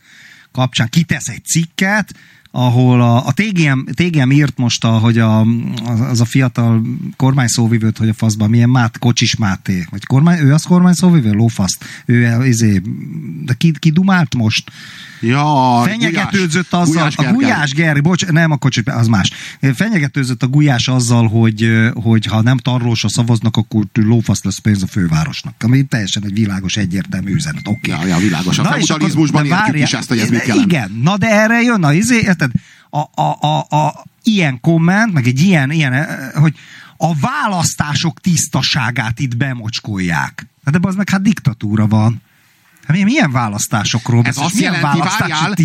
S1: kapcsán, kitesz egy cikket, ahol a, a TGM, TGM írt most, a, hogy a, az a fiatal kormányszóvivőt, hogy a faszban milyen Mát, Kocsis Máté, vagy kormány, ő az kormányszóvivő? Lófaszt. Ő izé, de ki, ki dumált most?
S2: Ja,
S1: Fenyegetőzött
S2: Gulyás,
S1: azzal,
S2: Gulyás
S1: a. Gulyás Gergely, bocs, nem a kocsi, az más. Fenyegetőzött a Gulyás azzal, hogy, hogy ha nem tarlósra szavaznak, akkor lófasz lesz pénz a fővárosnak. Ami teljesen egy világos, egyértelmű üzenet. Oké.
S2: Ja, ja, világos. A
S1: Na,
S2: feudalizmusban értjük is ezt, hogy ez mit jelent.
S1: Igen, na de erre jön a izé, érted? A, a, a, a, ilyen komment, meg egy ilyen, ilyen, hogy a választások tisztaságát itt bemocskolják. Hát de az meg hát diktatúra van. Hát milyen- választásokról
S2: Ez azt
S1: Milyen
S2: jelenti, várjál,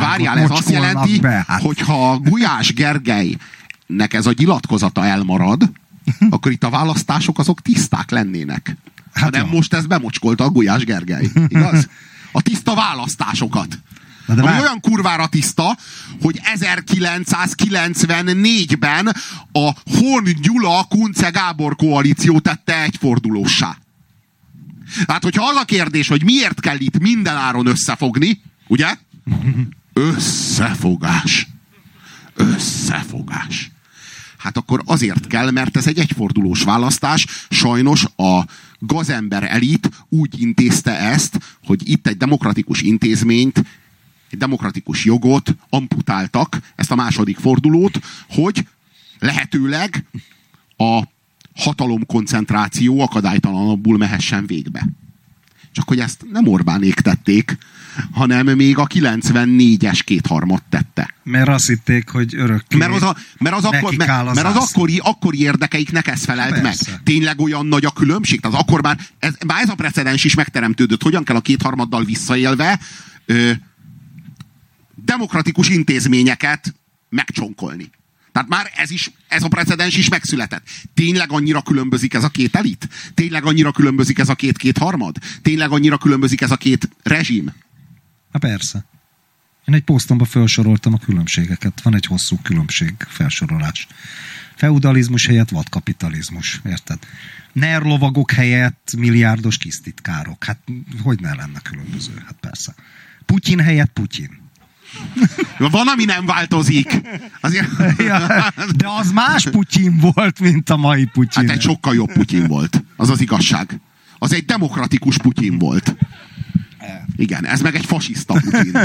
S2: várjál, ez azt jelenti,
S1: be? Hát,
S2: hogyha Gulyás Gergelynek ez a nyilatkozata elmarad, akkor itt a választások azok tiszták lennének. Hát
S1: jó.
S2: most ezt bemocskolta a Gulyás Gergely. Igaz? A tiszta választásokat.
S1: Na de
S2: ami olyan kurvára tiszta, hogy 1994-ben a Horn Gyula Kunce Gábor koalíció tette egyfordulósá. Hát, hogyha az a kérdés, hogy miért kell itt minden áron összefogni, ugye? Összefogás. Összefogás. Hát akkor azért kell, mert ez egy egyfordulós választás. Sajnos a gazember elit úgy intézte ezt, hogy itt egy demokratikus intézményt, egy demokratikus jogot amputáltak, ezt a második fordulót, hogy lehetőleg a hatalomkoncentráció akadálytalanabbul mehessen végbe. Csak hogy ezt nem Orbánék tették, hanem még a 94-es kétharmad tette.
S1: Mert azt hitték, hogy örökké.
S2: Mert az, a, mert az, akkor, mert,
S1: az
S2: mert az akkori, akkori érdekeiknek ez felelt meg.
S1: Persze.
S2: Tényleg olyan nagy a különbség? Tehát akkor már ez, már ez a precedens is megteremtődött. Hogyan kell a kétharmaddal visszaélve ö, demokratikus intézményeket megcsonkolni. Tehát már ez is, ez a precedens is megszületett. Tényleg annyira különbözik ez a két elit? Tényleg annyira különbözik ez a két kétharmad? Tényleg annyira különbözik ez a két rezsim?
S1: Na persze. Én egy posztomban felsoroltam a különbségeket. Van egy hosszú különbség felsorolás. Feudalizmus helyett vadkapitalizmus, érted? Nerlovagok helyett milliárdos kisztitkárok. Hát hogy ne lenne különböző? Hát persze. Putyin helyett Putyin.
S2: Van, ami nem változik. Azért...
S1: Ja, de az más Putyin volt, mint a mai Putyin.
S2: Hát egy sokkal jobb Putyin volt. Az az igazság. Az egy demokratikus Putyin volt. Igen, ez meg egy fasiszta Putyin.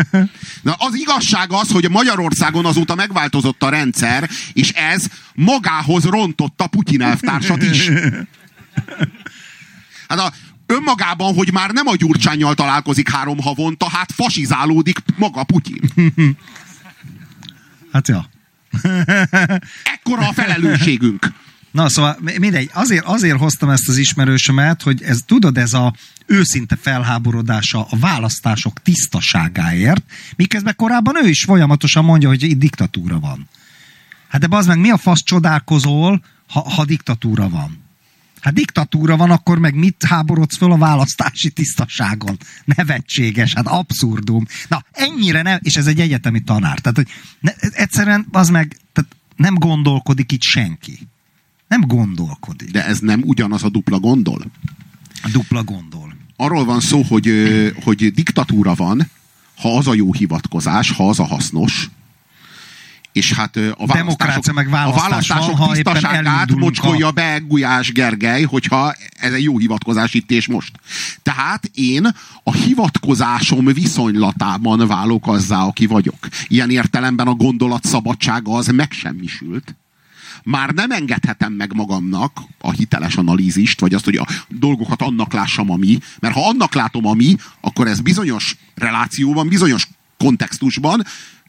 S2: Na, az igazság az, hogy Magyarországon azóta megváltozott a rendszer, és ez magához rontotta Putyin elvtársat is. Hát a, önmagában, hogy már nem a Gyurcsányjal találkozik három havonta, hát fasizálódik maga Putyin.
S1: Hát ja.
S2: Ekkora a felelősségünk.
S1: Na, szóval mi- mindegy, azért, azért hoztam ezt az ismerősömet, hogy ez, tudod, ez a őszinte felháborodása a választások tisztaságáért, miközben korábban ő is folyamatosan mondja, hogy itt diktatúra van. Hát de az meg mi a fasz csodálkozol, ha, ha diktatúra van? Hát diktatúra van, akkor meg mit háborodsz föl a választási tisztaságon? Nevetséges, hát abszurdum. Na, ennyire nem, és ez egy egyetemi tanár. Tehát, hogy ne, egyszerűen az meg, tehát nem gondolkodik itt senki. Nem gondolkodik.
S2: De ez nem ugyanaz a dupla gondol.
S1: Dupla gondol.
S2: arról van szó, hogy, hogy diktatúra van, ha az a jó hivatkozás, ha az a hasznos, és hát a választások,
S1: Demokrácia meg választás
S2: a választások
S1: van,
S2: tisztaságát mocskolja
S1: a-
S2: be Gulyás Gergely, hogyha ez egy jó hivatkozás itt és most. Tehát én a hivatkozásom viszonylatában válok azzá, aki vagyok. Ilyen értelemben a gondolat szabadsága az megsemmisült már nem engedhetem meg magamnak a hiteles analízist, vagy azt, hogy a dolgokat annak lássam, ami, mert ha annak látom, ami, akkor ez bizonyos relációban, bizonyos kontextusban,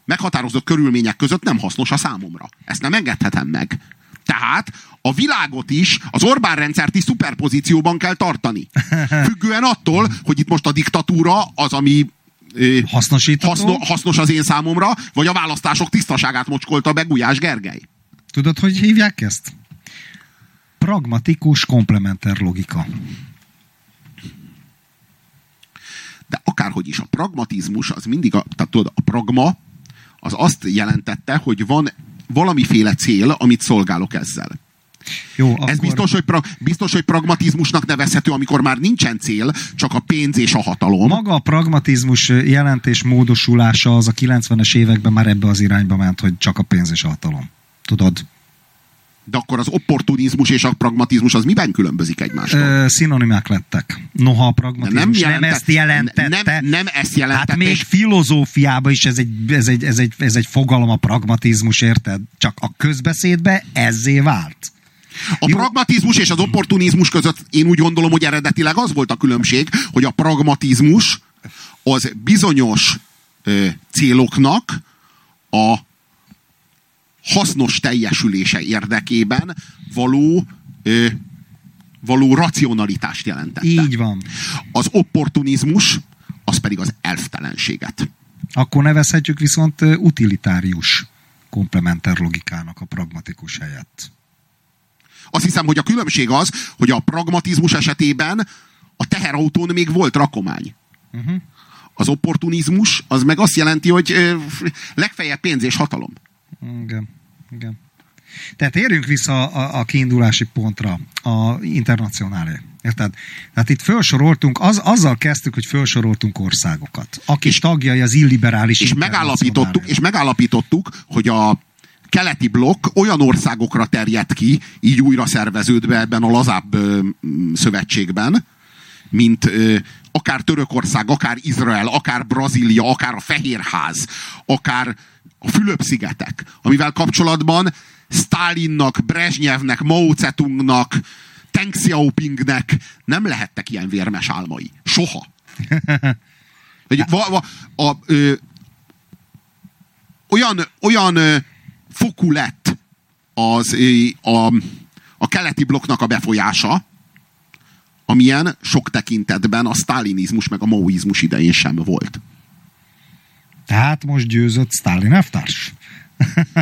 S2: meghatározott körülmények között nem hasznos a számomra. Ezt nem engedhetem meg. Tehát a világot is, az Orbán rendszert is szuperpozícióban kell tartani. Függően attól, hogy itt most a diktatúra az, ami
S1: Hasznosítható?
S2: haszno, hasznos az én számomra, vagy a választások tisztaságát mocskolta be Gulyás Gergely.
S1: Tudod, hogy hívják ezt? Pragmatikus komplementer logika.
S2: De akárhogy is, a pragmatizmus az mindig, a, tehát tudod, a pragma az azt jelentette, hogy van valamiféle cél, amit szolgálok ezzel.
S1: Jó,
S2: Ez
S1: akkor...
S2: biztos hogy, pra, biztos, hogy pragmatizmusnak nevezhető, amikor már nincsen cél, csak a pénz és a hatalom.
S1: Maga a pragmatizmus jelentés módosulása az a 90-es években már ebbe az irányba ment, hogy csak a pénz és a hatalom. Tudod?
S2: De akkor az opportunizmus és a pragmatizmus az miben különbözik egymástól?
S1: Ö, szinonimák lettek. Noha a pragmatizmus nem, nem ezt jelentette.
S2: Nem, nem ezt jelentette.
S1: Hát még filozófiában is ez egy, ez, egy, ez, egy, ez egy fogalom a pragmatizmus, érted? Csak a közbeszédbe ezzé vált.
S2: A
S1: Jó.
S2: pragmatizmus és az opportunizmus között én úgy gondolom, hogy eredetileg az volt a különbség, hogy a pragmatizmus az bizonyos ö, céloknak a hasznos teljesülése érdekében való, ö, való racionalitást jelentette.
S1: Így van.
S2: Az opportunizmus az pedig az elftelenséget.
S1: Akkor nevezhetjük viszont utilitárius komplementer logikának a pragmatikus helyett.
S2: Azt hiszem, hogy a különbség az, hogy a pragmatizmus esetében a teherautón még volt rakomány.
S1: Uh-huh.
S2: Az opportunizmus, az meg azt jelenti, hogy legfeljebb pénz és hatalom.
S1: Igen, igen. Tehát érjünk vissza a, a kiindulási pontra, a internacionálé. Érted? Tehát itt felsoroltunk, az, azzal kezdtük, hogy felsoroltunk országokat, akik tagjai az illiberális
S2: És megállapítottuk, és megállapítottuk, hogy a keleti blokk olyan országokra terjed ki, így újra szerveződve ebben a lazább ö, szövetségben, mint ö, akár Törökország, akár Izrael, akár Brazília, akár a Fehérház, akár a Fülöp-szigetek, amivel kapcsolatban Stalinnak, Brezsnyevnek, Mao Zedongnak, Deng Xiaopingnek nem lehettek ilyen vérmes álmai. Soha. Hogy va, va, a, ö, olyan, olyan ö, fokú lett az, ö, a, a keleti blokknak a befolyása, amilyen sok tekintetben a sztálinizmus meg a maoizmus idején sem volt.
S1: Tehát most győzött Stalin elvtárs.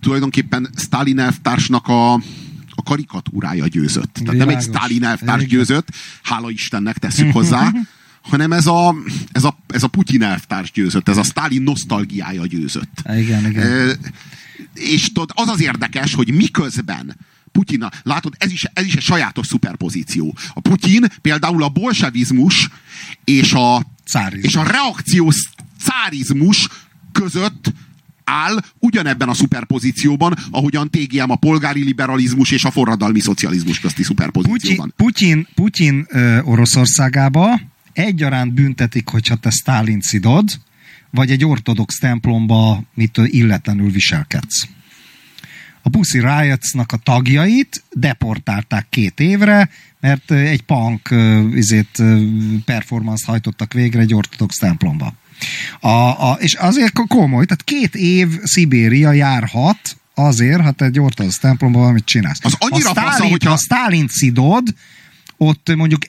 S2: Tulajdonképpen Stalin elvtársnak a, a karikatúrája győzött. Tehát nem egy
S1: Világos.
S2: Stalin elvtárs
S1: Igen.
S2: győzött, hála Istennek tesszük hozzá, hanem ez a, ez a, ez a Putyin elvtárs győzött, ez a Stalin nosztalgiája győzött.
S1: Igen, igen.
S2: Ö, és tudod, az az érdekes, hogy miközben Putyin, látod, ez is, ez is egy sajátos szuperpozíció. A Putyin például a bolsevizmus és a,
S1: Cárizmus.
S2: és a reakciós cárizmus között áll ugyanebben a szuperpozícióban, ahogyan TGM a polgári liberalizmus és a forradalmi szocializmus közti
S1: Putyin,
S2: szuperpozícióban.
S1: Putyin, Putyin ö, Oroszországába egyaránt büntetik, hogyha te Stalin szidod, vagy egy ortodox templomba mitől illetlenül viselkedsz. A Pussy Riotsnak a tagjait deportálták két évre, mert egy punk izét, performance hajtottak végre egy ortodox templomba. A, a, és azért komoly, tehát két év Szibéria járhat azért, ha te egy ortodox templomban valamit csinálsz.
S2: Az annyira
S1: a
S2: fasza,
S1: Stalin,
S2: hogyha-
S1: ha Stalin szidod, ott mondjuk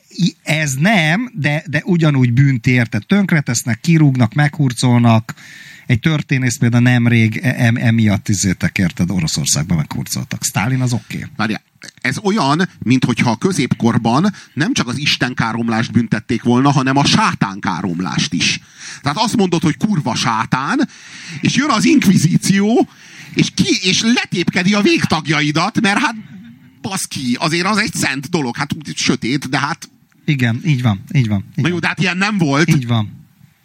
S1: ez nem, de, de ugyanúgy bűnt érted. Tönkretesznek, kirúgnak, meghurcolnak. Egy történész például nemrég e- em, emiatt izétek érted, Oroszországban meghurcoltak. Stalin az oké. Okay.
S2: Várjál, ez olyan, mintha a középkorban nem csak az Isten káromlást büntették volna, hanem a sátán káromlást is. Tehát azt mondod, hogy kurva sátán, és jön az inkvizíció, és, ki, és letépkedi a végtagjaidat, mert hát baszki, azért az egy szent dolog, hát sötét, de hát
S1: Igen, így van, így van. Így
S2: na jó, de hát ilyen nem volt,
S1: Így van.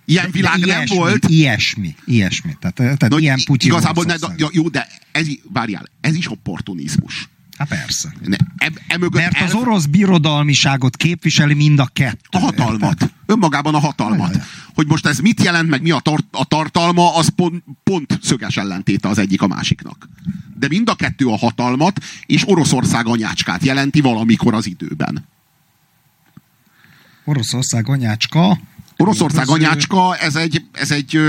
S2: Ilyen világ
S1: De
S2: nem
S1: ilyesmi,
S2: volt.
S1: Ilyesmi, ilyesmi. Tehát, tehát
S2: No,
S1: ilyen Putyin
S2: igazából ne, ja, jó, de ez, várjál, ez is opportunizmus.
S1: Hát persze.
S2: Ne, e, e
S1: Mert az orosz birodalmiságot képviseli mind a kettő.
S2: A hatalmat. Önmagában a hatalmat.
S1: Ajaj.
S2: Hogy most ez mit jelent, meg mi a, tar- a tartalma, az pont, pont szöges ellentéte az egyik a másiknak. De mind a kettő a hatalmat, és Oroszország anyácskát jelenti valamikor az időben.
S1: Oroszország anyácska.
S2: Oroszország anyácska, ez egy, ez egy,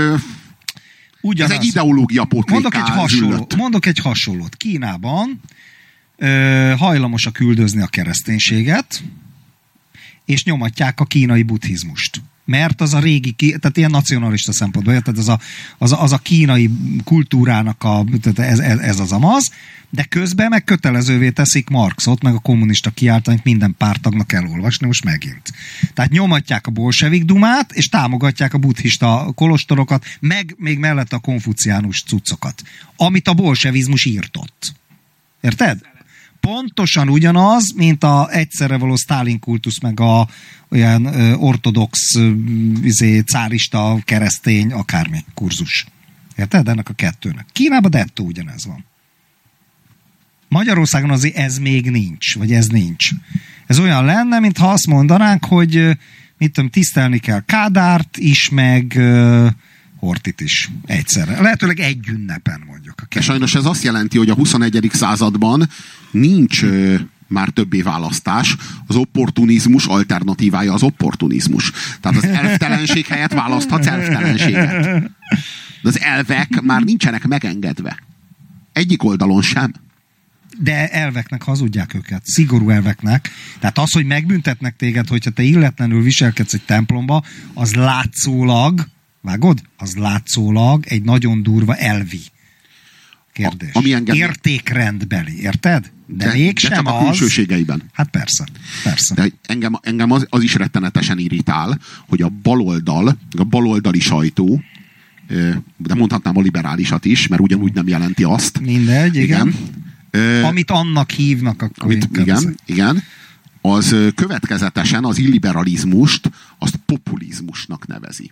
S2: ez egy ideológia
S1: Mondok egy, hasonló, mondok egy hasonlót. Kínában ö, hajlamosak üldözni a kereszténységet, és nyomatják a kínai buddhizmust. Mert az a régi, tehát ilyen nacionalista szempontból, érted? Az a, az a, az a kínai kultúrának a, tehát ez, ez, ez az amaz, de közben meg kötelezővé teszik Marxot, meg a kommunista kiáltanyt minden pártagnak elolvasni, most megint. Tehát nyomatják a bolsevik dumát, és támogatják a buddhista kolostorokat, meg még mellett a konfuciánus cuccokat, amit a bolsevizmus írtott. Érted? Pontosan ugyanaz, mint a egyszerre való Stalin kultusz, meg a olyan ö, ortodox, ö, izé, cárista, keresztény, akármi kurzus. Érted? Ennek a kettőnek. Kínában dettó ugyanez van. Magyarországon azért ez még nincs, vagy ez nincs. Ez olyan lenne, mintha azt mondanánk, hogy mit tudom, tisztelni kell Kádárt is, meg Hortit is egyszerre. Lehetőleg egy ünnepen mondjuk.
S2: De sajnos ez azt jelenti, hogy a 21. században nincs ö, már többé választás. Az opportunizmus alternatívája az opportunizmus. Tehát az elvtelenség helyett választhatsz elvtelenséget. De az elvek már nincsenek megengedve. Egyik oldalon sem.
S1: de elveknek hazudják őket, szigorú elveknek. Tehát az, hogy megbüntetnek téged, hogyha te illetlenül viselkedsz egy templomba, az látszólag, vágod? Az látszólag egy nagyon durva elvi kérdés.
S2: A- ami engem-
S1: Értékrendbeli, érted? De,
S2: de
S1: mégsem
S2: csak a
S1: az.
S2: külsőségeiben.
S1: Hát persze, persze.
S2: De engem, engem az, az is rettenetesen irritál, hogy a baloldal, a baloldali sajtó, de mondhatnám a liberálisat is, mert ugyanúgy nem jelenti azt.
S1: Mindegy, igen.
S2: Ö,
S1: Amit annak hívnak, akkor
S2: amit, igen,
S1: ezek.
S2: igen, az következetesen az illiberalizmust azt populizmusnak nevezi.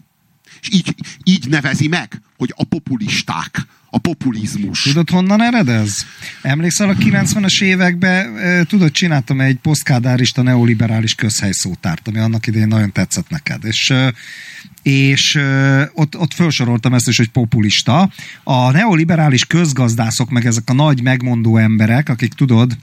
S2: És így, így nevezi meg, hogy a populisták, a populizmus.
S1: Tudod, honnan ered ez? Emlékszel a 90-es években, tudod, csináltam egy posztkádárista neoliberális közhelyszótárt, ami annak idején nagyon tetszett neked. És és ott, ott felsoroltam ezt is, hogy populista. A neoliberális közgazdászok, meg ezek a nagy megmondó emberek, akik tudod,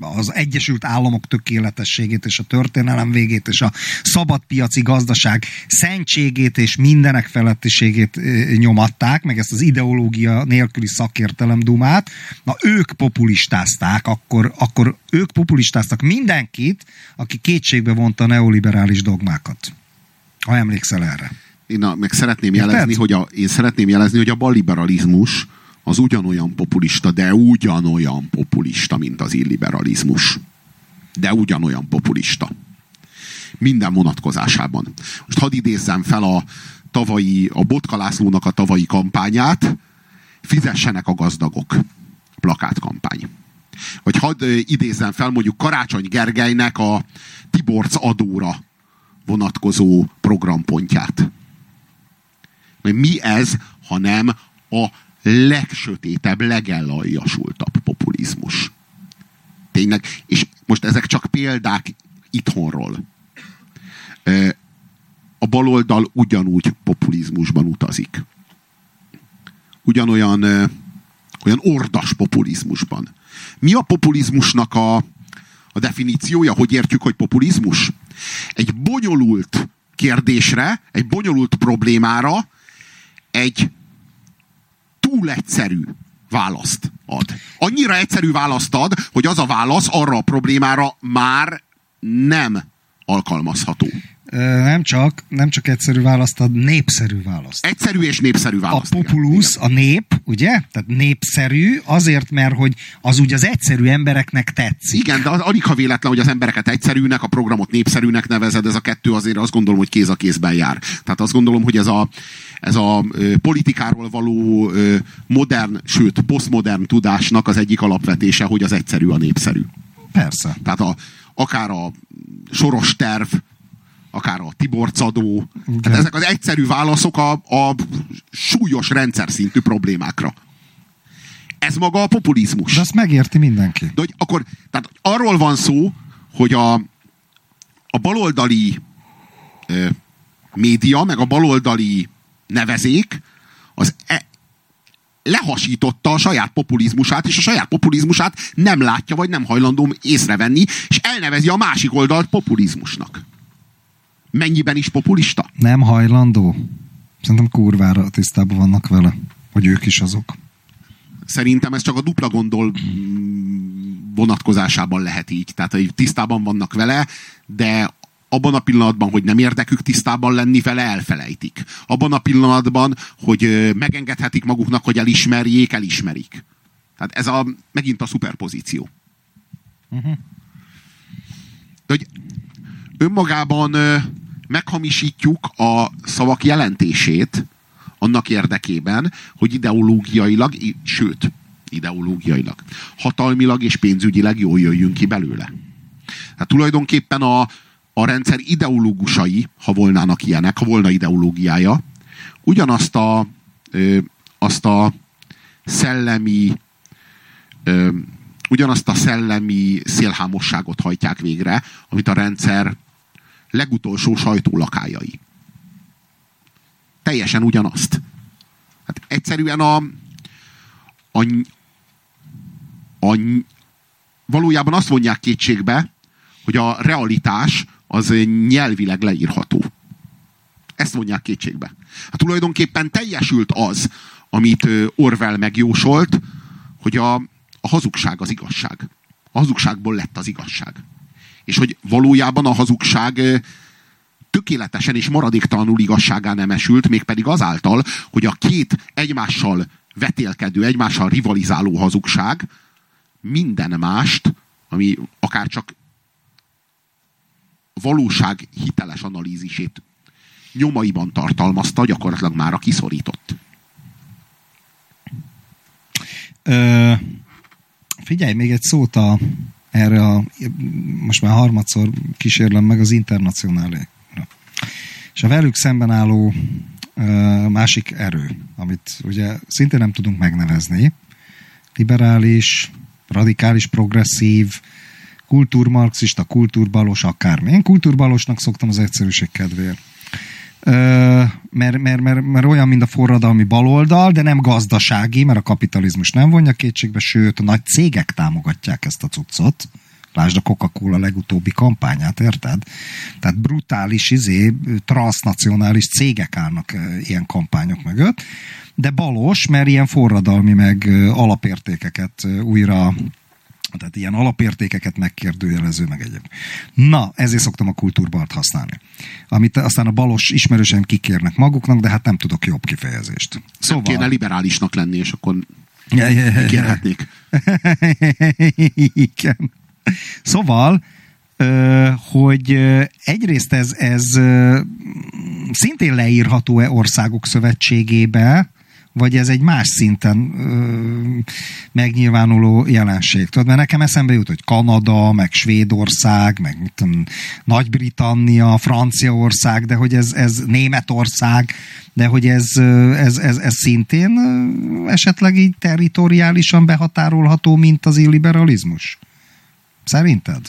S1: az Egyesült Államok tökéletességét és a történelem végét és a szabadpiaci gazdaság szentségét és mindenek felettiségét nyomatták, meg ezt az ideológia nélküli szakértelem dumát, na ők populistázták, akkor, akkor ők populistáztak mindenkit, aki kétségbe vonta a neoliberális dogmákat. Ha emlékszel erre.
S2: Én a, meg szeretném
S1: Érted?
S2: jelezni, hogy a, én szeretném jelezni, hogy a balliberalizmus az ugyanolyan populista, de ugyanolyan populista, mint az illiberalizmus. De ugyanolyan populista. Minden vonatkozásában. Most hadd idézzem fel a tavalyi, a Botka Lászlónak a tavalyi kampányát, fizessenek a gazdagok. Plakátkampány. Vagy hadd idézzem fel mondjuk Karácsony Gergelynek a Tiborc adóra vonatkozó programpontját. Mert mi ez, hanem a legsötétebb, legellajasultabb populizmus. Tényleg, és most ezek csak példák itthonról. A baloldal ugyanúgy populizmusban utazik. Ugyanolyan olyan ordas populizmusban. Mi a populizmusnak a, a definíciója? Hogy értjük, hogy populizmus? Egy bonyolult kérdésre, egy bonyolult problémára egy túl egyszerű választ ad. Annyira egyszerű választ ad, hogy az a válasz arra a problémára már nem alkalmazható.
S1: Nem csak, nem csak egyszerű választ ad, népszerű választ.
S2: Egyszerű és népszerű
S1: a
S2: választ. igen.
S1: populusz, a nép, ugye? Tehát népszerű, azért, mert hogy az úgy az egyszerű embereknek tetszik.
S2: Igen, de alig ha véletlen, hogy az embereket egyszerűnek, a programot népszerűnek nevezed, ez a kettő azért azt gondolom, hogy kéz a kézben jár. Tehát azt gondolom, hogy ez a, ez a politikáról való modern, sőt, posztmodern tudásnak az egyik alapvetése, hogy az egyszerű a népszerű.
S1: Persze.
S2: Tehát a, akár a soros terv, akár a Tiborcadó, tehát ezek az egyszerű válaszok a, a súlyos rendszer szintű problémákra. Ez maga a populizmus.
S1: De azt megérti mindenki.
S2: De hogy akkor, tehát arról van szó, hogy a, a baloldali ö, média, meg a baloldali nevezék, az e, lehasította a saját populizmusát, és a saját populizmusát nem látja, vagy nem hajlandó észrevenni, és elnevezi a másik oldalt populizmusnak. Mennyiben is populista?
S1: Nem hajlandó. Szerintem kurvára tisztában vannak vele, hogy ők is azok.
S2: Szerintem ez csak a dupla gondol mm, vonatkozásában lehet így. Tehát, hogy tisztában vannak vele, de abban a pillanatban, hogy nem érdekük tisztában lenni vele, elfelejtik. Abban a pillanatban, hogy megengedhetik maguknak, hogy elismerjék, elismerik. Tehát ez a, megint a szuperpozíció. De hogy önmagában meghamisítjuk a szavak jelentését annak érdekében, hogy ideológiailag, sőt, ideológiailag, hatalmilag és pénzügyileg jól jöjjünk ki belőle. Hát tulajdonképpen a, a rendszer ideológusai, ha volnának ilyenek, ha volna ideológiája, ugyanazt a, ö, azt a szellemi ö, ugyanazt a szellemi szélhámosságot hajtják végre, amit a rendszer legutolsó sajtólakájai. Teljesen ugyanazt. Hát egyszerűen a, a, a valójában azt vonják kétségbe, hogy a realitás az nyelvileg leírható. Ezt vonják kétségbe. Hát tulajdonképpen teljesült az, amit Orwell megjósolt, hogy a, a hazugság az igazság. A hazugságból lett az igazság. És hogy valójában a hazugság tökéletesen és maradéktalanul igazságá nem esült, mégpedig azáltal, hogy a két egymással vetélkedő, egymással rivalizáló hazugság minden mást, ami akár csak valóság hiteles analízisét nyomaiban tartalmazta, gyakorlatilag már a kiszorított.
S1: Ö, figyelj, még egy szót a, erre a, most már harmadszor kísérlem meg az internacionálé. És a velük szemben álló másik erő, amit ugye szintén nem tudunk megnevezni, liberális, radikális, progresszív, kultúrmarxista, kultúrbalos, akármi. Én kultúrbalosnak szoktam az egyszerűség kedvéért. Mert, mert, mert, mert olyan, mint a forradalmi baloldal, de nem gazdasági, mert a kapitalizmus nem vonja kétségbe, sőt, a nagy cégek támogatják ezt a cuccot. Lásd a Coca-Cola legutóbbi kampányát, érted? Tehát brutális, izé, transnacionális cégek állnak ilyen kampányok mögött, de balos, mert ilyen forradalmi meg alapértékeket újra tehát ilyen alapértékeket megkérdőjelező, meg egyéb. Na, ezért szoktam a kultúrbalt használni. Amit aztán a balos ismerősen kikérnek maguknak, de hát nem tudok jobb kifejezést.
S2: Szóval...
S1: Szóval...
S2: Kéne liberálisnak lenni, és akkor kérhetnék.
S1: Igen. Szóval, hogy egyrészt ez, ez szintén leírható-e országok szövetségébe, vagy ez egy más szinten ö, megnyilvánuló jelenség. Tudod, mert nekem eszembe jut, hogy Kanada, meg Svédország, meg mit Nagy-Britannia, Franciaország, de hogy ez, ez Németország, de hogy ez, ez, ez, ez szintén esetleg így territoriálisan behatárolható, mint az illiberalizmus. Szerinted?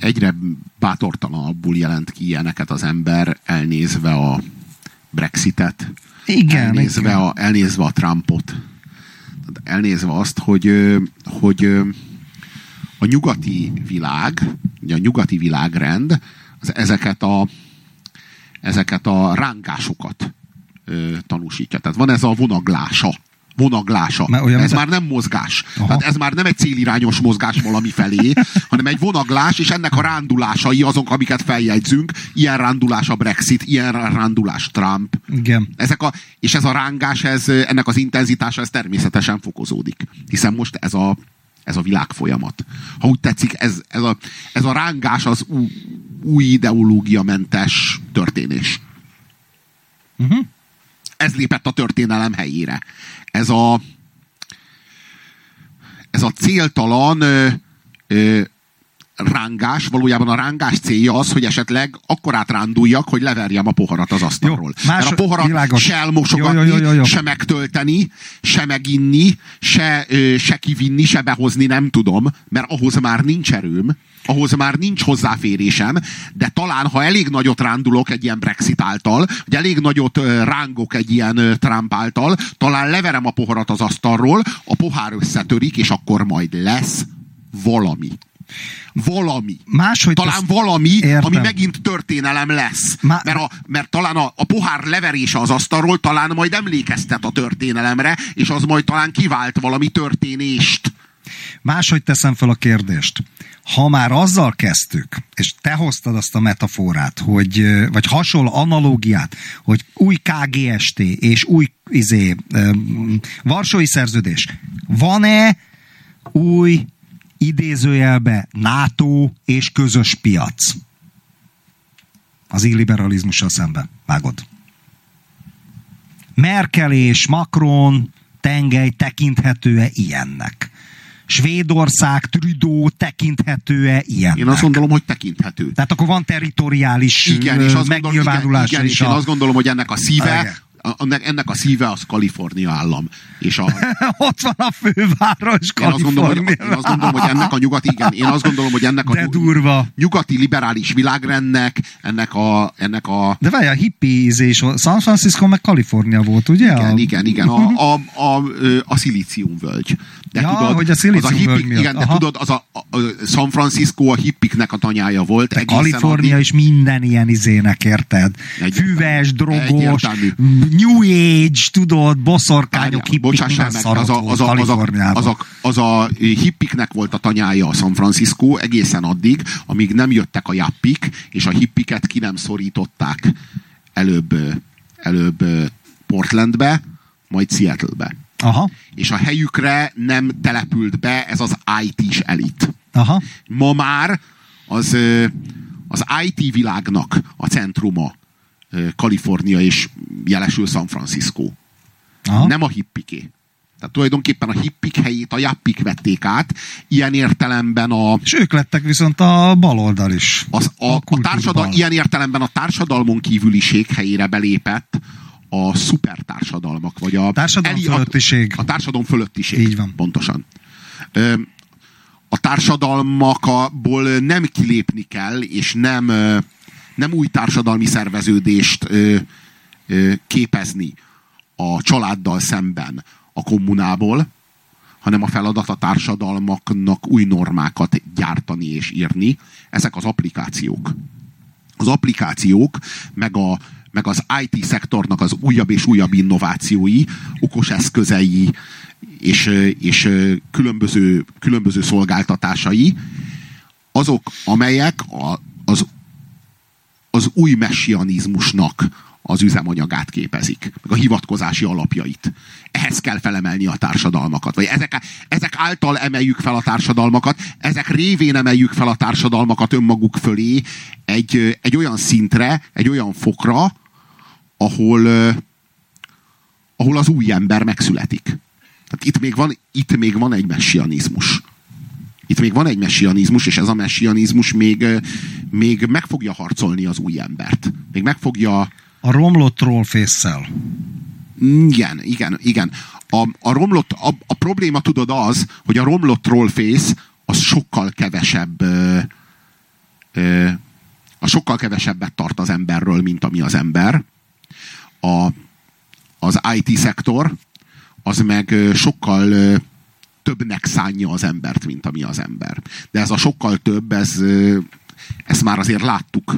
S2: Egyre bátortalanabbul jelent ki ilyeneket az ember, elnézve a Brexitet,
S1: Igen,
S2: elnézve,
S1: igen.
S2: a, elnézve a Trumpot, elnézve azt, hogy, hogy a nyugati világ, ugye a nyugati világrend az ezeket a, ezeket a rángásokat tanúsítja. Tehát van ez a vonaglása. Vonaglása.
S1: Olyan,
S2: ez már nem mozgás.
S1: Aha.
S2: Tehát ez már nem egy célirányos mozgás valami felé, hanem egy vonaglás, és ennek a rándulásai azok, amiket feljegyzünk. Ilyen rándulás a Brexit, ilyen rándulás Trump.
S1: Igen.
S2: Ezek a, és ez a rángás, ez, ennek az intenzitása, ez természetesen fokozódik. Hiszen most ez a, ez a világ folyamat. Ha úgy tetszik, ez, ez, a, ez a rángás az új, új ideológiamentes történés.
S1: Uh-huh.
S2: Ez lépett a történelem helyére. Ez a, ez a céltalan ö, ö, rángás, valójában a rángás célja az, hogy esetleg akkor átránduljak, hogy leverjem a poharat az asztalról.
S1: Jó, más-
S2: Mert a poharat
S1: világos.
S2: se elmosogatni,
S1: Jó, jó, jó, jó, jó.
S2: se megtölteni, se meginni, se, ö, se kivinni, se behozni nem tudom, mert ahhoz már nincs erőm, ahhoz már nincs hozzáférésem, de talán, ha elég nagyot rándulok egy ilyen Brexit által, vagy elég nagyot rángok egy ilyen Trump által, talán leverem a poharat az asztalról, a pohár összetörik, és akkor majd lesz valami. Valami.
S1: Máshogy
S2: Talán
S1: tesz-
S2: valami,
S1: Értem.
S2: ami megint történelem lesz.
S1: Má-
S2: mert, a, mert talán a, a pohár leverése az asztalról talán majd emlékeztet a történelemre, és az majd talán kivált valami történést.
S1: Máshogy teszem fel a kérdést. Ha már azzal kezdtük, és te hoztad azt a metaforát, hogy, vagy hasonló analógiát, hogy új KGST és új izé, öm, Varsói szerződés, van-e új idézőjelbe NATO és közös piac? Az illiberalizmussal szemben. Vágod. Merkel és Macron tengely tekinthető-e ilyennek? Svédország, Trudeau tekinthető-e ilyennek?
S2: Én azt gondolom, hogy tekinthető.
S1: Tehát akkor van territoriális
S2: Igen, és azt gondolom, igen,
S1: megnyilvánulása
S2: igen,
S1: is
S2: és én
S1: a...
S2: azt gondolom, hogy ennek a
S1: Igen.
S2: szíve, a, ennek- ennek a szíve az Kalifornia állam. És a,
S1: Ott van a főváros,
S2: én, azt gondolom, hogy,
S1: Kalifornia.
S2: én azt gondolom, hogy ennek a nyugati, igen, én azt gondolom, hogy ennek a
S1: durva.
S2: nyugati liberális világrendnek, ennek a, ennek a
S1: De várj, a hippie ízé is volt. San Francisco meg Kalifornia volt, ugye?
S2: Igen,
S1: a...
S2: igen, igen, a, a, a, ö, a szilíciumvölgy. De
S1: Ja,
S2: tudod,
S1: hogy a
S2: az
S1: szilíciumvölgy
S2: hippik,
S1: miatt,
S2: igen, de
S1: aha.
S2: tudod, az a, a, a San Francisco a hippiknek a tanyája volt.
S1: De Kalifornia
S2: addig-
S1: is minden ilyen izének, érted?
S2: Egyértelmű.
S1: Füves, drogos. New Age, tudod, boszorkányok, hippik,
S2: bocsássál
S1: minden
S2: meg, az a, az, a, az, a, az, a, az a hippiknek volt a tanyája a San Francisco egészen addig, amíg nem jöttek a jappik, és a hippiket ki nem szorították előbb, előbb Portlandbe, majd Seattlebe.
S1: Aha,
S2: és a helyükre nem települt be ez az IT-s elit.
S1: Aha.
S2: Ma már az, az IT világnak a centruma Kalifornia és jelesül San Francisco.
S1: aha.
S2: Nem a hippiké. Tehát tulajdonképpen a hippik helyét a jappik vették át. Ilyen értelemben a,
S1: És ők lettek viszont a baloldal is.
S2: az, a, a,
S1: kultúrbal.
S2: társadal, ilyen értelemben a társadalmon kívüliség helyére belépett a szupertársadalmak, vagy a...
S1: Társadalom
S2: a-
S1: fölöttiség.
S2: A, társadalom fölöttiség.
S1: Így van.
S2: Pontosan. Ö, a társadalmakból nem kilépni kell, és nem, nem új társadalmi szerveződést képezni a családdal szemben a kommunából, hanem a feladat a társadalmaknak új normákat gyártani és írni. Ezek az applikációk. Az applikációk, meg, a, meg az IT szektornak az újabb és újabb innovációi, okos eszközei és, és különböző, különböző szolgáltatásai, azok, amelyek a, az, az új messianizmusnak az üzemanyagát képezik, meg a hivatkozási alapjait. Ehhez kell felemelni a társadalmakat, vagy ezek, ezek által emeljük fel a társadalmakat, ezek révén emeljük fel a társadalmakat önmaguk fölé egy, egy olyan szintre, egy olyan fokra, ahol, ahol az új ember megszületik. Tehát itt még van, itt még van egy messianizmus. Itt még van egy messianizmus, és ez a messianizmus még, még meg fogja harcolni az új embert. Még meg fogja,
S1: A romlott trollfésszel.
S2: igen, igen, igen. A, a, romlott, a, a probléma tudod az, hogy a romlott trollface az sokkal kevesebb ö, ö, a sokkal kevesebbet tart az emberről, mint ami az ember. A, az IT szektor az meg sokkal többnek szánja az embert, mint ami az ember. De ez a sokkal több, ez, ö, ezt már azért láttuk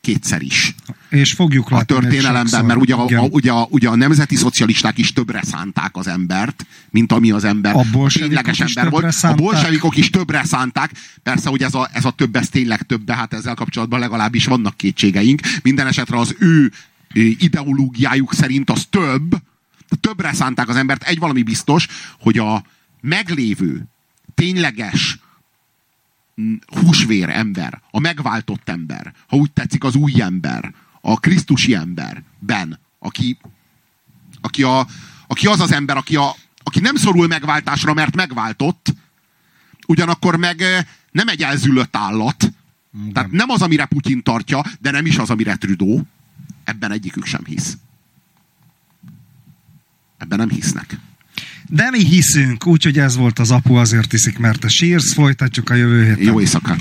S2: kétszer is
S1: És fogjuk
S2: a
S1: látni még
S2: történelemben, mert ugye a,
S1: Igen.
S2: a, ugye, a, ugye a nemzeti szocialisták is többre szánták az embert, mint ami az ember
S1: A
S2: tényleges ember volt.
S1: többre
S2: A
S1: szánták.
S2: bolsevikok is többre szánták. Persze, hogy ez a, ez a több, ez tényleg több, de hát ezzel kapcsolatban legalábbis vannak kétségeink. Minden esetre az ő ideológiájuk szerint az több, többre szánták az embert. Egy valami biztos, hogy a meglévő, tényleges mm, húsvér ember, a megváltott ember, ha úgy tetszik, az új ember, a Krisztusi emberben, aki, aki, a, aki az az ember, aki, a, aki nem szorul megváltásra, mert megváltott, ugyanakkor meg eh, nem egy elzülött állat, tehát nem az, amire Putyin tartja, de nem is az, amire Trudeau. Ebben egyikük sem hisz. Ebben nem hisznek.
S1: De mi hiszünk, úgyhogy ez volt az apu azért iszik, mert te sírsz, folytatjuk a jövő héten.
S2: Jó éjszakát!